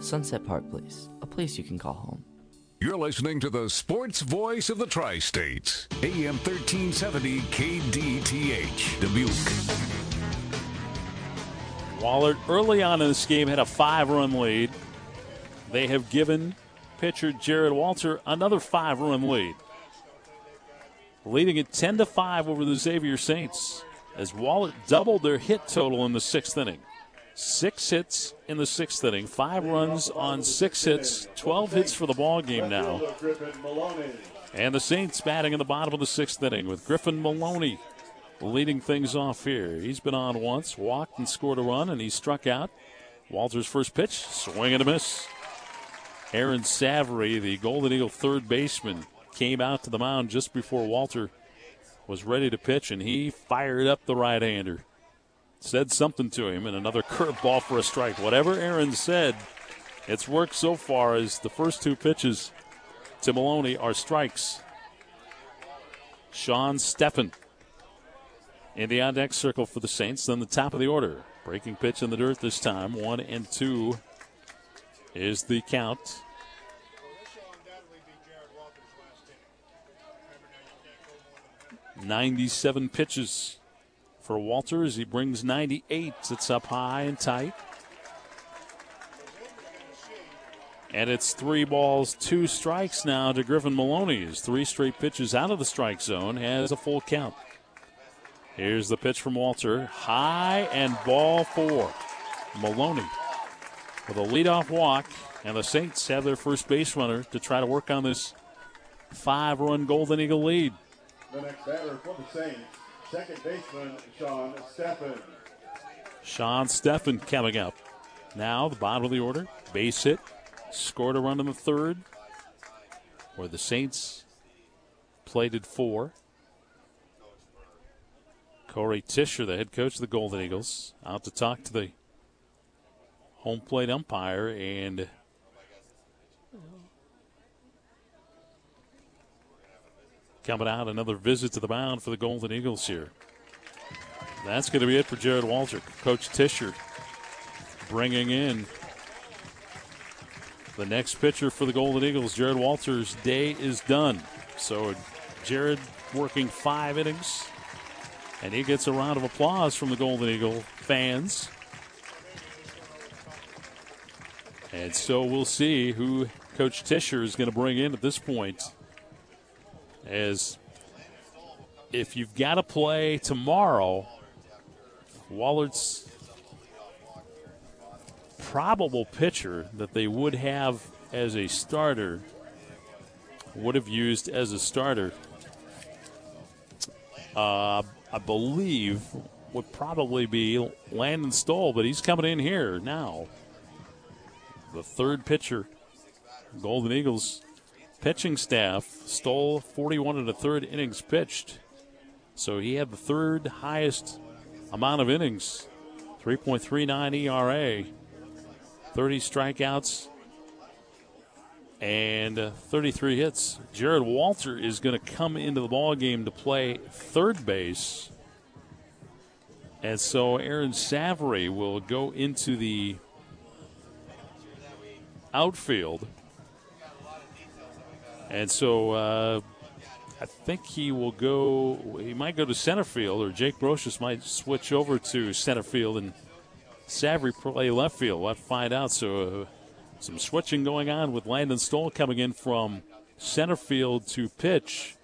Sunset Park Place, a place you can call home.
You're listening to the sports voice of the Tri States, AM 1370 KDTH, Dubuque.
Wahlert early on in this game had a five run lead. They have given pitcher Jared Walter another five run lead, leading it 10 to 5 over the Xavier Saints as Wahlert doubled their hit total in the sixth inning. Six hits in the sixth inning, five runs on six hits, 12 hits for the ball game now. And the Saints batting in the bottom of the sixth inning with Griffin Maloney leading things off here. He's been on once, walked and scored a run, and he struck out. Walter's first pitch, swing and a miss. Aaron Savary, the Golden Eagle third baseman, came out to the mound just before Walter was ready to pitch, and he fired up the right hander said something to him, and another curveball for a strike. Whatever Aaron said, it's worked so far as the first two pitches to Maloney are strikes. Sean Steffen in the on deck circle for the Saints. Then the top of the order. Breaking pitch in the dirt this time. One and two is the count. Ninety-seven pitches for Walters. He brings 98. It's up high and tight. And it's three balls, two strikes now to Griffin Maloney. His three straight pitches out of the strike zone has a full count. Here's the pitch from Walter. High and ball four. Maloney with a leadoff walk, and the Saints have their first base runner to try to work on this five run Golden Eagle lead.
The next batter for the Saints, second baseman Sean Steffen.
Sean Steffen coming up. Now, the bottom of the order, base hit, scored a run in the third, where the Saints plated four. Corey Tisher, the head coach of the Golden Eagles, out to talk to the home plate umpire and coming out another visit to the mound for the Golden Eagles here. That's going to be it for Jared Walter. Coach Tisher bringing in the next pitcher for the Golden Eagles. Jared Walter's day is done. So Jared working five innings, and he gets a round of applause from the Golden Eagle fans. And so we'll see who Coach Tisher is going to bring in at this point. As if you've got to play tomorrow, Wahlert's probable pitcher that they would have as a starter would have used as a starter, uh, I believe, would probably be Landon Stoll, but he's coming in here now. The third pitcher, Golden Eagles pitching staff, Stoll 41 and a third innings pitched. So he had the third highest amount of innings 3.39 ERA, 30 strikeouts, and uh, 33 hits. Jared Walter is going to come into the ball game to play third base. And so Aaron Savary will go into the outfield. And so uh, I think he will go, he might go to center field, or Jake Brocious might switch over to center field and Savary play left field. We'll find out. So uh, some switching going on with Landon Stoll coming in from center field to pitch.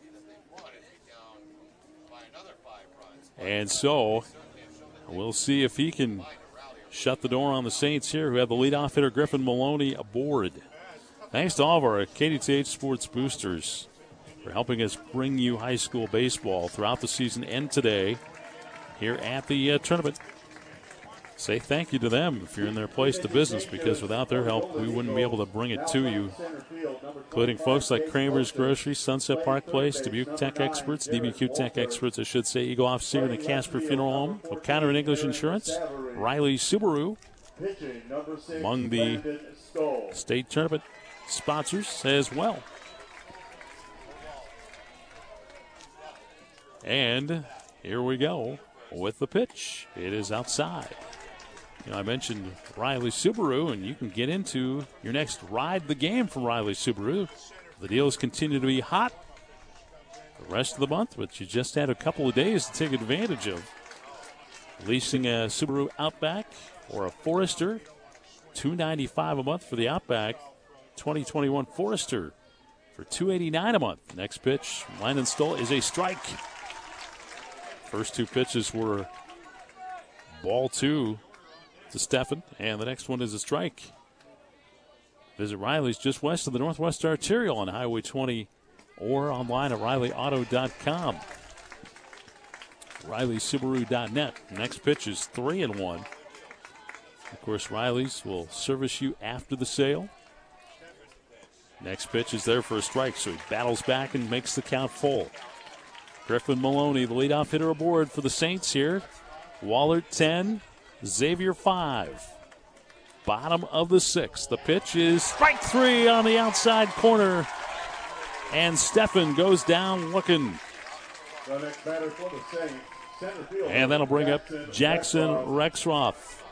And so we'll see if he can shut the door on the Saints here, who have the leadoff hitter Griffin Maloney aboard. Thanks to all of our KDTH Sports Boosters for helping us bring you high school baseball throughout the season and today here at the uh, tournament. Say thank you to them if you're in their place to business because without their help, we wouldn't be able to bring it to you, including folks like Kramer's Grocery, Sunset Park Place, Dubuque Tech Experts, DBQ Tech Experts, I should say, Eagle Officer and the Casper Funeral Home, O'Connor and English Insurance, Riley Subaru, among the state tournament sponsors as well. And here we go with the pitch. It is outside. You know, I mentioned Riley Subaru, and you can get into your next ride the game from Riley Subaru. The deals continue to be hot the rest of the month, but you just had a couple of days to take advantage of. Leasing a Subaru Outback or a Forester, two ninety five a month for the Outback. 2021 Forester for 289 a month. Next pitch, Landon Stoll is a strike. First two pitches were ball two to Steffen, and the next one is a strike. Visit Riley's just west of the Northwest Arterial on Highway 20 or online at rileyauto.com. RileySubaru.net. Next pitch is three and one. Of course, Riley's will service you after the sale. Next pitch is there for a strike, so he battles back and makes the count full. Griffin Maloney, the leadoff hitter aboard for the Saints here. Wahlert 10, Xavier 5. Bottom of the sixth. The pitch is strike three on the outside corner. And Steffen goes down looking.
The next batter for the Saints.
And that'll bring up Jackson Rexroth.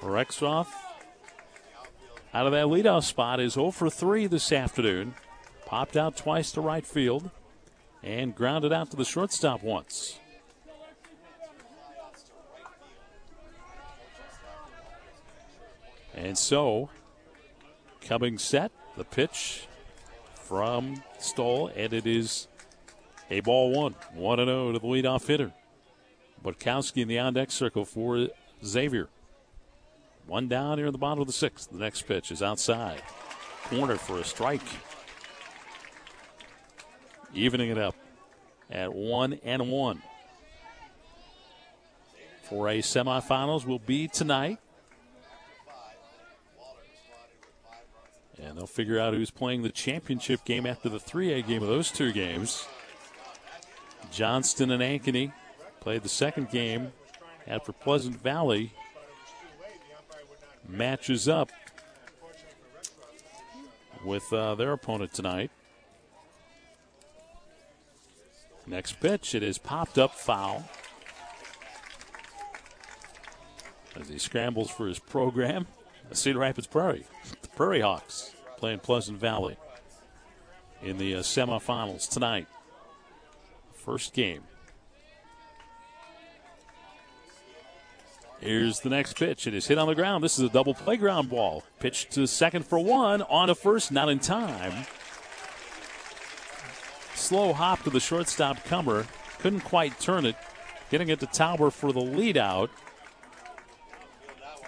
Rexroth out of that leadoff spot is 0 for 3 this afternoon. Popped out twice to right field and grounded out to the shortstop once. And so, coming set, the pitch from Stoll, and it is a ball one. 1 0 to the leadoff hitter. Butkowski in the on deck circle for Xavier. One down here in the bottom of the sixth. The next pitch is outside. Corner for a strike. Evening it up at one and one. For a semifinals will be tonight. And they'll figure out who's playing the championship game after the 3A game of those two games. Johnston and Ankeny played the second game after Pleasant Valley matches up with uh, their opponent tonight. Next pitch, it is popped up foul. As he scrambles for his program, Cedar Rapids Prairie, the Prairie Hawks playing Pleasant Valley in the uh, semifinals tonight. First game. Here's the next pitch. It is hit on the ground. This is a double playground ball. Pitch to second for one. On to first, not in time. Slow hop to the shortstop Cummer. Couldn't quite turn it. Getting it to Tauber for the lead out.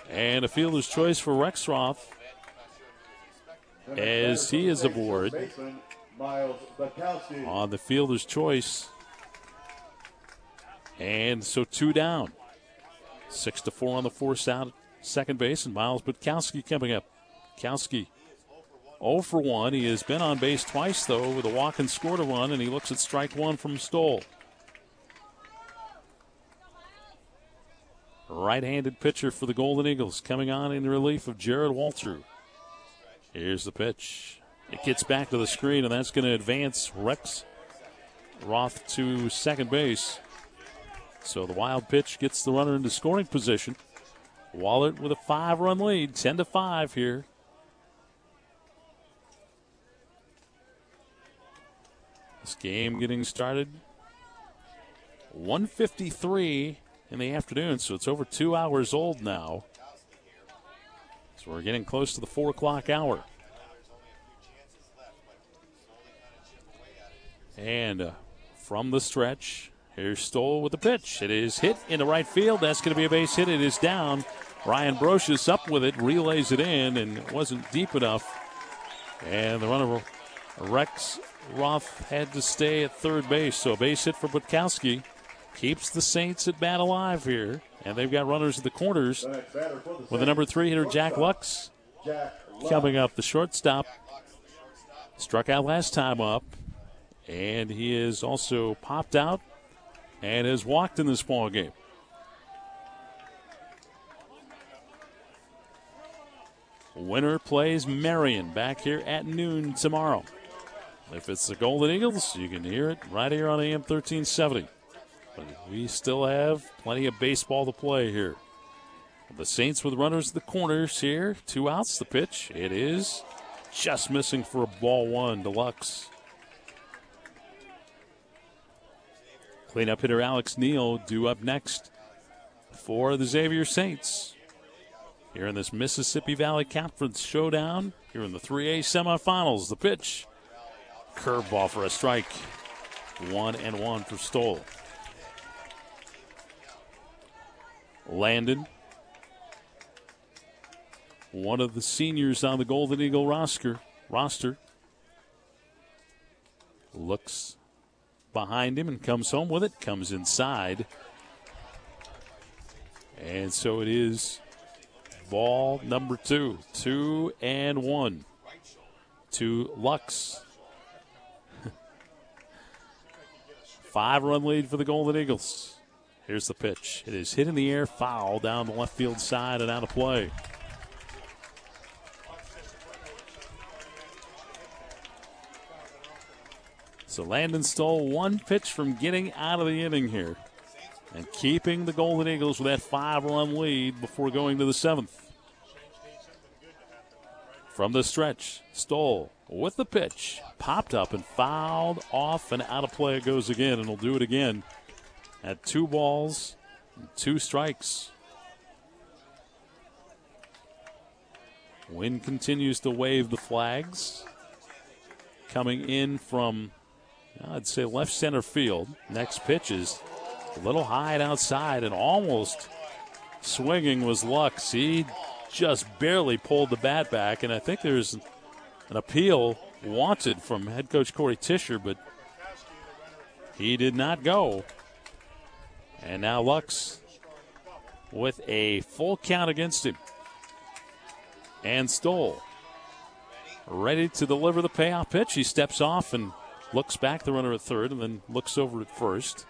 And a fielder's choice for Rexroth as he is aboard on the fielder's choice. And so two down. Six to four on the force out second base, and Miles Butkowski coming up. Kowski 0 for 1. He has been on base twice, though, with a walk and scored a run, and he looks at strike one from Stoll. Right handed pitcher for the Golden Eagles coming on in relief of Jared Walter. Here's the pitch. It gets back to the screen, and that's going to advance Rex Roth to second base. So the wild pitch gets the runner into scoring position. Wahlert with a five run lead, 10 to 5 here. This game getting started 153 in the afternoon, so it's over two hours old now. So we're getting close to the four o'clock hour. And uh, from the stretch, Here's Stoll with the pitch. It is hit into right field. That's going to be a base hit. It is down. Ryan Brocious up with it, relays it in, and wasn't deep enough. And the runner, Rex Roth, had to stay at third base. So a base hit for Butkowski keeps the Saints at bat alive here. And they've got runners at the corners with the number three hitter, Jack Lux, coming up. The shortstop struck out last time up, and he is also popped out and has walked in this ball game. Winner plays Marion back here at noon tomorrow. If it's the Golden Eagles, you can hear it right here on AM 1370. But we still have plenty of baseball to play here. The Saints with runners at the corners here. Two outs, the pitch. It is just missing for a ball one. Deluxe. Cleanup hitter Alex Neal due up next for the Xavier Saints. Here in this Mississippi Valley Conference showdown, here in the 3A semifinals, the pitch. Curveball for a strike. One and one for Stoll. Landon, one of the seniors on the Golden Eagle roster, roster looks behind him and comes home with it, comes inside. And so it is ball number two. Two and one to Lux. Five run lead for the Golden Eagles. Here's the pitch. It is hit in the air, foul down the left field side and out of play. So Landon Stoll one pitch from getting out of the inning here and keeping the Golden Eagles with that five run lead before going to the seventh. From the stretch, Stoll with the pitch, popped up and fouled off and out of play it goes again, and will do it again at two balls, two strikes. Wind continues to wave the flags. Coming in from, Uh, I'd say, left center field. Next pitch is a little high and outside and almost swinging was Lux. He just barely pulled the bat back, and I think there's an appeal wanted from head coach Corey Tisher, but he did not go. And now Lux with a full count against him. And Stoll ready to deliver the payoff pitch. He steps off and looks back the runner at third and then looks over at first.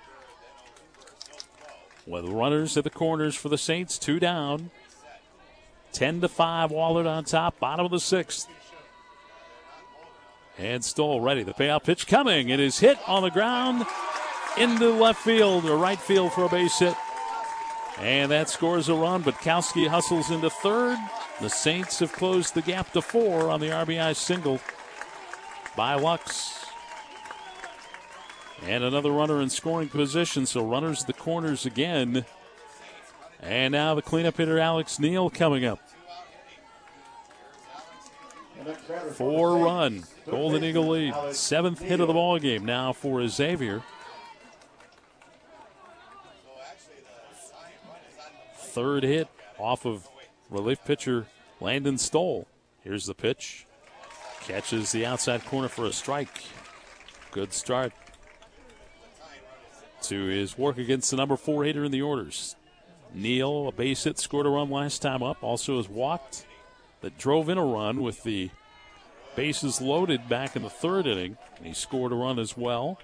With runners at the corners for the Saints, two down. 10 to 5, Wahlert on top, bottom of the sixth. And Stoll ready. The payoff pitch coming. It is hit on the ground into left field or right field for a base hit. And that scores a run, but Kowski hustles into third. The Saints have closed the gap to four on the RBI single by Lux. And another runner in scoring position, so runners the corners again. And now the cleanup hitter Alex Neal coming up. Four run, Golden Eagle lead. Seventh hit of the ball game now for Xavier. Third hit off of relief pitcher Landon Stoll. Here's the pitch. Catches the outside corner for a strike. Good start to his work against the number four hitter in the orders. Neal, a base hit, scored a run last time up. Also has walked that drove in a run with the bases loaded back in the third inning. And he scored a run as well.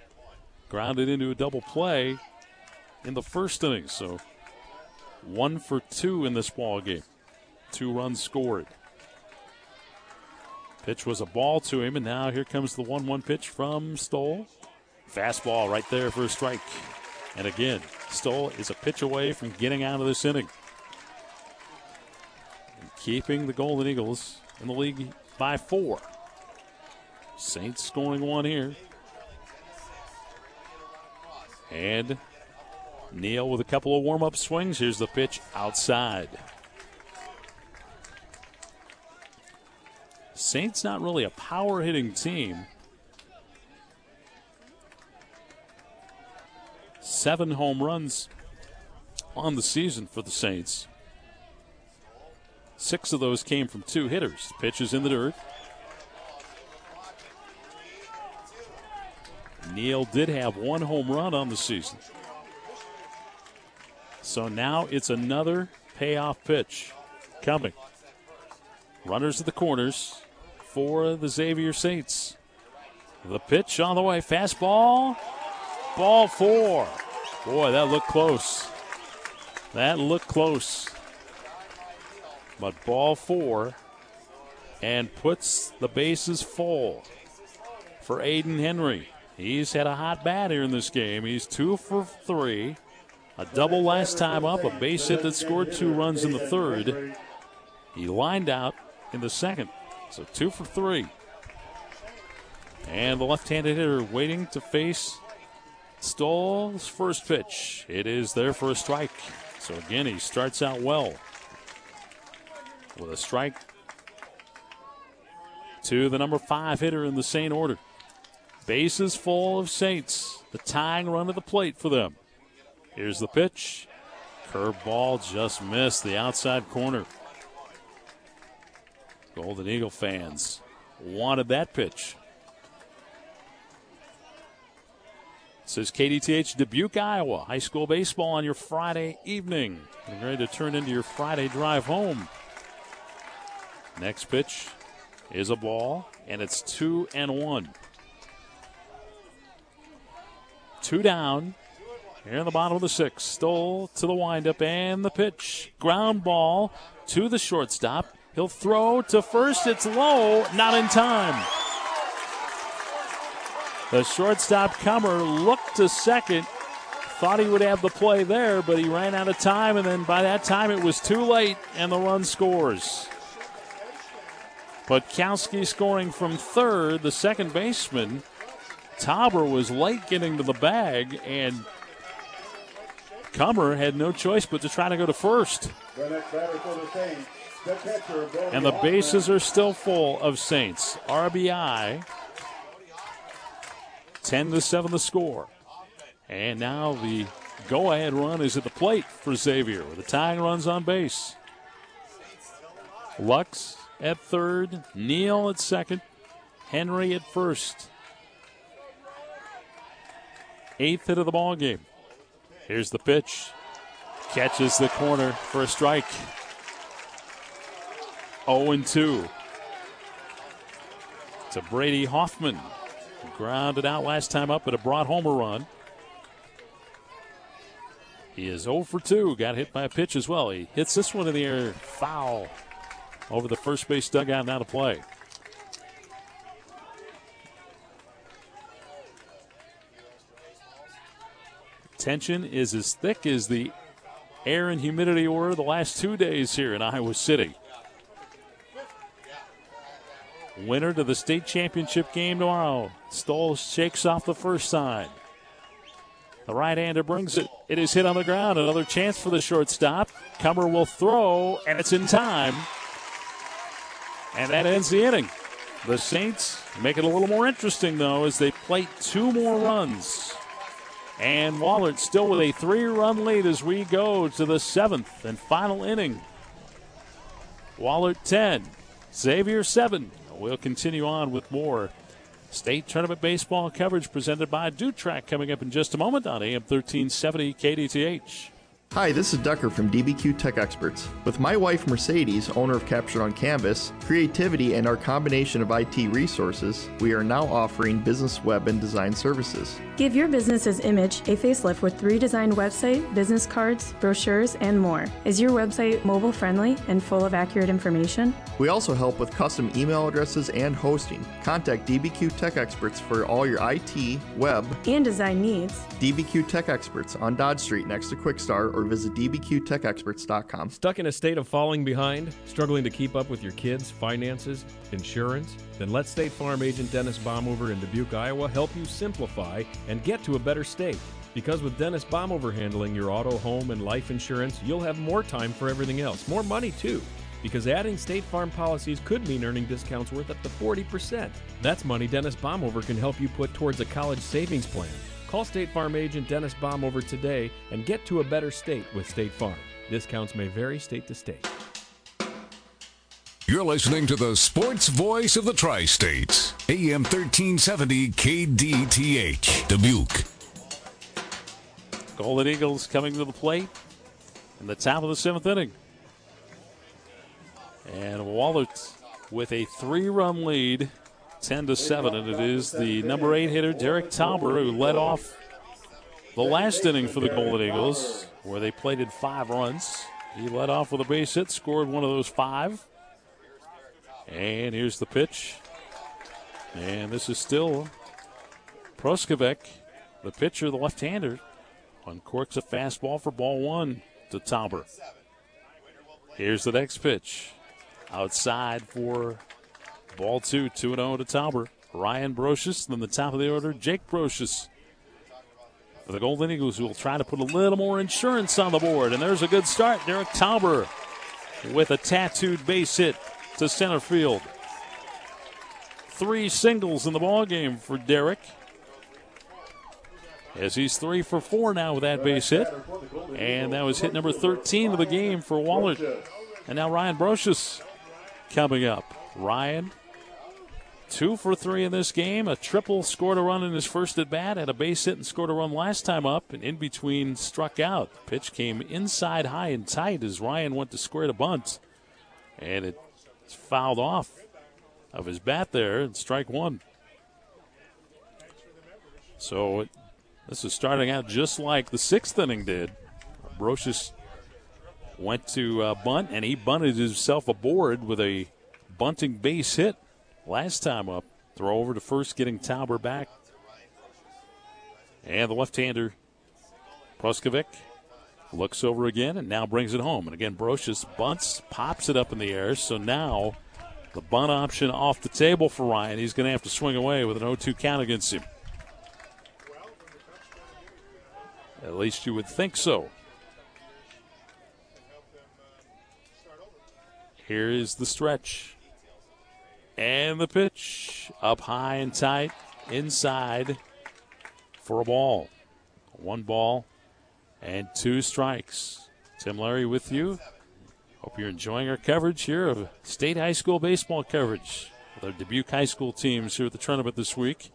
Grounded into a double play in the first inning. So one for two in this ball game. Two runs scored. Pitch was a ball to him, and now here comes the 1 1 pitch from Stoll. Fastball right there for a strike. And again, Stoll is a pitch away from getting out of this inning. And keeping the Golden Eagles in the league by four. Saints scoring one here. And Neal with a couple of warm up swings. Here's the pitch outside. Saints not really a power hitting team. Seven home runs on the season for the Saints. Six of those came from two hitters. Pitches in the dirt. Neal did have one home run on the season. So now it's another payoff pitch coming. Runners at the corners for the Xavier Saints. The pitch on the way. Fastball. Ball four. Boy, that looked close. That looked close. But ball four and puts the bases full for Aiden Henry. He's had a hot bat here in this game. He's two for three. A double last time up, a base hit that scored two runs in the third. He lined out in the second. So two for three. And the left handed hitter waiting to face Stoll's first pitch. It is there for a strike. So again, he starts out well with a strike to the number five hitter in the Saint order. Bases full of Saints. The tying run to the plate for them. Here's the pitch. Curveball just missed the outside corner. Golden Eagle fans wanted that pitch. Says KDTH Dubuque, Iowa. High school baseball on your Friday evening. Getting ready to turn into your Friday drive home. Next pitch is a ball, and it's two and one. Two down. Here in the bottom of the sixth. Stoll to the windup and the pitch. Ground ball to the shortstop. He'll throw to first. It's low, not in time. The shortstop Cummer looked to second, thought he would have the play there, but he ran out of time, and then by that time it was too late, and the run scores. Butkowski scoring from third, the second baseman. Tauber was late getting to the bag, and Cummer had no choice but to try to go to first. And the bases are still full of Saints. RBI. 10 to 7 the score. And now the go ahead run is at the plate for Xavier with the tying runs on base. Lux at third, Neal at second, Henry at first. Eighth hit of the ball game. Here's the pitch. Catches the corner for a strike. 0 2 to Brady Hoffman. Grounded out last time up, but a brought home a run. He is 0 for 2. Got hit by a pitch as well. He hits this one in the air foul over the first base dugout now to play. Tension is as thick as the air and humidity were the last two days here in Iowa City. Winner to the state championship game tomorrow. Stoll shakes off the first side. The right hander brings it. It is hit on the ground. Another chance for the shortstop. Cummer will throw, and it's in time. And that ends the inning. The Saints make it a little more interesting, though, as they plate two more runs. And Wahlert still with a three run lead as we go to the seventh and final inning. Wahlert 10, Xavier 7. We'll continue on with more state tournament baseball coverage presented by DuTrac coming up in just a moment on AM 1370 KDTH.
Hi, this is Ducker from DBQ Tech Experts. With my wife Mercedes, owner of Captured on Canvas, creativity, and our combination of IT resources, we are now offering business web and design services.
Give your business's image a facelift with three designed website, business cards, brochures, and more. Is your website mobile friendly and full of accurate information?
We also help with custom email addresses and hosting. Contact DBQ Tech Experts for all your IT, web,
and design needs.
DBQ Tech Experts on Dodge Street next to Kwik Star or visit dbqtechexperts.com.
Stuck in a state of falling behind? Struggling to keep up with your kids' finances, insurance? Then let State Farm agent Dennis Baumhover in Dubuque, Iowa help you simplify and get to a better state. Because with Dennis Baumhover handling your auto, home, and life insurance, you'll have more time for everything else. More money, too. Because adding State Farm policies could mean earning discounts worth up to 40%. That's money Dennis Baumhover can help you put towards a college savings plan. Call State Farm agent Dennis Baumhover today and get to a better state with State Farm. Discounts may vary state to state.
You're listening to the sports voice of the Tri States, AM 1370 KDTH, Dubuque.
Golden Eagles coming to the plate in the top of the seventh inning. And Wahlert with a three run lead, 10 to 7. And it is the number eight hitter, Derek Tauber, who led off the last inning for the Golden Eagles, where they plated five runs. He led off with a base hit, scored one of those five. And here's the pitch. And this is still Proskovic, the pitcher, the left hander, uncorks a fastball for ball one to Tauber. Here's the next pitch. Outside for ball two, 2 0 to Tauber. Ryan Brocious, then the top of the order, Jake Brocious. The Golden Eagles, will try to put a little more insurance on the board. And there's a good start. Derek Tauber with a tattooed base hit to center field. Three singles in the ball game for Derek. As he's three for four now with that base hit. And that was hit number 13 of the game for Wahlert. And now Ryan Brocious coming up. Ryan, two for three in this game. A triple, scored a run in his first at bat, had a base hit and scored a run last time up, and in between struck out. Pitch came inside high and tight as Ryan went to square to bunt. And it fouled off of his bat there and strike one. So it, this is starting out just like the sixth inning did. Brocious went to uh, bunt and he bunted himself aboard with a bunting base hit last time up. Throw over to first, getting Tauber back. And the left hander, Proskovic, looks over again and now brings it home. And again, Brocious bunts, pops it up in the air. So now the bunt option off the table for Ryan. He's going to have to swing away with an 0 2 count against him. At least you would think so. Here is the stretch. And the pitch up high and tight inside for a ball. One ball and two strikes. Tim Larry with you. Hope you're enjoying our coverage here of state high school baseball coverage with our Dubuque High School teams here at the tournament this week.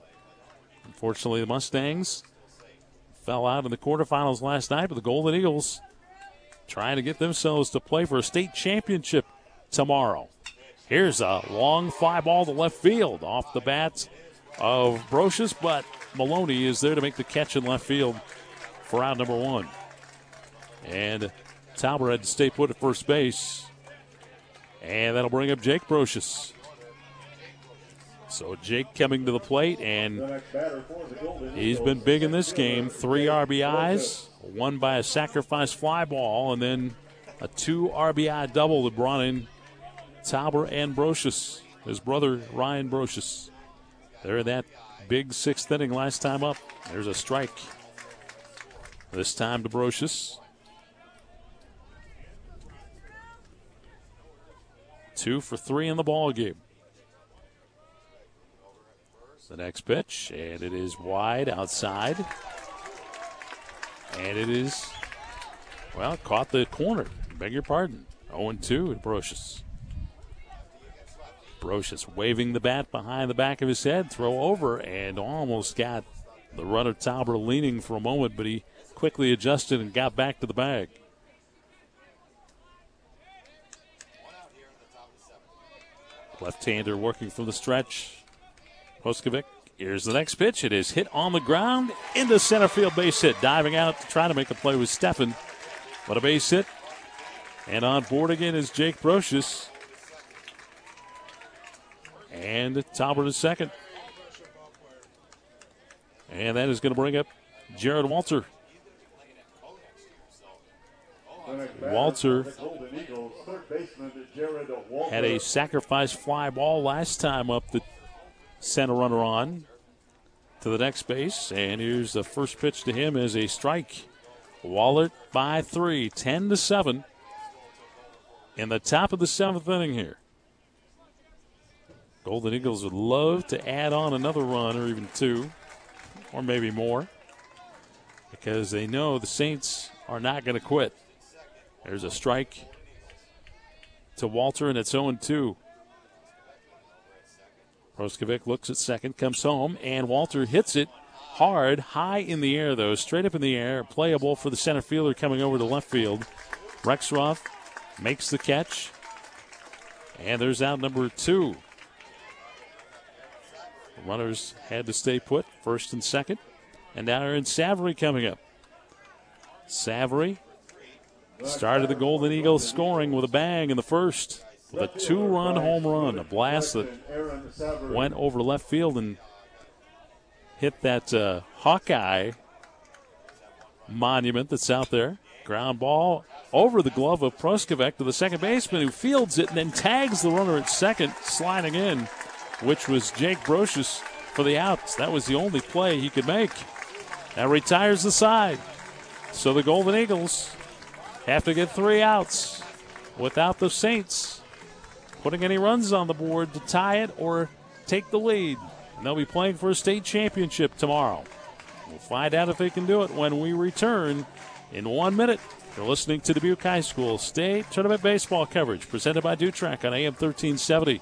Unfortunately, the Mustangs fell out in the quarterfinals last night, but the Golden Eagles trying to get themselves to play for a state championship tomorrow. Here's a long fly ball to left field off the bat of Brocious, but Maloney is there to make the catch in left field for out number one. And Tauber had to stay put at first base. And that'll bring up Jake Brocious. So Jake coming to the plate, and he's been big in this game. Three RBIs, one by a sacrifice fly ball, and then a two RBI double that brought in Tauber and Brocious, his brother Ryan Brocious. They're in that big sixth inning last time up. There's a strike. This time to Brocious. Two for three in the ball game. The next pitch, and it is wide outside. And it is, well, caught the corner. Beg your pardon. 0 2 at Brocious. Brocious waving the bat behind the back of his head, throw over, and almost got the runner Tauber leaning for a moment, but he quickly adjusted and got back to the bag. Left-hander working from the stretch. Proskovic. Here's the next pitch. It is hit on the ground into center field base hit. Diving out to try to make a play with Steffen. But a base hit. And on board again is Jake Brocious. And Tauber to second. And that is going to bring up Jared Walter. Walter had a sacrifice fly ball last time up the center runner on to the next base. And here's the first pitch to him is a strike. Wahlert by three, 10 to 7 in the top of the seventh inning here. Golden Eagles would love to add on another run or even two, or maybe more, because they know the Saints are not going to quit. There's a strike to Walter, and it's 0 2. Proskovic looks at second, comes home, and Walter hits it hard, high in the air, though, straight up in the air, playable for the center fielder coming over to left field. Rexroth makes the catch, and there's out number two. Runners had to stay put, first and second, and now Aaron Savary coming up. Savary started the Golden Eagles scoring with a bang in the first with a two run home run, a blast that went over left field and hit that uh, Hawkeye monument that's out there. Ground ball over the glove of Proskovic to the second baseman who fields it and then tags the runner at second, sliding in, which was Jake Brocious for the outs. That was the only play he could make. That retires the side. So the Golden Eagles have to get three outs without the Saints putting any runs on the board to tie it or take the lead. And they'll be playing for a state championship tomorrow. We'll find out if they can do it when we return in one minute. You're listening to Dubuque High School State Tournament Baseball coverage presented by DuTrac on AM 1370.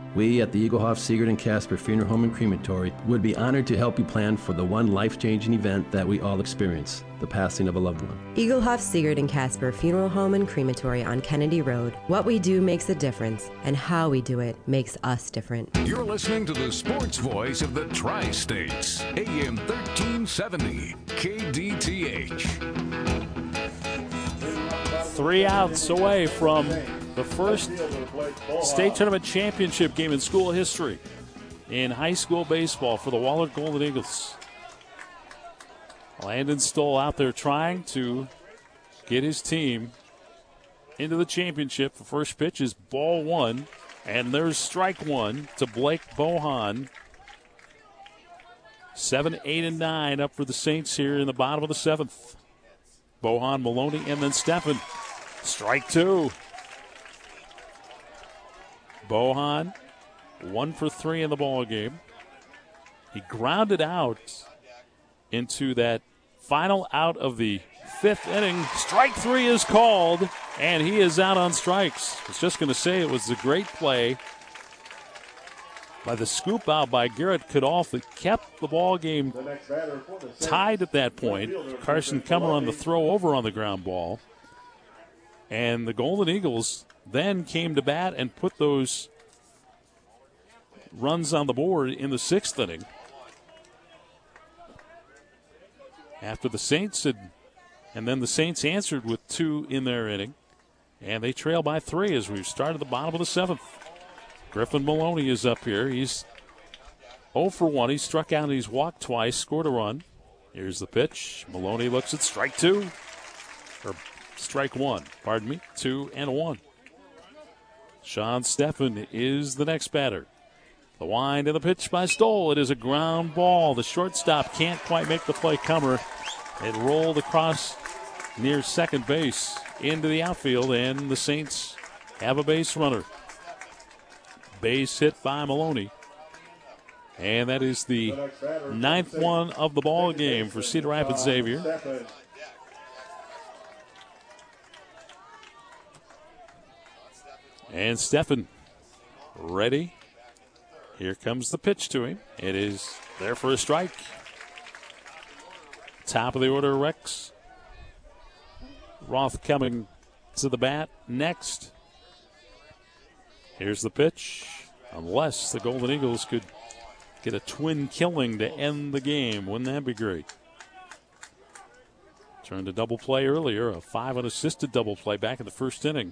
We at the Egelhof, Siegert, and Casper Funeral Home and Crematory would be honored to help you plan for the one life changing event that we all experience the passing of a loved one.
Egelhof, Siegert, and Casper Funeral Home and Crematory on Kennedy Road. What we do makes a difference, and how we do it makes us different.
You're listening to the sports voice of the Tri States, AM 1370, KDTH.
Three outs away from the first state tournament championship game in school history in high school baseball for the Wahlert Golden Eagles. Landon Stoll out there trying to get his team into the championship. The first pitch is ball one, and there's strike one to Blake Bohan. Seven, eight, and nine up for the Saints here in the bottom of the seventh. Bohan, Maloney, and then Steffen. Strike two. Bohan, one for three in the ball game. He grounded out into that final out of the fifth inning. Strike three is called, and he is out on strikes. I was just going to say it was a great play by the scoop out by Garrett Kadolf that kept the ball game tied at that point. Carson Cummer on the throw over on the ground ball. And the Golden Eagles then came to bat and put those runs on the board in the sixth inning. After the Saints had, and then the Saints answered with two in their inning, and they trail by three as we've started the bottom of the seventh. Griffin Maloney is up here. He's 0 for 1. He struck out and he's walked twice, scored a run. Here's the pitch. Maloney looks at strike two, or strike one, pardon me, two and one. Sean Steffen is the next batter. The wind and the pitch by Stoll. It is a ground ball. The shortstop can't quite make the play Cummer. It rolled across near second base into the outfield, and the Saints have a base runner. Base hit by Maloney. And that is the ninth one of the ball game for Cedar Rapids Xavier. And Steffen ready. Here comes the pitch to him. It is there for a strike. Top of the order, Rex. Roth coming to the bat next. Here's the pitch. Unless the Golden Eagles could get a twin killing to end the game. Wouldn't that be great? Turned a double play earlier, a five unassisted double play back in the first inning.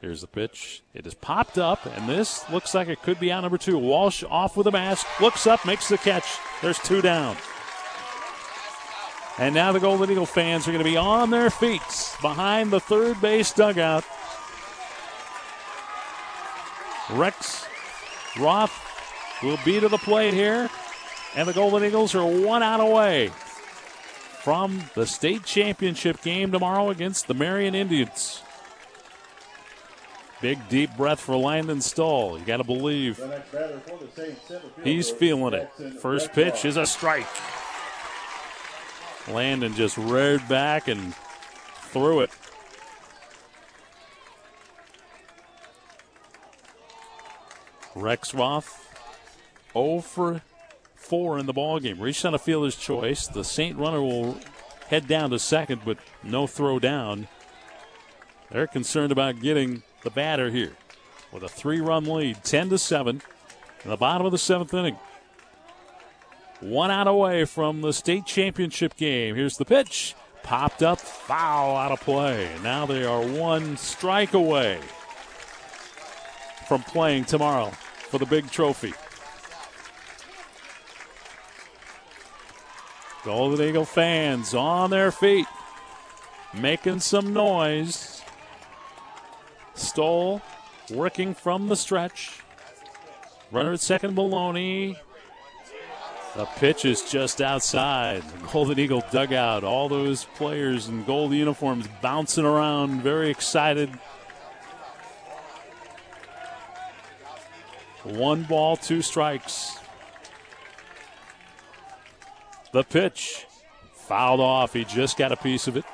Here's the pitch. It is popped up, and this looks like it could be out number two. Walsh off with a mask, looks up, makes the catch. There's two down. And now the Golden Eagle fans are going to be on their feet behind the third base dugout. Rex Roth will be to the plate here, and the Golden Eagles are one out away from the state championship game tomorrow against the Marion Indians. Big deep breath for Landon Stoll. You got to believe he's feeling it. First pitch is a strike. Landon just reared back and threw it. Rexroth 0 for 4 in the ball game. Reached on a fielder's choice. The Saint runner will head down to second, but no throw down. They're concerned about getting the batter here with a three-run lead, 10 to 7 in the bottom of the seventh inning. One out away from the state championship game. Here's the pitch. Popped up, foul out of play. Now they are one strike away from playing tomorrow for the big trophy. Golden Eagle fans on their feet, making some noise. Stoll working from the stretch. Runner at second, Maloney. The pitch is just outside. The Golden Eagle dugout. All those players in gold uniforms bouncing around, very excited. One ball, two strikes. The pitch fouled off. He just got a piece of it.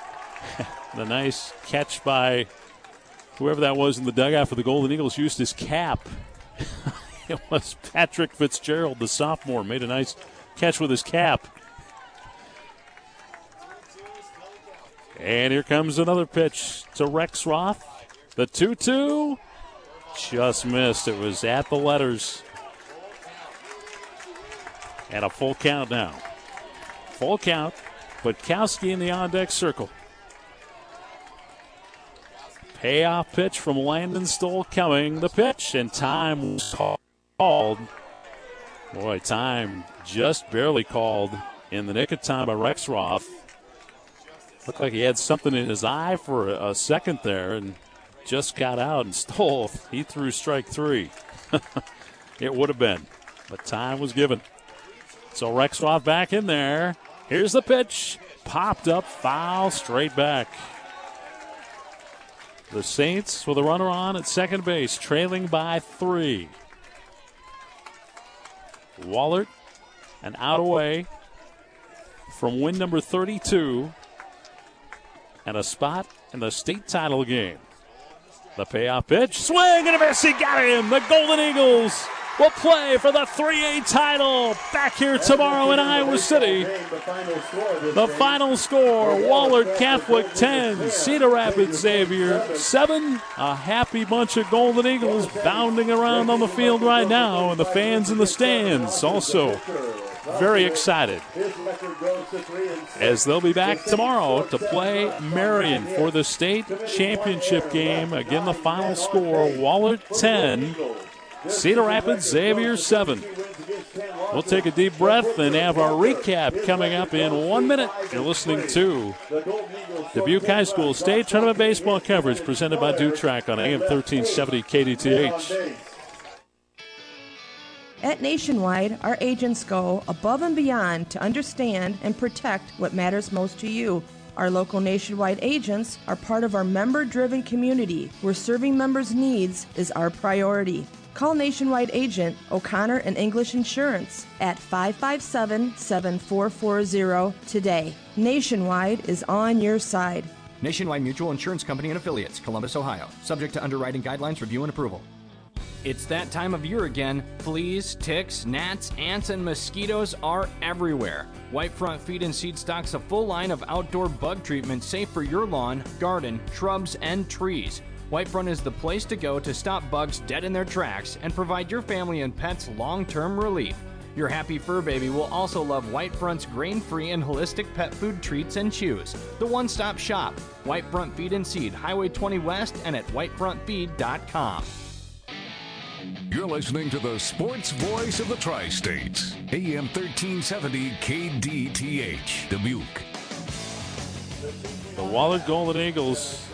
the nice catch by whoever that was in the dugout for the Golden Eagles used his cap it was Patrick Fitzgerald, the sophomore, made a nice catch with his cap. And here comes another pitch to Rexroth. The 2 2 just missed. It was at the letters. And a full count now. Full count. Butkowski in the on deck circle. Payoff pitch from Landon Stoll coming. The pitch, and time was called. Boy, time just barely called in the nick of time by Rexroth. Looked like he had something in his eye for a second there and just got out and stole. He threw strike three. it would have been, but time was given. So Rexroth back in there. Here's the pitch. Popped up, foul, straight back. The Saints with a runner on at second base, trailing by three. Wahlert, an out away from win number 32 and a spot in the state title game. The payoff pitch, swing and a miss. He got him. The Golden Eagles will play for the 3A title back here tomorrow in Iowa City. The final score Wahlert Catholic 10, Cedar Rapids Xavier 7. A happy bunch of Golden Eagles bounding around on the field right now, and the fans in the stands also very excited as they'll be back tomorrow to play Marion for the state championship game. Again, the final score Wahlert 10, Cedar Rapids Xavier 7. We'll take a deep breath and have our recap coming up in one minute. You're listening to Dubuque High School State Tournament Baseball coverage presented by Track on AM 1370 KDTH.
At Nationwide, our agents go above and beyond to understand and protect what matters most to you. Our local nationwide agents are part of our member driven community where serving members' needs is our priority. Call Nationwide agent O'Connor and English Insurance at 557 7440 today. Nationwide is on your side.
Nationwide Mutual Insurance Company and Affiliates, Columbus, Ohio. Subject to underwriting guidelines, review, and approval. It's that time of year again. Fleas, ticks, gnats, ants, and mosquitoes are everywhere. Whitefront Feed and Seed stocks a full line of outdoor bug treatment safe for your lawn, garden, shrubs, and trees. Whitefront is the place to go to stop bugs dead in their tracks and provide your family and pets long term relief. Your happy fur baby will also love Whitefront's grain free and holistic pet food treats and chews. The one stop shop, Whitefront Feed and Seed, Highway 20 West, and at whitefrontfeed.com.
You're listening to the sports voice of the Tri States, AM 1370 KDTH, Dubuque.
The Wahlert Golden Eagles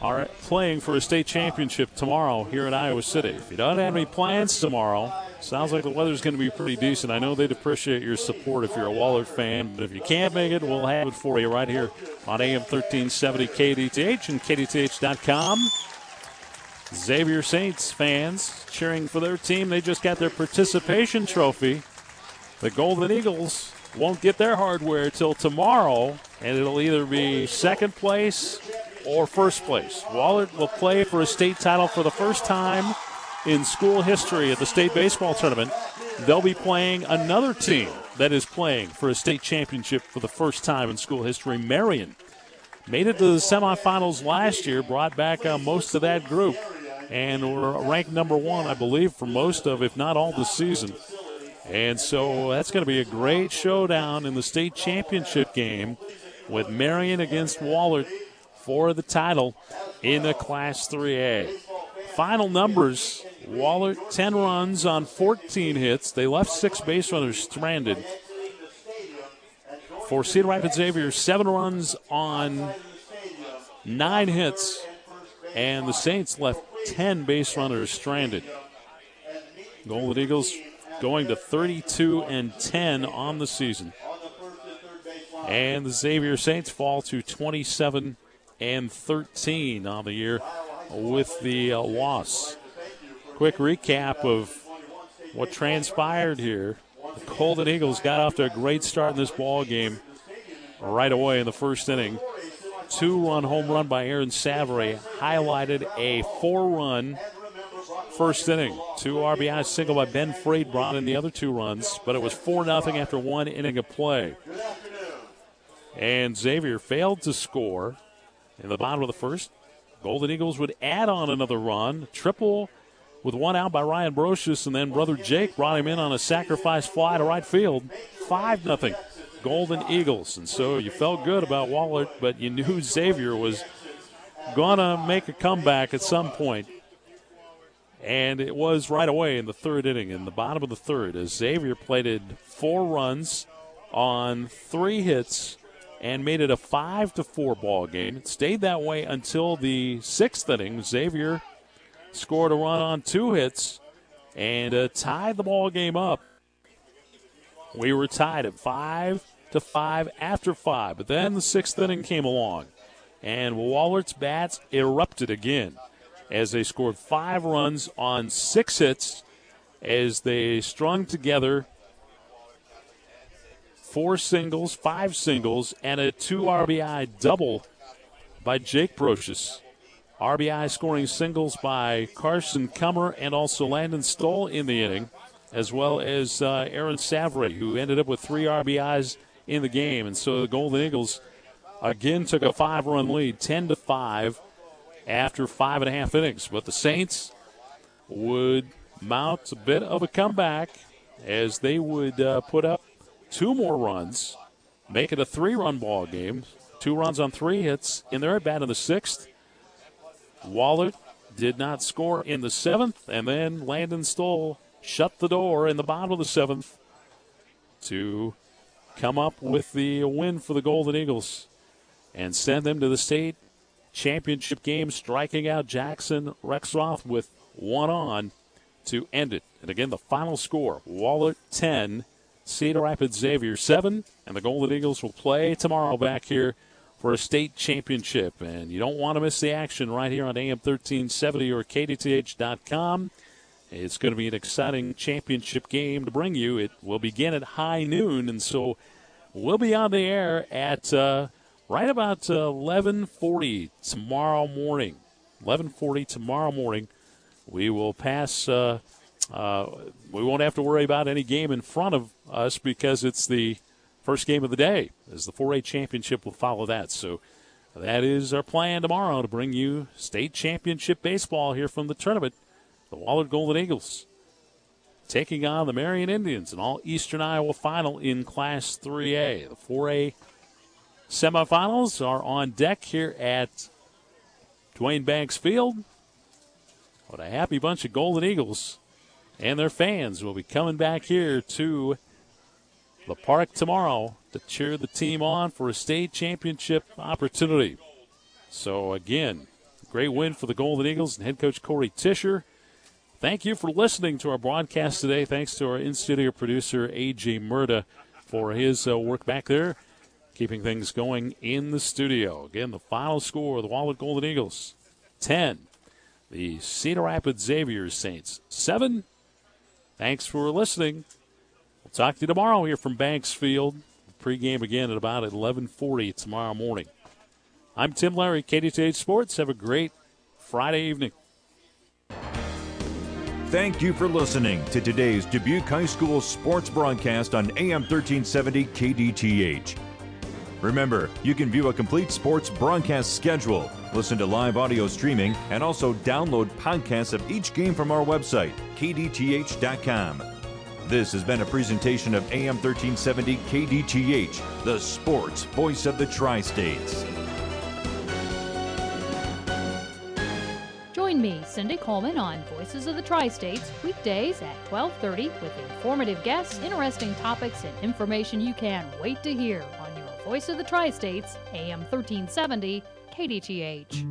are playing for a state championship tomorrow here in Iowa City. If you don't have any plans tomorrow, sounds like the weather's going to be pretty decent. I know they'd appreciate your support if you're a Wahlert fan, but if you can't make it, we'll have it for you right here on AM 1370 KDTH and KDTH.com. Xavier Saints fans cheering for their team. They just got their participation trophy. The Golden Eagles won't get their hardware till tomorrow, and it'll either be second place or first place. Wahlert will play for a state title for the first time in school history at the state baseball tournament. They'll be playing another team that is playing for a state championship for the first time in school history, Marion. Made it to the semifinals last year, brought back uh, most of that group and were ranked number one, I believe, for most of, if not all, the season. And so that's going to be a great showdown in the state championship game with Marion against Wahlert for the title in the Class 3A. Final numbers Wahlert 10 runs on 14 hits. They left six base runners stranded. For Cedar Rapids Xavier, seven runs on nine hits. And the Saints left 10 base runners stranded. Golden Eagles going to 32 and 10 on the season. And the Xavier Saints fall to 27 and 13 on the year with the uh, loss. Quick recap of what transpired here. The Golden Eagles got off to a great start in this ball game right away in the first inning two run home run by Aaron Savary highlighted a four run first inning. Two RBI single by Ben Freed brought in the other two runs, but it was 4 0 after one inning of play. And Xavier failed to score in the bottom of the first. Golden Eagles would add on another run, triple with one out by Ryan Brocious, and then brother Jake brought him in on a sacrifice fly to right field. 5 0 Golden Eagles. And so you felt good about Wahlert, but you knew Xavier was going to make a comeback at some point. And it was right away in the third inning, in the bottom of the third, as Xavier plated four runs on three hits and made it a five to four ball game. It stayed that way until the sixth inning. Xavier scored a run on two hits and uh, tied the ball game up. We were tied at five to five after five, but then the sixth inning came along, and Wahlert's bats erupted again as they scored five runs on six hits as they strung together four singles, five singles, and a two RBI double by Jake Brocious. RBI scoring singles by Carson Cummer and also Landon Stoll in the inning, as well as uh, Aaron Savary, who ended up with three RBIs in the game. And so the Golden Eagles again took a five run lead, 10 to 5 after five and a half innings. But the Saints would mount a bit of a comeback as they would uh, put up two more runs, make it a three run ball game. Two runs on three hits in their at bat in the sixth. Wahlert did not score in the seventh, and then Landon Stoll shut the door in the bottom of the seventh to come up with the win for the Golden Eagles and send them to the state championship game, striking out Jackson Rexroth with one on to end it. And again, the final score Wahlert 10, Cedar Rapids Xavier 7, and the Golden Eagles will play tomorrow back here for a state championship. And you don't want to miss the action right here on AM 1370 or KDTH.com. It's going to be an exciting championship game to bring you. It will begin at high noon, and so we'll be on the air at uh, right about 11:40 uh, tomorrow morning. 11:40 tomorrow morning. We will pass. Uh, Uh, we won't have to worry about any game in front of us because it's the first game of the day. As the 4A championship will follow that. So that is our plan tomorrow to bring you state championship baseball here from the tournament the Wahlert Golden Eagles taking on the Marion Indians, an all Eastern Iowa final in Class 3A. The 4A semifinals are on deck here at Duane Banks Field. What a happy bunch of Golden Eagles and their fans will be coming back here to the park tomorrow to cheer the team on for a state championship opportunity. So, again, great win for the Golden Eagles and head coach Corey Tischer Thank you for listening to our broadcast today. Thanks to our in studio producer, A.J. Murda, for his uh, work back there, keeping things going in the studio. Again, the final score of the Wahlert Golden Eagles 10. The Cedar Rapids Xavier Saints 7. Thanks for listening. We'll talk to you tomorrow here from Banks Field. Pregame again at about 11:40 tomorrow morning. I'm Tim Larry, KDTH Sports. Have a great Friday evening.
Thank you for listening to today's Dubuque High School sports broadcast on AM 1370 KDTH. Remember, you can view a complete sports broadcast schedule, listen to live audio streaming, and also download podcasts of each game from our website, kdth.com. This has been a presentation of AM 1370 KDTH, the sports voice of the tri states.
Join me, Cindy Coleman, on Voices of the Tri-States weekdays at 12:30 with informative guests, interesting topics, and information you can't wait to hear on your Voice of the Tri-States, AM 1370, KDTH.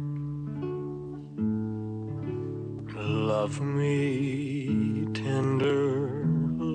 Love me tender